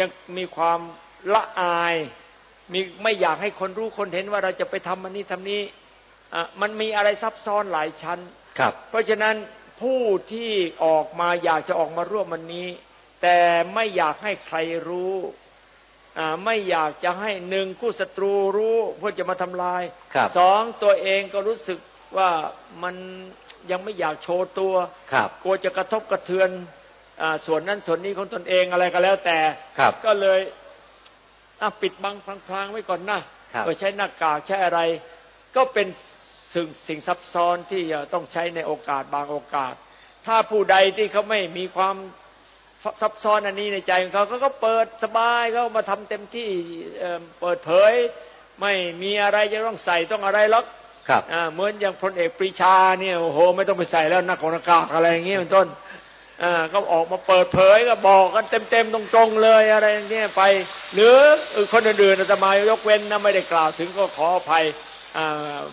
B: ยังมีความละอาย มีไม่อยากให้คนรู้คนเห็นว่าเราจะไปทำอันนี้ทำนี้อะ มันมีอะไรซับซ้อนหลายชั้น
A: ครับ
B: เพราะฉะนั้นผู้ที่ออกมาอยากจะออกมาร่วมวันนี้ แต่ไม่อยากให้ใครรู้อ่าไม่อยากจะให้หนึ่งคู่ศัตรูรู้เพื่อจะมาทำลาย
A: ครับ
B: สองตัวเองก็รู้สึกว่ามันยังไม่อยากโชว์ตัว
A: ครับ
B: กลัวจะกระทบกระเทือนอาส่วนนั้นส่วนนี้ของตนเองอะไรก็แล้วแต่
A: ครับ
B: ก็เลยอะปิดบังพลางๆไว้ก่อนนะครับโดยใช้หน้ากากใช้อะไร ก็เป็น สิ่งสิ่งซับซ้อนที่จะต้องใช้ในโอกาสบางโอกาส ถ้าผู้ใดที่เขาไม่มีความซับซ้อนอันนี้ในใจของเขาเขาก็เปิดสบายเขามาทำเต็มที่เอิ่มเปิดเผย ไม่มีอะไรจะต้องใส่ต้องอะไรหรอก
A: ครับ
B: อ่าเหมือนอย่างพลเอกปรีชาเนี่ยโอ้โห ไม่ต้องไปใส่แล้วหน้ากากหน้ากากอะไรอย่างเงี้ยเป็นต้นอ่าก็ออกมาเปิดเผยก็บอกกันเต็มๆตรงๆเลยอะไรอย่างเงี้ยไป หรือเออคนอื่นๆอาตมายกเว้นนะไม่ได้กล่าวถึงก็ขออภัยอ่า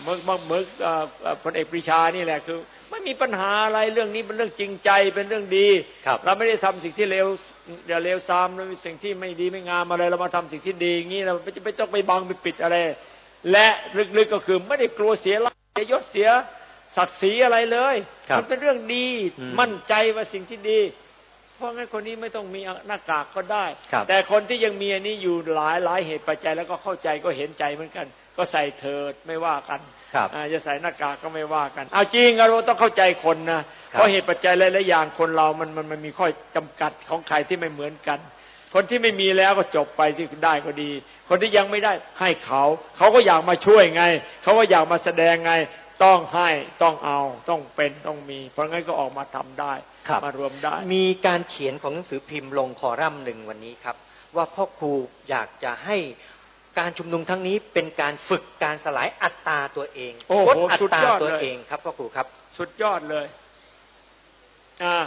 B: เมื่อเมื่อเมื่ออ่าอ่าพลเอกปรีชานี่แหละคือ ไม่มีปัญหาอะไรเรื่องนี้เป็นเรื่องจริงใจเป็นเรื่องดี
A: ครับ
B: เราไม่ได้ทำสิ่งที่เลวอย่าเลวซามแล้วสิ่งที่ไม่ดีไม่งามอะไรเรามาทำสิ่งที่ดีอย่างนี้เราไม่ไม่ต้องไปบังไปปิดอะไร และลึกๆก็คือไม่ได้กลัวเสียลาภเสียยศเสียศักดิ์ศรีอะไรเลย
A: ครับ
B: มันเป็นเรื่องดี
A: อืม
B: มั่นใจว่าสิ่งที่ดี เพราะงั้นคนนี้ไม่ต้องมีหน้ากากก็ได้
A: ครับ
B: แต่คนที่ยังมีอันนี้อยู่หลายหลายเหตุปัจจัยแล้วก็เข้าใจก็เห็นใจเหมือนกัน ก็ใส่เถิดไม่ว่ากัน
A: ครับ
B: อ่าจะใส่หน้ากากก็ไม่ว่ากัน เอาจริงเราต้องเข้าใจคนนะเพราะเหตุปัจจัยหลายๆอย่างคนเรามันมันมันมีข้อจำกัดของใครที่ไม่เหมือนกัน คนที่ไม่มีแล้วก็จบไปสิได้ก็ดี คนที่ยังไม่ได้ให้เขา เขาก็อยากมาช่วยไง เขาก็อยากมาแสดงไงต้องให้ต้องเอาต้องเป็นต้องมี เพราะงั้นก็ออกมาทำได้
A: ครับ
B: มารวมได้
A: มีการเขียนของหนังสือพิมพ์ลงคอรัมน์หนึ่งวันนี้ครับ ว่าพ่อครูอยากจะให้ การชุมนุมทั้งนี้เป็นการฝึกการสลายอัตตาตัวเอง
B: โอ้โห
A: ลดอั
B: สุด
A: ตราย
B: อด
A: ตัว
B: เลย
A: เองครับพ่อครูครับ
B: สุดยอดเลยอ่า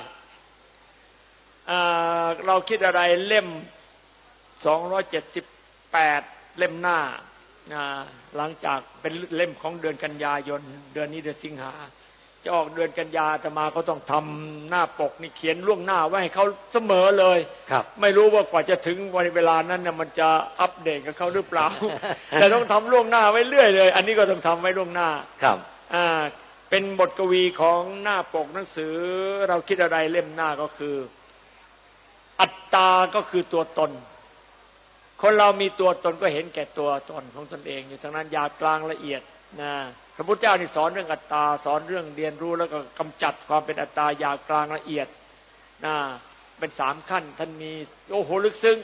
B: อ่าเราคิดอะไรเล่ม278เล่มหน้าอ่าหลังจากเป็นเล่มของเดือนกันยายน เดือนนี้เดือนสิงหา จะออกเดือนกันยาอาตมาก็ต้องทำหน้าปกนี่เขียนล่วงหน้าไว้ให้เขาเสมอเลย
A: ครับ
B: ไม่รู้ว่ากว่าจะถึงวันเวลานั้นเนี่ยมันจะอัปเดตกับเขาหรือเปล่า แต่ต้องทำล่วงหน้าไว้เรื่อยเลย อันนี้ก็ต้องทำไว้ล่วงหน้า
A: ครับ
B: อ่าเป็นบทกวีของหน้าปกหนังสือ เราคิดอะไรเล่มหน้าก็คือ อัตตาก็คือตัวตน คนเรามีตัวตนก็เห็นแก่ตัวตนของตนเอง อยู่ทั้งนั้นหยาบกลางละเอียด นะพระพุทธเจ้านี่สอนเรื่องอัตตาสอนเรื่องเรียนรู้แล้วก็กำจัดความเป็นอัตตาหยาบกลางละเอียดนะเป็นสามขั้นท่านมีโอ้โหลึกซึ้ง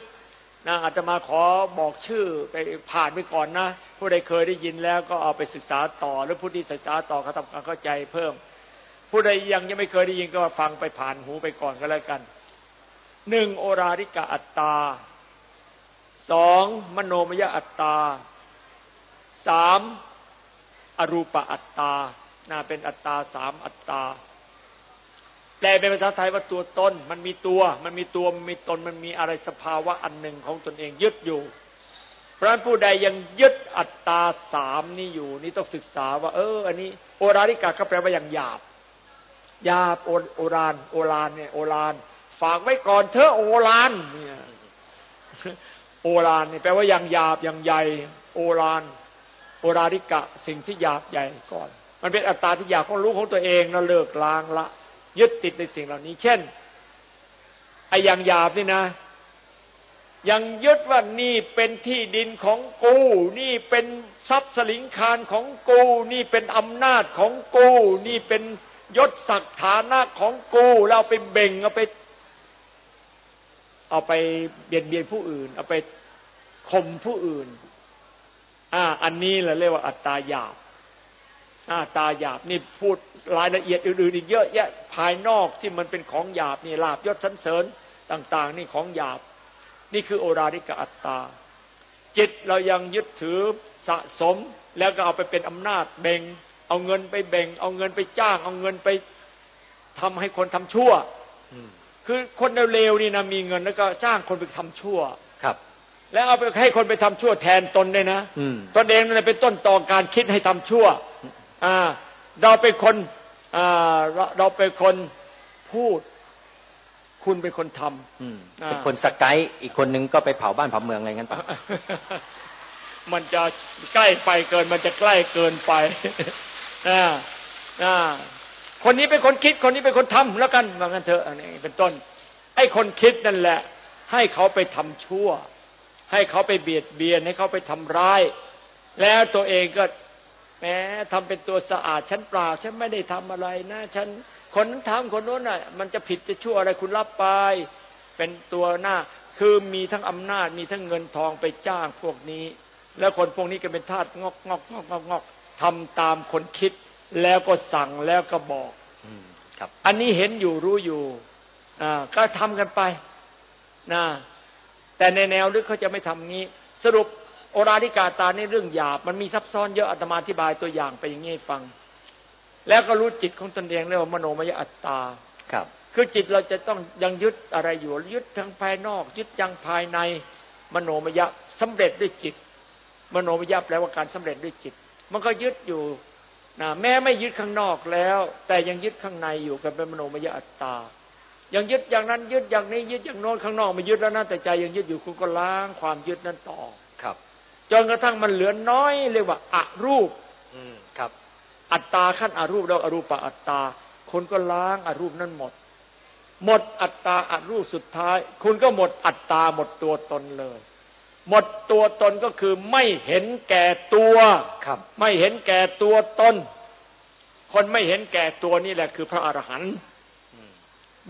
B: นะอาตมาขอบอกชื่อไปผ่านไปก่อนนะผู้ใดเคยได้ยินแล้วก็เอาไปศึกษาต่อหรือผู้ที่ศึกษาต่อเขาทำความเข้าใจเพิ่ม ผู้ใดยังยังไม่เคยได้ยินก็ฟังไปผ่านหูไปก่อนก็แล้วกันหนึ่งโอราริกะอัตตาสองมโนมยอัตตาสาม อรูปอัตตาน่าเป็นอัตตาสามอัตตา แปลเป็นภาษาไทยว่าตัวตน มันมีตัว มันมีตัวมันมีตนมันมีอะไรสภาวะอันหนึ่งของตนเองยึดอยู่ เพราะนั้นผู้ใดยังยึดอัตตาสามนี้อยู่ นี่ต้องศึกษาว่า เออ อันนี้ โอราริกะก็แปลว่าอย่างหยาบหยาบโอโอรานโอรานเนี่ยโอรานฝากไว้ก่อนเธอโอรานเนี่ยโอรานนี่แปลว่าอย่างหยาบอย่างใหญ่ โอราน โอราริกะสิ่งที่หยาบใหญ่ก่อน มันเป็นอัตตาที่อยากของรู้ของตัวเองแล้วเลิกล้างละ ยึดติดในสิ่งเหล่านี้ เช่นไอ้อย่างหยาบนี่นะ ยังยึดว่านี่เป็นที่ดินของกู นี่เป็นทรัพย์สลิงคารของกู นี่เป็นอำนาจของกู นี่เป็นยศศักดิ์ฐานะของกูแล้วเอาไปเบ่งเอาไป เอาไปเบียดเบียนผู้อื่น เอาไปข่มผู้อื่น อ่า อันนี้แหละเรียกว่าอัตตาหยาบอ่าตาหยาบนี่พูดรายละเอียดอื่นๆอีกเยอะแยะภายนอกที่มันเป็นของหยาบนี่ลาบยศสันเสริญต่าง ๆ นี่ของหยาบ นี่คือโอราริกอัตตา จิตเรายังยึดถือสะสมแล้วก็เอาไปเป็นอำนาจเบ่ง เอาเงินไปแบ่ง เอาเงินไปจ้าง เอาเงินไปทำให้คนทำชั่วคือคนเร็วๆนี่นะมีเงินแล้วก็จ้างคนไปทำชั่ว
A: ครับ
B: แล้วเอาไปให้คนไปทำชั่วแทนตนเลยนะ
A: อืม
B: ตนเองนั่นแหละเป็นต้นต่อการคิดให้ทำชั่วอ่าเราเป็นคนอ่าเราเราเป็นคนพูด คุณเป็นคนทำ
A: อืม
B: อ่า
A: เป็นคนสกายอีกคนนึงก็ไปเผาบ้านเผาเมืองอะไรงั้นปะ
B: มันจะใกล้ไปเกิน มันจะใกล้เกินไปอ่าอ่าคนนี้เป็นคนคิดคนนี้เป็นคนทำแล้วกันว่างั้นเถอะอันนี้เป็นต้น ไอ้คนคิดนั่นแหละ ให้เขาไปทำชั่ว ให้เขาไปเบียดเบียนให้เขาไปทำร้าย แล้วตัวเองก็แหมทำเป็นตัวสะอาดฉันเปล่าฉันไม่ได้ทำอะไรนะ ฉันคนนั้นทำคนโน้นน่ะ มันจะผิดจะชั่วอะไรคุณรับไป เป็นตัวหน้า คือมีทั้งอำนาจมีทั้งเงินทองไปจ้างพวกนี้ แล้วคนพวกนี้ก็เป็นทาสงอกงอกงอกงอกงอกทำตามคนคิด แล้วก็สั่งแล้วก็บอก
A: อืมครับ
B: อันนี้เห็นอยู่รู้อยู่อ่าก็ทำกันไปนะ แต่ในแนวลึกเขาจะไม่ทำงี้ สรุปโอราธิกาตานี่เรื่องหยาบ มันมีซับซ้อนเยอะอาตมาอธิบายตัวอย่างไปอย่างนี้ให้ฟัง แล้วก็รู้จิตของตนเองเรียกว่ามโนมยอัตตา
A: ครับ
B: คือจิตเราจะต้องยังยึดอะไรอยู่ยึดทั้งภายนอก ยึดยังภายในมโนมยะสำเร็จด้วยจิต มโนมยะแปลว่าการสำเร็จด้วยจิต มันก็ยึดอยู่นะแม้ไม่ยึดข้างนอกแล้ว แต่ยังยึดข้างในอยู่กันเป็นมโนมยอัตตา ยังยึดอย่างนั้นยึดอย่างนี้ยึดอย่างโน้นข้างนอกไม่ยึดแล้วนะแต่ใจยังยึดอยู่คุณก็ล้างความยึดนั้นต่อ
A: ครับ
B: จนกระทั่งมันเหลือน้อยเรียกว่าอรูป
A: อืมครับ
B: อัตตาขั้นอรูปแล้วอรูปอัตตาคุณก็ล้างอรูปนั้นหมด หมดอัตตาอรูปสุดท้าย คุณก็หมดอัตตาหมดตัวตนเลย หมดตัวตนก็คือไม่เห็นแก่ตัว
A: ครับ
B: ไม่เห็นแก่ตัวตนคนไม่เห็นแก่ตัวนี่แหละคือพระอรหันต์
A: อืม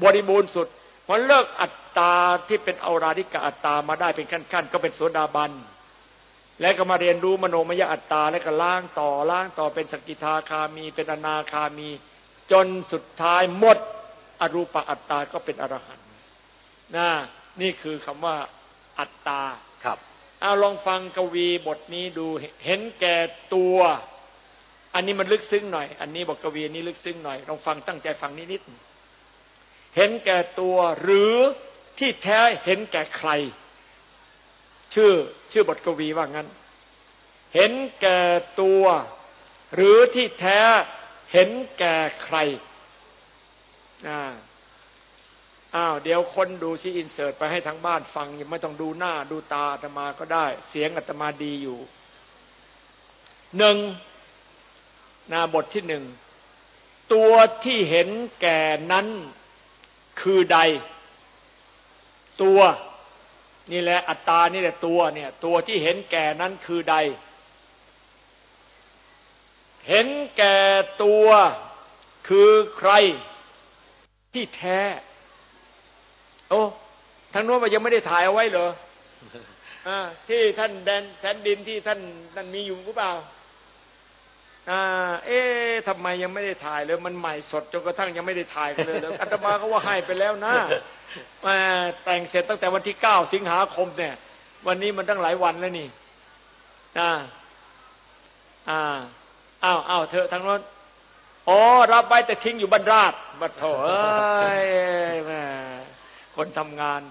B: บริบูรณ์สุดพอเลิกอัตตาที่เป็นเอาราธิกะอัตตามาได้เป็นขั้นๆ ก็เป็นโสดาบัน แล้วก็มาเรียนรู้มโนมยอัตตาแล้วก็ล้างต่อล้างต่อเป็นสกิทาคามี เป็นอนาคามี จนสุดท้ายหมดอรูปอัตตาก็เป็นอรหันต์นะนี่คือคำว่าอัตตา
A: ครับ
B: เอาลองฟังกวีบทนี้ดูเห็นแก่ตัว อันนี้มันลึกซึ้งหน่อย อันนี้บอกกวีนี้ลึกซึ้งหน่อยลองฟังตั้งใจฟังนิดนิด เห็นแก่ตัวหรือที่แท้เห็นแก่ใคร ชื่อชื่อบทกวีว่างั้น เห็นแก่ตัว หรือที่แท้เห็นแก่ใครอ่าอ้าวเดี๋ยวคนดูซิอินเสิร์ตไปให้ทั้งบ้านฟังยังไม่ต้องดูหน้าดูตาอาตมาก็ได้ เสียงอาตมาดีอยู่หนึ่งนาบทที่หนึ่งตัวที่เห็นแก่นั้น คือใด ตัวนี่แหละอัตตานี่แหละตัวเนี่ย ตัวที่เห็นแก่นั้นคือใด เห็นแก่ตัวคือใครที่แท้ โอ้ทางโน้นว่ายังไม่ได้ถ่ายเอาไว้เหรออที่ท่านแดนแสนดินที่ท่านท่านมีอยู่หรือเปล่า เอ๊ะทำไมยังไม่ได้ถ่ายเลยมันใหม่สดจนกระทั่งยังไม่ได้ถ่ายกันเลยแล้วอาตมาก็ว่าให้ไปแล้วนะมาแต่งเสร็จตั้งแต่วันที่เก้าสิงหาคมเนี่ย วันนี้มันตั้งหลายวันแล้วนี่อ่าอ่าอ้าวอ้าวเธอทางโน้นอ๋อรับไว้แต่ทิ้งอยู่บรรราชบัดโถเอ้ยแม่คนทำงาน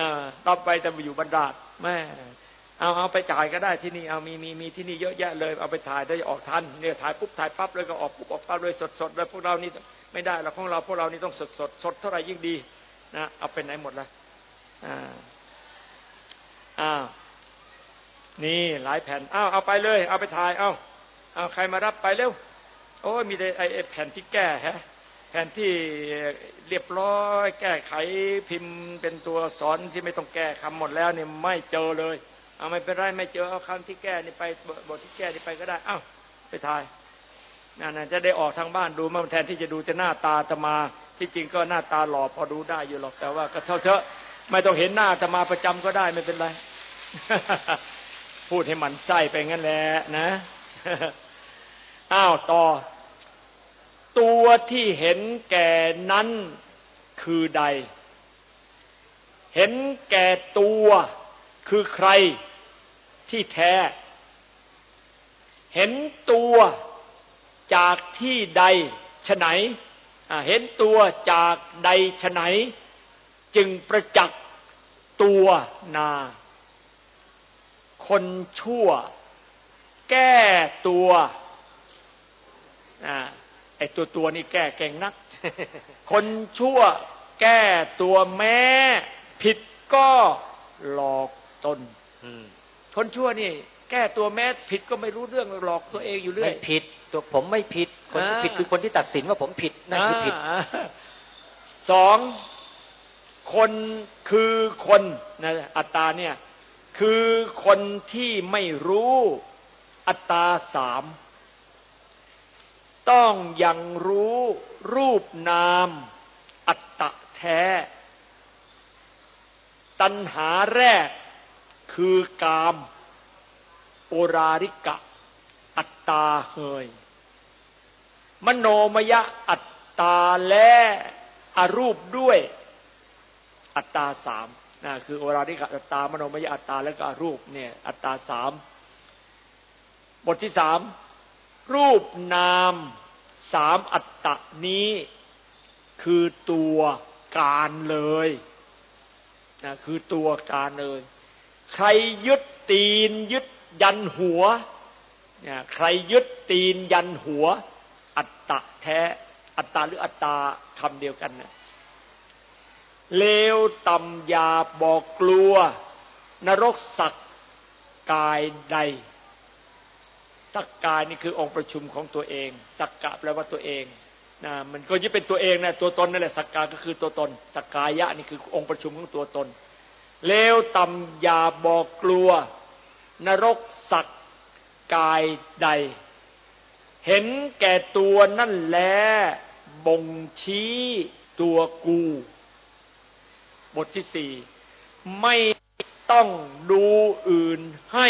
B: อ่ารับไปแต่ไปอยู่บรรราชแม่ เอาเอาไปจ่ายก็ได้ที่นี่เอามีมีมีที่นี่เยอะแยะเลย เอาไปถ่ายได้ออกทันเนี่ยถ่ายปุ๊บถ่ายปั๊บเลยก็ออกปุ๊บออกปั๊บเลยสดสดเลยพวกเรานี่ไม่ได้หรอกของเราพวกเรานี่ต้องสดสดสดเท่าไหร่ยิ่งดีนะเอาไปไหนหมดละอ่าอ่านี่หลายแผ่นอ้าวเอาไปเลย เอาไปถ่ายเอาเอาใครมารับไปเร็วโอ้มีแต่ไอ้แผ่นที่แก้ฮะแผ่นที่เรียบร้อย แก้ไขพิมพ์เป็นตัวสอนที่ไม่ต้องแก้คำหมดแล้วเนี่ยไม่เจอเลย เอาไม่เป็นไรไม่เจอเอาคำที่แก้นี่ไปบทที่แก้นี่ไปก็ได้ เอ้าไปถ่ายนั่นจะได้ออกทางบ้านดูมาแทนที่จะดูจะหน้าตาจะมา ที่จริงก็หน้าตาหล่อพอดูได้อยู่หรอกแต่ว่าก็เท่าเถอะไม่ต้องเห็นหน้าจะมาประจำก็ได้ไม่เป็นไร พูดให้มันไส้ไปงั้นแหละนะอ้าวต่อ ตัวที่เห็นแก่นั้นคือใด เห็นแก่ตัว คือใครที่แท้ เห็นตัวจากที่ใดฉไหน เห็นตัวจากใดฉไหน จึงประจักษ์ตัวนา คนชั่ว แก้ตัวไอ้ตัวตัวนี่แก้เก่งนัก คนชั่วแก้ตัวแม้ ผิดก็หลอก ตนคนชั่วนี่ แก้ตัวแม้ผิดก็ไม่รู้เรื่องหลอกตัวเองอยู่เรื่อย
A: ไม่ผิด ตัวผมไม่ผิด คนที่ผิดคือคนที่ตัดสินว่าผมผิดนั่นคือผิด
B: สองคนคือคนนะอัตตาเนี่ย คือคนที่ไม่รู้อัตตาสามต้องยังรู้รูปนาม อัตตะแท้ ตัณหาแรก คือกามโอราริกะ อัตตาเฮย มโนมยะอัตตาและอรูปด้วย อัตตาสามนะคือโอรานิกะอัตตามโนมยะอัตตาและก็รูปเนี่ยอัตตาสามบทที่สามรูปนามสามอัตตนี้คือตัวการเลยนะคือตัวการเลย ใครยึดตีนยึดยันหัวใครยึดตีนยันหัว อัตตะแท้ อัตตาหรืออัตตาคำเดียวกันเนี่ยเลวต่ำหยาบบอกกลัว นรกสักกายใด สักกายนี่คือองค์ประชุมของตัวเอง สักกะแปลว่าตัวเองนะมันก็ยึดเป็นตัวเองนะตัวตนนั่นแหละสักกาก็คือตัวตน สักกายะนี่คือองค์ประชุมของตัวตน เลวต่ำหยาบอกกลัว นรกสักกายใด เห็นแก่ตัวนั่นแหละบ่งชี้ตัวกู บทที่สี่ไม่ต้องดูอื่นให้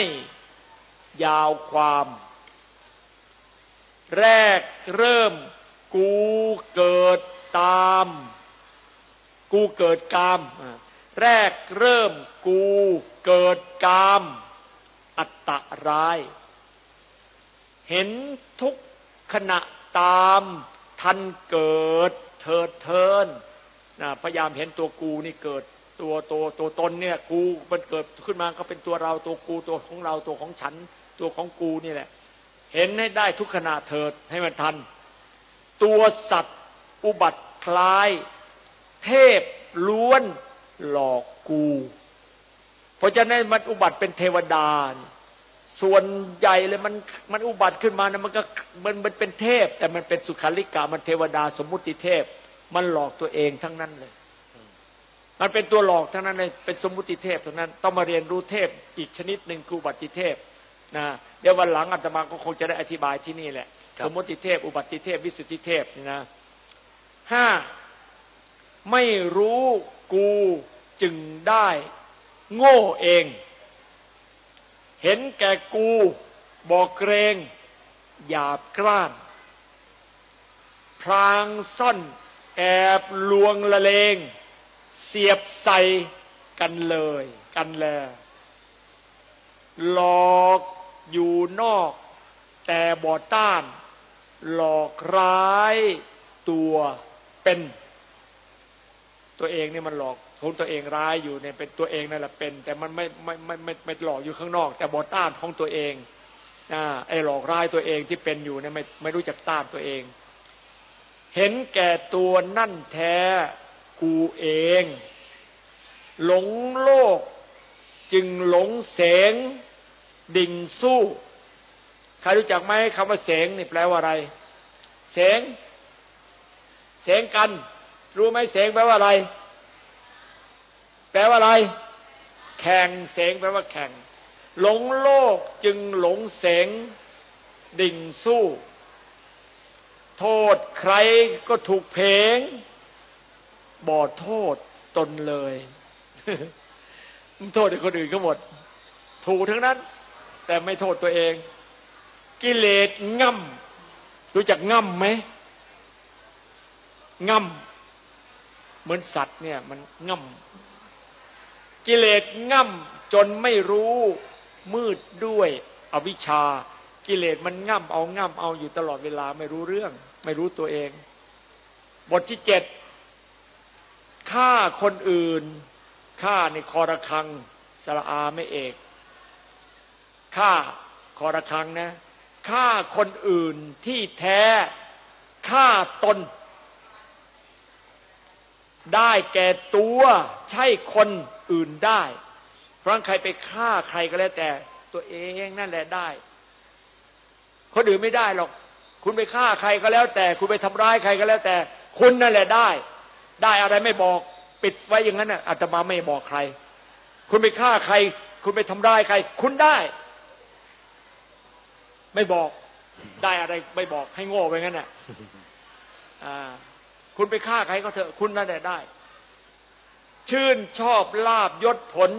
B: ยาวความ แรกเริ่มกูเกิดตาม กูเกิดกาม แรกเริ่มกูเกิดกาม อัตตะร้าย เห็นทุกขณะตามทันเกิดเถิดเทินนะพยายามเห็นตัวกูนี่เกิดตัวตัวตัวตนเนี่ยกูมันเกิดขึ้นมาก็เป็นตัวเราตัวกูตัวของเราตัวของฉัน ตัวของกูนี่แหละ เห็นให้ได้ทุกขณะเถิดให้มันทัน ตัวสัตว์อุบัติคล้าย เทพล้วน หลอกกู เพราะฉะนั้นมันอุบัติเป็นเทวดา ส่วนใหญ่เลยมันมันอุบัติขึ้นมานะมันก็มันมันเป็นเทพ แต่มันเป็นสุขาริกามันเทวดา สมมุติเทพ มันหลอกตัวเองทั้งนั้นเลย มันเป็นตัวหลอกทั้งนั้นเลยเป็นสมมุติเทพทั้งนั้น ต้องมาเรียนรู้เทพอีกชนิดหนึ่งคืออุบัติเทพนะเดี๋ยววันหลังอาตมาก็คงจะได้อธิบายที่นี่แหละ สมมติเทพ อุบัติเทพ วิสุทธิเทพนี่นะห้าไม่รู้ กูจึงได้ โง่เอง เห็นแก่กูบอกเกรงหยาบกร้าน พรางซ่อนแอบลวงละเลง เสียบใส่กันเลยกันแล หลอกอยู่นอก แต่บอต้าน หลอกร้ายตัวเป็น ตัวเองนี่มันหลอกของตัวเองร้ายอยู่เนี่ยเป็นตัวเองนั่นแหละเป็น แต่มันไม่ไม่ไม่ไม่ไม่หลอกอยู่ข้างนอก แต่บอต้านของตัวเองอ่าไอ้หลอกร้ายตัวเองที่เป็นอยู่เนี่ยไม่ไม่รู้จักต้านตัวเอง เห็นแก่ตัวนั่นแท้กูเอง หลงโลกจึงหลงเสงดิ่งสู้ใครรู้จักไหมคำว่าเสงนี่แปลว่าอะไร เสงเสงกัน รู้ไหมเสงแปลว่าอะไร แปลว่าอะไร แข่งเสงแปลว่าแข่ง หลงโลกจึงหลงเสงดิ่งสู้ โทษใครก็ถูกเพงบอดโทษตนเลยโทษคนอื่นก็หมด ถูกทั้งนั้น แต่ไม่โทษตัวเอง กิเลสง่ำรู้จักง่ำไหมง่ำ เหมือนสัตว์เนี่ย มันง่ำกิเลสง่ำจนไม่รู้มืดด้วยอวิชชา กิเลสมันง่ำเอาง่ำเอาอยู่ตลอดเวลาไม่รู้เรื่อง ไม่รู้ตัวเอง บทที่เจ็ดฆ่าคนอื่นฆ่าในคอระคังสระอาไม่เอกฆ่าคอระคังนะฆ่าคนอื่นที่แท้ฆ่าตน ได้แก่ตัวใช่คนอื่นได้เพราะใครไปฆ่าใครก็แล้วแต่ ตัวเองนั่นแหละได้ คนอื่นไม่ได้หรอก คุณไปฆ่าใครก็แล้วแต่ คุณไปทำร้ายใครก็แล้วแต่ คุณนั่นแหละได้ ได้อะไรไม่บอก ปิดไว้อย่างนั้นน่ะอาตมาไม่บอกใคร คุณไปฆ่าใคร คุณไปทำร้ายใคร คุณได้ ไม่บอก ได้อะไรไม่บอกให้โง่ไปงั้นน่ะอ่า คุณไปฆ่าใครก็เถอะคุณนั่นแหละได้ ชื่นชอบลาบยศผล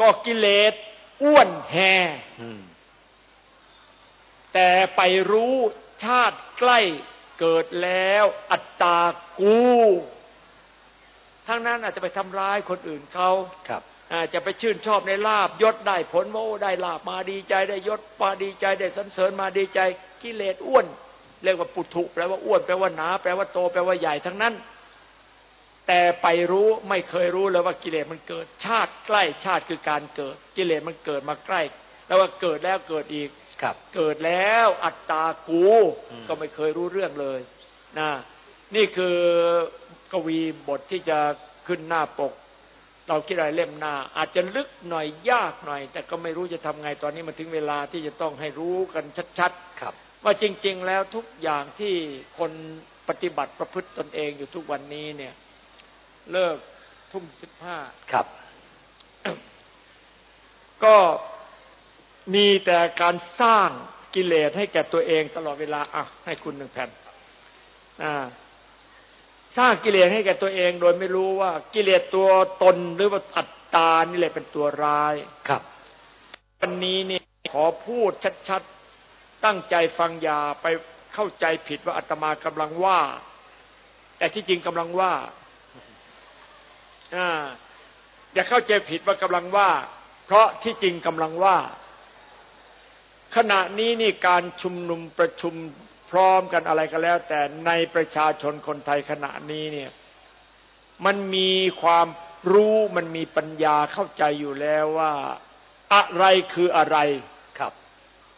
B: ก็กิเลสอ้วนแฮแต่ไปรู้ชาติใกล้เกิดแล้ว อัตตากู ทั้งนั้นอาจจะไปทำร้ายคนอื่นเขา
A: ครับ
B: อาจจะไปชื่นชอบในลาบยศได้ผลโมได้ลาบมาดีใจได้ยศมาดีใจได้สันเสริญมาดีใจ กิเลสอ้วน เรียกว่าปุถุแปลว่าอ้วนแปลว่าหนา แปลว่าโตแปลว่าใหญ่ทั้งนั้น แต่ไปรู้ไม่เคยรู้เลยว่ากิเลสมันเกิด ชาติใกล้ชาติคือการเกิด กิเลสมันเกิดมาใกล้ แล้วว่าเกิดแล้วเกิดอีก
A: ครับ
B: เกิดแล้วอัตตากูก็ไม่เคยรู้เรื่องเลยนะนี่คือกวีบทที่จะขึ้นหน้าปก เราคิดอะไรเล่มหน้า อาจจะลึกหน่อยยากหน่อย แต่ก็ไม่รู้จะทำไงตอนนี้มาถึงเวลาที่จะต้องให้รู้กันชัด
A: ๆ ครับ
B: ว่าจริง ๆ แล้วทุกอย่างที่คนปฏิบัติประพฤติตนเองอยู่ทุกวันนี้เนี่ย เลิกทุ่มสิบห้า
A: ครับ
B: ก็มีแต่การสร้างกิเลสให้แก่ตัวเองตลอดเวลาอะให้คุณหนึ่งแผ่นอ่าสร้างกิเลสให้แก่ตัวเองโดยไม่รู้ว่ากิเลสตัวตนหรือว่าอัตตานี่แหละเป็นตัวร้าย
A: ครับ
B: วันนี้นี่ขอพูดชัด ๆ ตั้งใจฟังยาไปเข้าใจผิดว่าอาตมากำลังว่า แต่ที่จริงกำลังว่าอย่าเข้าใจผิดว่ากำลังว่า เพราะที่จริงกำลังว่า ขณะนี้นี่การชุมนุมประชุมพร้อมกันอะไรก็แล้ว แต่ในประชาชนคนไทยขณะนี้เนี่ย มันมีความรู้มันมีปัญญาเข้าใจอยู่แล้วว่า อะไรคืออะไร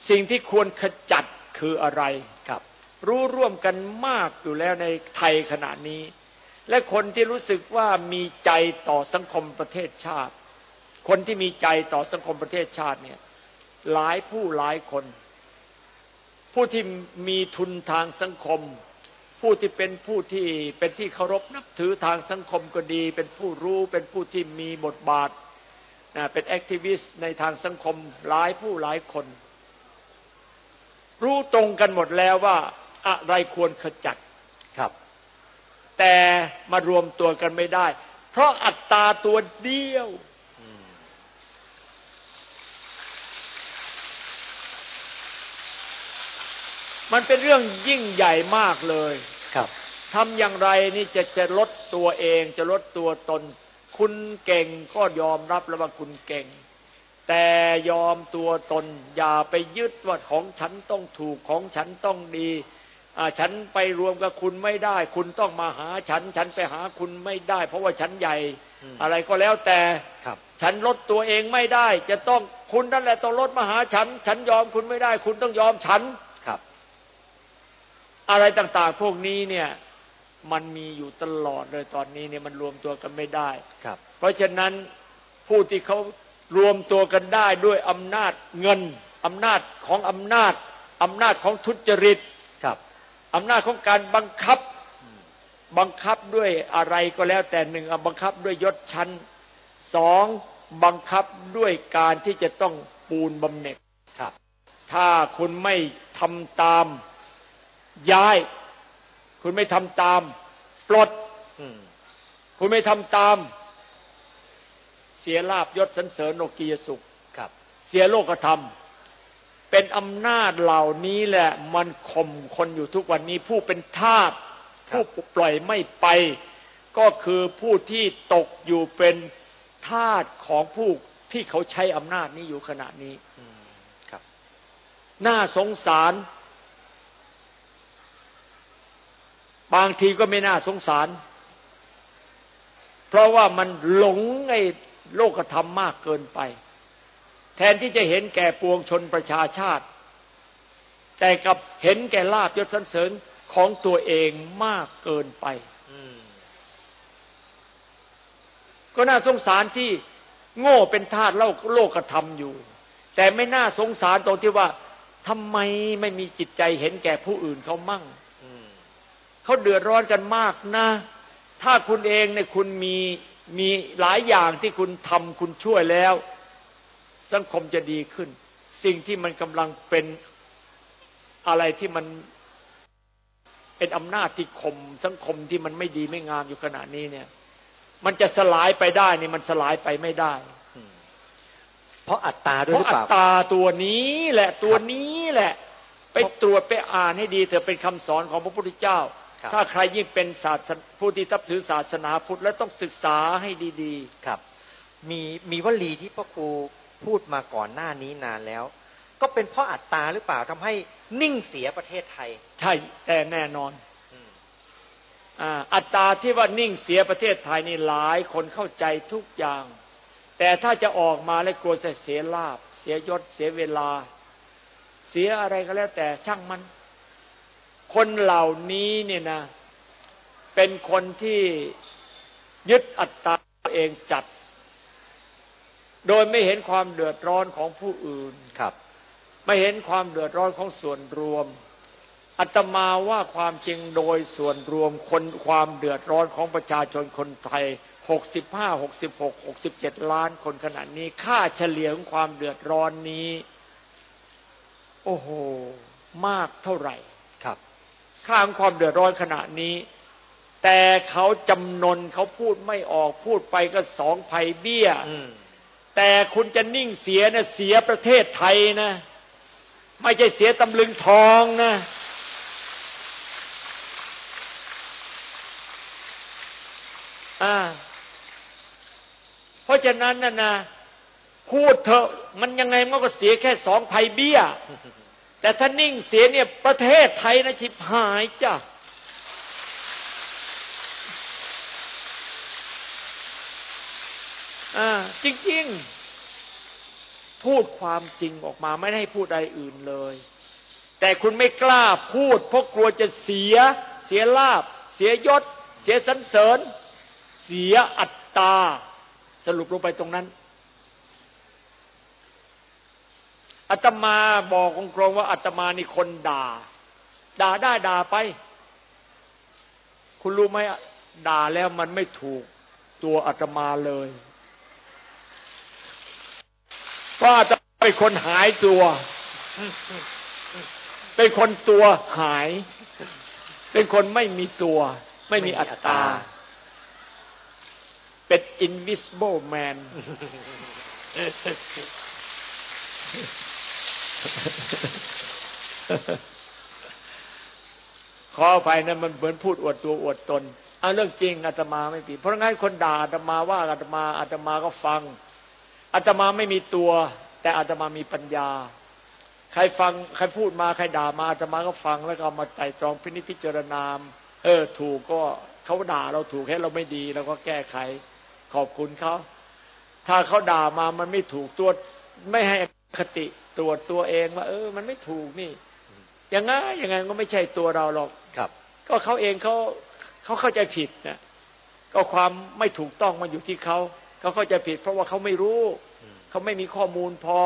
B: สิ่งที่ควรขจัดคืออะไร
A: ครับ
B: รู้ร่วมกันมากอยู่แล้วในไทยขณะนี้ และคนที่รู้สึกว่ามีใจต่อสังคมประเทศชาติ คนที่มีใจต่อสังคมประเทศชาติเนี่ยหลายผู้หลายคน ผู้ที่มีทุนทางสังคม ผู้ที่เป็นผู้ที่เป็นที่เคารพนับถือทางสังคมก็ดี เป็นผู้รู้เป็นผู้ที่มีบทบาทเป็นแอคทิวิสต์ในทางสังคมหลายผู้หลายคน รู้ตรงกันหมดแล้วว่าอะไรควรขจัด
A: ครับ
B: แต่มารวมตัวกันไม่ได้ เพราะอัตตาตัวเดียวมันเป็นเรื่องยิ่งใหญ่มากเลย
A: ครับ
B: ทำอย่างไรนี่จะจะลดตัวเอง จะลดตัวตน คุณเก่งก็ยอมรับแล้วว่าคุณเก่ง แต่ยอมตัวตน อย่าไปยึดว่าของฉันต้องถูกของฉันต้องดีฉันไปรวมกับคุณไม่ได้ คุณต้องมาหาฉัน ฉันไปหาคุณไม่ได้ เพราะว่าฉันใหญ่ อะไรก็แล้วแต่
A: ครับ
B: ฉันลดตัวเองไม่ได้ จะต้องคุณนั่นแหละต้องลดมาหาฉัน ฉันยอมคุณไม่ได้ คุณต้องยอมฉันอะไรต่างๆ พวกนี้เนี่ย มันมีอยู่ตลอดเลยตอนนี้เนี่ยมันรวมตัวกันไม่ได้
A: ครับ
B: เพราะฉะนั้นผู้ที่เขา รวมตัวกันได้ด้วยอำนาจเงินอำนาจของอำนาจอำนาจของทุจริต
A: ครับ
B: อำนาจของการบังคับบังคับด้วยอะไรก็แล้วแต่หนึ่งอะบังคับด้วยยศชั้นสองบังคับด้วยการที่จะต้องปูนบำเหน็จ
A: ครับ
B: ถ้าคุณไม่ทำตามย้าย คุณไม่ทำตาม ปลด
A: อืม
B: คุณไม่ทำตาม เสียลาบยศสันเสริญโลกียสุข
A: ครับ
B: เสียโลกธรรม เป็นอำนาจเหล่านี้แหละ มันข่มคนอยู่ทุกวันนี้ผู้เป็นทาส
A: ครับ
B: ผู้ปล่อยไม่ไป ก็คือผู้ที่ตกอยู่เป็นทาสของผู้ที่เขาใช้อำนาจนี้อยู่ขณะนี้
A: อืมครับ
B: น่าสงสาร บางทีก็ไม่น่าสงสาร เพราะว่ามันหลงไอ้ โลกธรรมมากเกินไป แทนที่จะเห็นแก่ปวงชนประชาชาติ แต่กลับเห็นแก่ลาบยศสรรเสริญของตัวเองมากเกินไป
A: อืม
B: ก็น่าสงสารที่โง่เป็นทาสโลกโลกธรรมอยู่ แต่ไม่น่าสงสารตรงที่ว่าทำไมไม่มีจิตใจเห็นแก่ผู้อื่นเขามั่ง
A: อืม
B: เขาเดือดร้อนกันมากนะ ถ้าคุณเองเนี่ยคุณมี มีหลายอย่างที่คุณทำคุณช่วยแล้ว สังคมจะดีขึ้น สิ่งที่มันกำลังเป็นอะไรที่มันเป็นอำนาจที่ข่มสังคมที่มันไม่ดีไม่งามอยู่ขณะนี้เนี่ย มันจะสลายไปได้นี่มันสลายไปไม่ได้
A: อืมเพราะอัตตาด้วย
B: เพ
A: หรือ
B: ราะ
A: เป
B: อั
A: ล่า
B: ตตาตัวนี้แหละตัวนี้แหละ ไปตรวจไปอ่านให้ดีเถอะเป็นคำสอนของพระพุทธเจ้า
A: ครับ
B: ถ้าใครยิ่งเป็นศาสนผู้ที่ทับถือศาสนาพุทธแล้วต้องศึกษาให้ดี
A: ครับ มีมีวลีที่พ่อครูพูดมาก่อนหน้านี้นานแล้ว ก็เป็นเพราะอัตตาหรือเปล่าทำให้นิ่งเสียประเทศไทย
B: ๆใช่แต่แน่นอน
A: อืม
B: อ่าอัตราที่ว่านิ่งเสียประเทศไทยนี่หลายคนเข้าใจทุกอย่าง แต่ถ้าจะออกมาแล้วกลัวจะเสียลาบ เสียยศเสียเวลา เสียอะไรก็แล้วแต่ช่างมัน คนเหล่านี้เนี่ยนะ เป็นคนที่ยึดอัตตาตัวเองจัด โดยไม่เห็นความเดือดร้อนของผู้อื่น
A: ครับ
B: ไม่เห็นความเดือดร้อนของส่วนรวมอัตมาว่าความจริงโดยส่วนรวมคนความเดือดร้อนของประชาชนคนไทย 65 66 67 ล้านคนขนาดนี้ ค่าเฉลี่ยของความเดือดร้อนนี้ โอ้โห มากเท่าไหร่
A: ครับ
B: ค่าของความเดือดร้อนขณะนี้ แต่เขาจำนนเขาพูดไม่ออกพูดไปก็สองภัยเบี้ย
A: อืม
B: แต่คุณจะนิ่งเสียนะเสียประเทศไทยนะ ไม่ใช่เสียตำลึงทองนะอ่าเพราะฉะนั้นน่ะนะพูดเถอะมันยังไงมันก็เสียแค่สองภัยเบี้ย แต่ถ้านิ่งเสียเนี่ยประเทศไทยนะชิบหายจ้ะอ่าจริงๆ พูดความจริงออกมาไม่ได้ให้พูดอะไรอื่นเลย แต่คุณไม่กล้าพูด เพราะกลัวจะเสีย เสียลาบ เสียยศ เสียสันเสริญ เสียอัตตา สรุปลงไปตรงนั้น อาตมาบอกองค์กรว่าอาตมานี่คนด่า ด่าได้ด่าไป คุณรู้ไหมด่าแล้วมันไม่ถูกตัวอาตมาเลยเพราะอาตมาเป็นคนหายตัว เป็นคนตัวหาย เป็นคนไม่มีตัว ไม่มีอัตตา เป็น invisible man ขออภัยนะมันเหมือนพูดอวดตัวอวดตนเอาเรื่องจริงอาตมาไม่ผิดเพราะงั้นคนด่าอาตมาว่าอาตมาอาตมาก็ฟังอาตมาไม่มีตัว แต่อาตมามีปัญญา ใครฟังใครพูดมาใครด่ามาอาตมาก็ฟังแล้วก็มาไต่ตรองพินิจพิจารณาเออ ถูกก็เขาด่าเราถูกให้เราไม่ดีเราก็แก้ไข ขอบคุณเขาถ้าเขาด่ามามันไม่ถูกตัวไม่ให้ คติตรวจตัวเองว่า เออ มันไม่ถูกนี่อย่างงั้นอย่างไงก็ไม่ใช่ตัวเราหรอก
A: ครับ
B: ก็เขาเองเขาเขาเข้าใจผิดนะก็ความไม่ถูกต้องมันอยู่ที่เขาเขาเข้าใจผิด เพราะว่าเขาไม่รู้เขาไม่มีข้อมูลพอ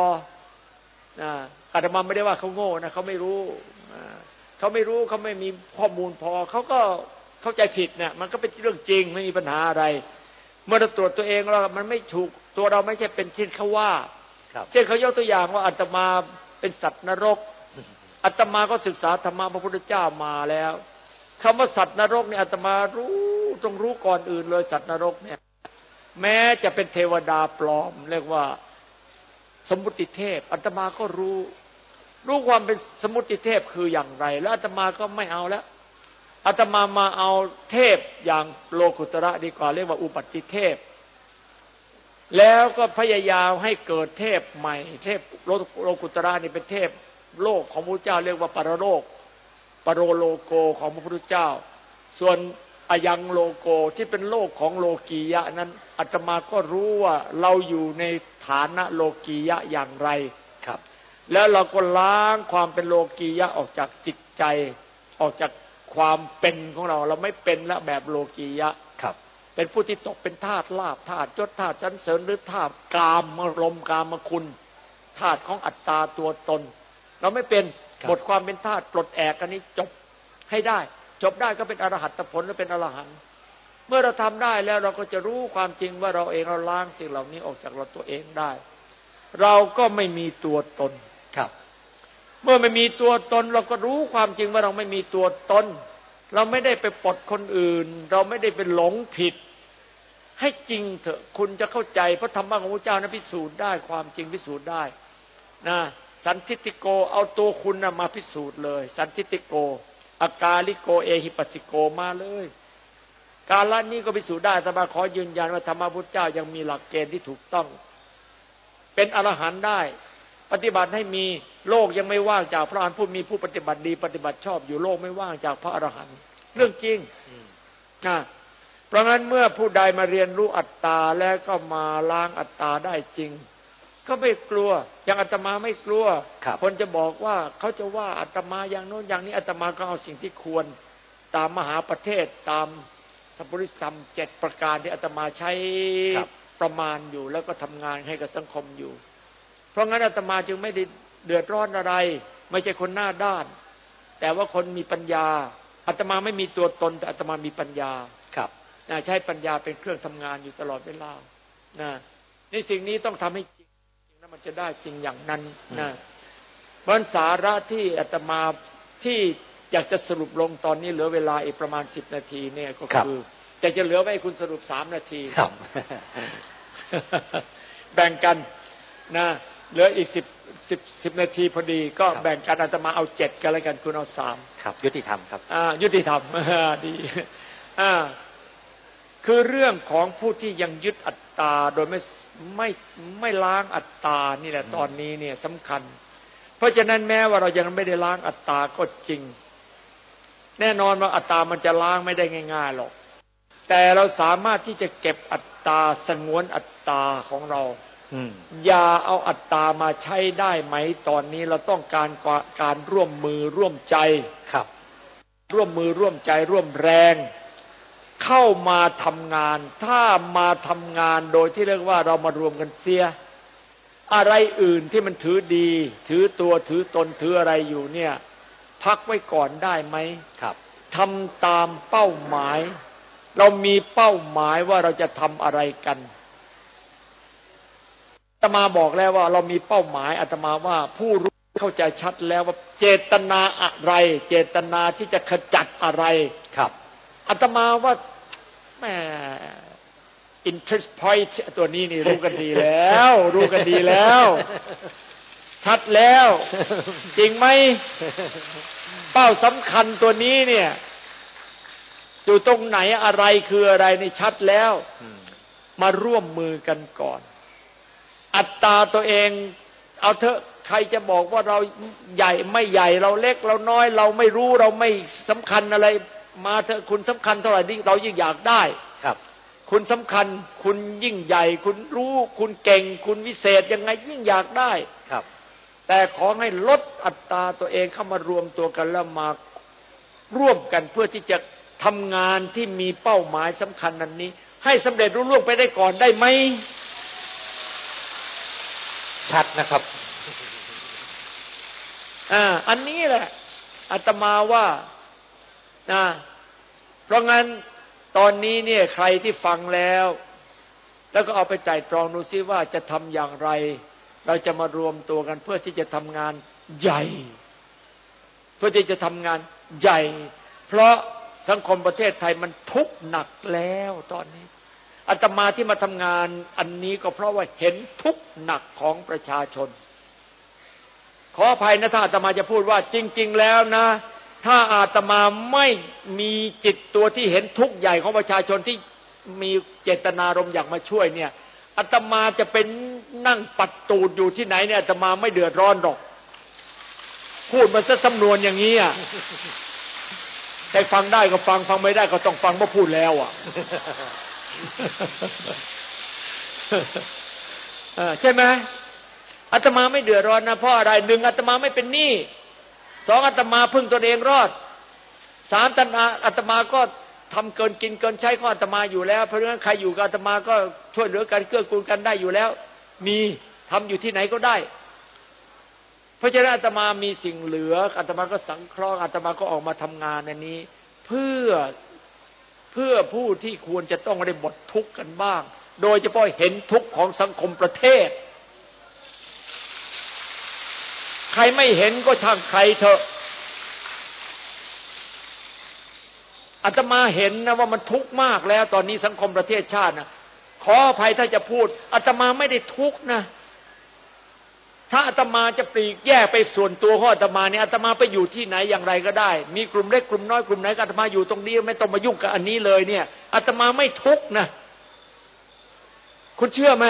B: นะอาตมาไม่ได้ว่าเขาโง่นะเขาไม่รู้เขาไม่รู้เขาไม่มีข้อมูลพอเขาก็เข้าใจผิดเนี่ยมันก็เป็นเรื่องจริงไม่มีปัญหาอะไร เมื่อเราตรวจตัวเองแล้วมันไม่ถูกตัวเราไม่ใช่เป็นเช่นเขาว่า เช่นเขายกตัวอย่างว่าอาตมาเป็นสัตว์นรกอาตมาก็ศึกษาธรรมะพระพุทธเจ้ามาแล้วคำว่าสัตว์นรกเนี่ยอาตมารู้ต้องรู้ก่อนอื่นเลยสัตว์นรกเนี่ย แม้จะเป็นเทวดาปลอม เรียกว่าสมุติเทพอาตมาก็รู้ รู้ความเป็นสมุติเทพคืออย่างไร แล้วอาตมาก็ไม่เอาแล้วอาตมามาเอาเทพอย่างโลกุตระดีกว่าเรียกว่าอุปัติเทพ แล้วก็พยายามให้เกิดเทพใหม่ เทพโลกุตระนี่เป็นเทพโลกของพระเจ้าเรียกว่าปรโลกปรโรโลโกของพระพุทธเจ้า ส่วนอยังโลโกที่เป็นโลกของโลกียะนั้นอาตมาก็รู้ว่าเราอยู่ในฐานะโลกียะอย่างไร
A: ครับ
B: แล้วเราก็ล้างความเป็นโลกียะออกจากจิตใจ ออกจากความเป็นของเรา เราไม่เป็นแล้วแบบโลกียะ
A: ครับ
B: เป็นผู้ที่ตกเป็นทาสลาบทาสยศทาสสันเสริญหรือทาสกามมรมกามคุณทาสของอัตตาตัวตน เราไม่เป็นบทความเป็นทาสปลดแอกอันนี้จบให้ได้ จบได้ก็เป็นอรหัตผลและเป็นอรหันต์เมื่อเราทำได้แล้วเราก็จะรู้ความจริงว่าเราเองเราล้างสิ่งเหล่านี้ออกจากเราตัวเองได้ เราก็ไม่มีตัวตน
A: ครับ
B: เมื่อไม่มีตัวตนเราก็รู้ความจริงว่าเราไม่มีตัวตน เราไม่ได้ไปปลดคนอื่น เราไม่ได้เป็นหลงผิด ให้จริงเถอะคุณจะเข้าใจพระธรรมของพระเจ้านะพิสูจน์ได้ความจริงพิสูจน์ได้นะสันทิติโกเอาตัวคุณนะมาพิสูจน์เลย สันทิติโก อากาลิโกเอหิปัสสิโกมาเลย การละนี้ก็พิสูจน์ได้ธรรมาขอยืนยันว่าธรรมพุทธเจ้ายังมีหลักเกณฑ์ที่ถูกต้อง เป็นอรหันต์ได้ ปฏิบัติให้มีโลกยังไม่ว่างจากพระอรหันต์ผู้มีผู้ปฏิบัติดี ปฏิบัติชอบอยู่โลกไม่ว่างจากพระอรหันต์เรื่องจริงนะเพราะงั้นเมื่อผู้ใดมาเรียนรู้อัตตาแล้วก็มาล้างอัตตาได้จริง ก็ไม่กลัวอย่างอาตมาไม่กลัวคคนจะบอกว่าเขาจะว่าอาตมาอย่างโน้นอย่างนี้อาตมาก็เอาสิ่งที่ควรตามมหาประเทศตามสัพพุริธรรมเจ็ดประการที่อาตมาใช้ประมาณอยู่ แล้วก็ทำงานให้กับสังคมอยู่ เพราะงั้นอาตมาจึงไม่ได้เดือดร้อนอะไร ไม่ใช่คนหน้าด้าน แต่ว่าคนมีปัญญาอาตมาไม่มีตัวตน แต่อาตมามีปัญญา
A: ครับ
B: นะใช้ปัญญาเป็นเครื่องทำงานอยู่ตลอดเวลานะในสิ่งนี้ต้องทำให้จริงแล้วมันจะได้จริงอย่างนั้นนะบันสาระที่อาตมาที่อยากจะสรุปลงตอนนี้เหลือเวลาอีกประมาณสิบนาทีเนี่ยก็คือจะจะเหลือไว้คุณสรุปสามนาที
A: ครับ
B: แบ่งกันนะ เหลืออีกสิบสิบสิบนาทีพอดี ก็แบ่งกันอาตมาเอาเจ็ดกันแล้วกันคุณเอาสาม
A: ครับ ยุติธรรมครับ
B: อ่ายุติธรรมดีอ่าคือเรื่องของผู้ที่ยังยึดอัตตาโดยไม่ไม่ไม่ล้างอัตตานี่แหละตอนนี้เนี่ยสำคัญ เพราะฉะนั้นแม้ว่าเรายังไม่ได้ล้างอัตตาก็จริง แน่นอนว่าอัตตามันจะล้างไม่ได้ง่าย ๆหรอก แต่เราสามารถที่จะเก็บอัตตาสงวนอัตตาของเรา อย่าเอาอัตตามาใช้ได้ไหม ตอนนี้เราต้องการการร่วมมือร่วมใจ
A: ครับ
B: ร่วมมือร่วมใจร่วมแรง เข้ามาทำงาน ถ้ามาทำงานโดยที่เรียกว่าเรามารวมกันเสีย อะไรอื่นที่มันถือดี ถือตัวถือตนถืออะไรอยู่เนี่ย พักไว้ก่อนได้ไหม
A: ครับ
B: ทำตามเป้าหมาย เรามีเป้าหมายว่าเราจะทำอะไรกัน ตมาบอกแล้วว่าเรามีเป้าหมายอาตมาว่าผู้รู้เข้าใจชัดแล้วว่าเจตนาอะไร เจตนาที่จะขจัดอะไร
A: ครับ
B: อาตมาว่าแม่ interest point ตัวนี้นี่รู้กันดีแล้ว รู้กันดีแล้ว ชัดแล้ว จริงไหมเป้าสำคัญตัวนี้เนี่ย อยู่ตรงไหนอะไรคืออะไรนี่ชัดแล้ว มาร่วมมือกันก่อน อัตตาตัวเอง เอาเถอะใครจะบอกว่าเราใหญ่ไม่ใหญ่เราเล็กเราน้อย เราไม่รู้เราไม่สำคัญอะไร มาเถอะคุณสำคัญเท่าไหร่นี่เรายิ่งอยากได้
A: ครับ
B: คุณสำคัญ คุณยิ่งใหญ่ คุณรู้ คุณเก่ง คุณวิเศษยังไงยิ่งอยากได้
A: ครับ
B: แต่ขอให้ลดอัตตาตัวเองเข้ามารวมตัวกันแล้วมาร่วมกันเพื่อที่จะทำงานที่มีเป้าหมายสำคัญนั้นนี้ ให้สำเร็จรุ่ล่วงไปได้ก่อนได้ไหม
A: ชัดนะครับ
B: อ่าอันนี้แหละอาตมาว่านะเพราะงั้นตอนนี้เนี่ยใครที่ฟังแล้ว แล้วก็เอาไปไต่ตรองดูซิว่าจะทำอย่างไร เราจะมารวมตัวกันเพื่อที่จะทำงานใหญ่ เพื่อที่จะทำงานใหญ่ เพราะสังคมประเทศไทยมันทุกข์หนักแล้วตอนนี้ อาตมาที่มาทำงานอันนี้ก็เพราะว่าเห็นทุกข์หนักของประชาชน ขออภัยนะถ้าอาตมาจะพูดว่าจริง ๆ แล้วนะ ถ้าอาตมาไม่มีจิตตัวที่เห็นทุกข์ใหญ่ของประชาชนที่มีเจตนารมณ์อยากมาช่วยเนี่ยอาตมาจะเป็นนั่งปัดตูดอยู่ที่ไหนเนี่ยอาตมาไม่เดือดร้อนหรอก พูดมาซะสำนวนอย่างนี้อะใครฟังได้ก็ฟังฟังไม่ได้ก็ต้องฟังเพราะพูดแล้วอะ ใช่ไหมอาตมาไม่เดือดร้อนนะเพราะอะไรหนึ่งอาตมาไม่เป็นหนี้สองอาตมาพึ่งตนเองรอดสามตันอาตมาก็ทำเกินกินเกินใช้ของอาตมาอยู่แล้ว เพราะฉะนั้นใครอยู่กับอาตมาก็ช่วยเหลือกันเกื้อกูลกันได้อยู่แล้ว มีทำอยู่ที่ไหนก็ได้ เพราะฉะนั้นอาตมามีสิ่งเหลืออาตมาก็สังเคราะห์อาตมาก็ออกมาทำงานอันนี้ เพื่อ เพื่อผู้ที่ควรจะต้องได้บททุกข์กันบ้าง โดยเฉพาะเห็นทุกข์ของสังคมประเทศ ใครไม่เห็นก็ช่างใครเถอะอาตมาเห็นนะว่ามันทุกข์มากแล้ว ตอนนี้สังคมประเทศชาตินะขออภัยถ้าจะพูดอาตมาไม่ได้ทุกข์นะ ถ้าอาตมาจะปลีกแยกไปส่วนตัวของอาตมาเนี่ยอาตมาไปอยู่ที่ไหนอย่างไรก็ได้ มีกลุ่มเล็กกลุ่มน้อยกลุ่มไหนอาตมาอยู่ตรงนี้ไม่ต้องมายุ่งกับอันนี้เลยเนี่ยอาตมาไม่ทุกข์นะคุณเชื่อไหม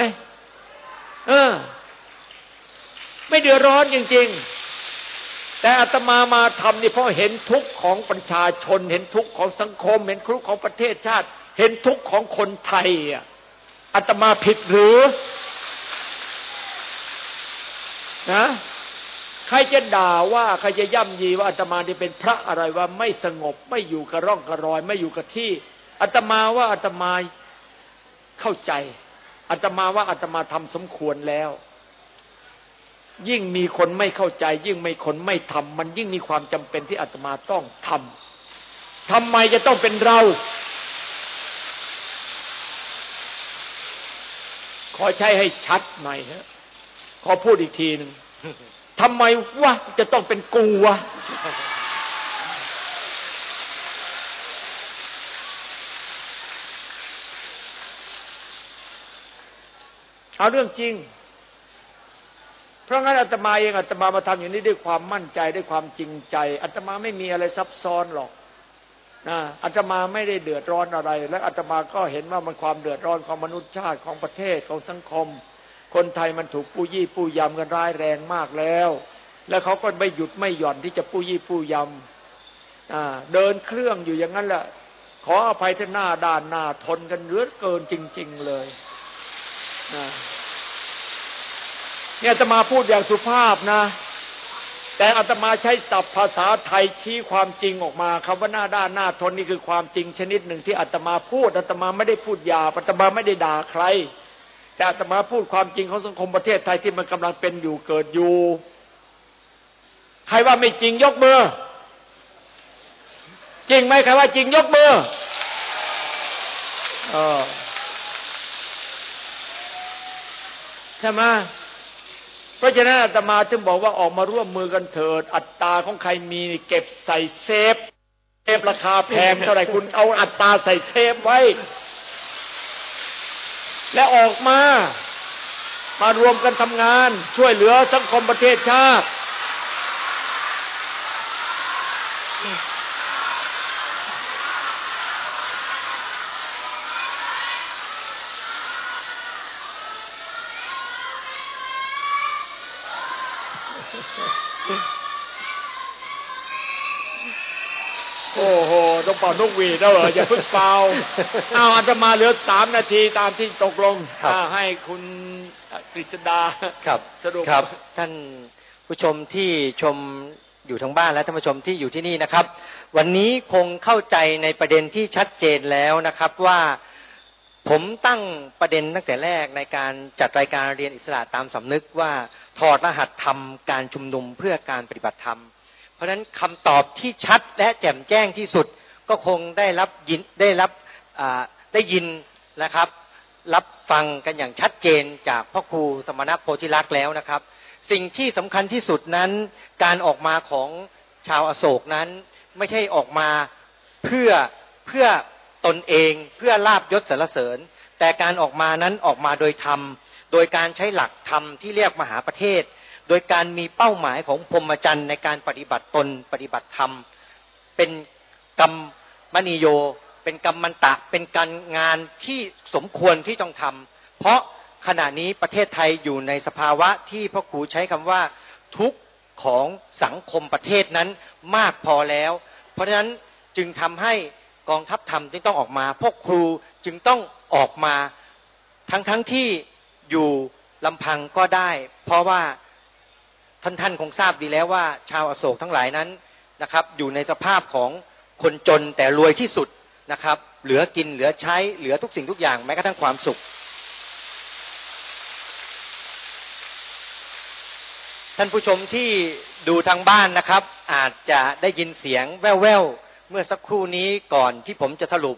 B: เออ ไม่เดือดร้อนจริง ๆ แต่อาตมามาทำนี่เพราะเห็นทุกข์ของประชาชน เห็นทุกข์ของสังคม เห็นทุกข์ของประเทศชาติ เห็นทุกข์ของคนไทยอะอาตมาผิดหรือ นะใครจะด่าว่าใครจะย่ำยีว่าอาตมานี่เป็นพระอะไรว่าไม่สงบไม่อยู่กับร่องกับรอย ไม่อยู่กับที่อาตมาว่าอาตมาเข้าใจอาตมาว่าอาตมาทำสมควรแล้ว ยิ่งมีคนไม่เข้าใจ ยิ่งไม่คนไม่ทำมันยิ่งมีความจำเป็นที่อาตมาต้องทำทำไมจะต้องเป็นเรา ขอใช้ให้ชัดหน่อยฮะ ขอพูดอีกทีหนึ่งทำไมวะจะต้องเป็นกูวะเอาเรื่องจริง เพราะงั้นอาตมาเองอาตมามาทำอย่างนี้ด้วยความมั่นใจด้วยความจริงใจอาตมาไม่มีอะไรซับซ้อนหรอกนะอาตมาไม่ได้เดือดร้อนอะไร และอาตมาก็เห็นว่ามันความเดือดร้อนของมนุษยชาติของประเทศของสังคม คนไทยมันถูกปู้ยี่ปู้ยำกันร้ายแรงมากแล้ว แล้วเขาก็ไม่หยุดไม่หย่อนที่จะปู้ยี่ปู้ยำเดินเครื่องอยู่อย่างนั้นแหละขออภัยที่หน้าด้านหน้าทนกันเลือเกินจริง ๆเลยเนี่ยอาตมาพูดอย่างสุภาพนะ แต่อาตมาใช้ศัพท์ภาษาไทยชี้ความจริงออกมาคำว่าหน้าด้านหน้าทนนี่คือความจริงชนิดหนึ่งที่อาตมาพูดอาตมาไม่ได้พูดยาอาตมาไม่ได้ด่าใคร แต่อาตมาพูดความจริงของสังคมประเทศไทยที่มันกำลังเป็นอยู่เกิดอยู่ ใครว่าไม่จริงยกมือ จริงไหมใครว่าจริงยกมือเออใช่ไหมเพราะฉะนั้นอาตมาถึงบอกว่าออกมาร่วมมือกันเถิด อัตตาของใครมีเก็บใส่เซฟเซฟราคาแพงเท่าไหร่คุณเอาอัตตาใส่เซฟไว้ และออกมา มารวมกันทำงาน ช่วยเหลือสังคมประเทศชาติโอ้โหต้องเป่านกหวีดแล้วเหรออย่าเพิ่งเป่าเอาอาจจะมาเหลือสามนาทีตามที่ตกลงให้คุณกฤษดา
A: ครับ
B: สรุป
A: ครับ ท่านผู้ชมที่ชมอยู่ทางบ้านและท่านผู้ชมที่อยู่ที่นี่นะครับ วันนี้คงเข้าใจในประเด็นที่ชัดเจนแล้วนะครับว่าผมตั้งประเด็นตั้งแต่แรกในการจัดรายการเรียนอิสระตามสำนึกว่าถอดรหัสธรรมการชุมนุมเพื่อการปฏิบัติธรรม เพราะฉะนั้นคำตอบที่ชัดและแจ่มแจ้งที่สุด ก็คงได้รับยินได้รับได้ยินนะครับ รับฟังกันอย่างชัดเจนจากพ่อครูสมณโพธิลักษ์แล้วนะครับ สิ่งที่สำคัญที่สุดนั้น การออกมาของชาวอโศกนั้น ไม่ใช่ออกมาเพื่อเพื่อตนเองเพื่อลาบยศสรรเสริญ แต่การออกมานั้นออกมาโดยธรรม โดยการใช้หลักธรรมที่เรียกมหาประเทศ โดยการมีเป้าหมายของพรหมจรรย์ในการปฏิบัติตนปฏิบัติธรรม เป็น กรรมมณีโย เป็นกรรมมันตะ เป็นการงานที่สมควรที่ต้องทำเพราะขณะนี้ประเทศไทยอยู่ในสภาวะที่พ่อครูใช้คำว่าทุกของสังคมประเทศนั้นมากพอแล้ว เพราะฉะนั้นจึงทำให้กองทัพธรรมจึงต้องออกมา พวกครูจึงต้องออกมาทั้งทั้งที่อยู่ลำพังก็ได้ เพราะว่าท่านท่านคงทราบดีแล้วว่า ชาวอโศกทั้งหลายนั้นนะครับ อยู่ในสภาพของ คนจนแต่รวยที่สุดนะครับ เหลือกินเหลือใช้เหลือทุกสิ่งทุกอย่างแม้กระทั่งความสุข ท่านผู้ชมที่ดูทางบ้านนะครับ อาจจะได้ยินเสียงแว่วๆ เมื่อสักครู่นี้ก่อนที่ผมจะสรุป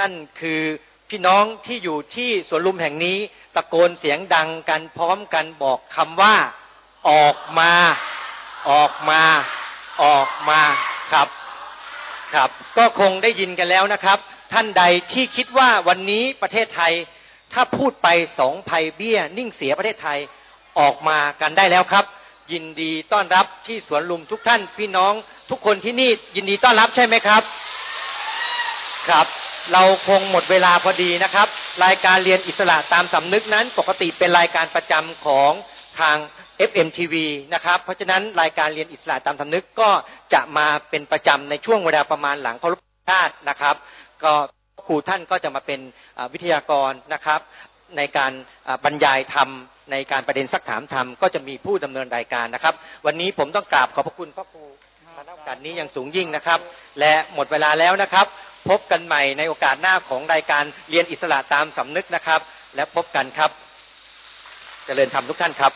A: นั่นคือพี่น้องที่อยู่ที่สวนลุมแห่งนี้ตะโกนเสียงดังกันพร้อมกันบอกคำว่า ออกมา ออกมา ออกมาครับ ครับ ก็คงได้ยินกันแล้วนะครับ ท่านใดที่คิดว่าวันนี้ประเทศไทย ถ้าพูดไปสองภัยเบี้ย นิ่งเสียประเทศไทยออกมากันได้แล้วครับ ยินดีต้อนรับที่สวนลุมทุกท่านพี่น้องทุกคนที่นี่ยินดีต้อนรับใช่ไหมครับ ครับ เราคงหมดเวลาพอดีนะครับ รายการเรียนอิสระตามสำนึกนั้นปกติเป็นรายการประจำของทาง FMTV นะครับเพราะฉะนั้นรายการเรียนอิสระตามสำนึกก็จะมาเป็นประจำในช่วงเวลาประมาณหลังเคารพชาตินะครับ ก็ครูท่านก็จะมาเป็นวิทยากรนะครับ ในการบรรยายธรรมในการประเด็นสักถามธรรมก็จะมีผู้ดำเนินรายการนะครับ วันนี้ผมต้องกราบขอบพระคุณพระครูมาณโอกาสนี้อย่างสูงยิ่งนะครับ และหมดเวลาแล้วนะครับ พบกันใหม่ในโอกาสหน้าของรายการเรียนอิสระตามสำนึกนะครับ และพบกันครับจเจริญธรรมทุกท่านครับ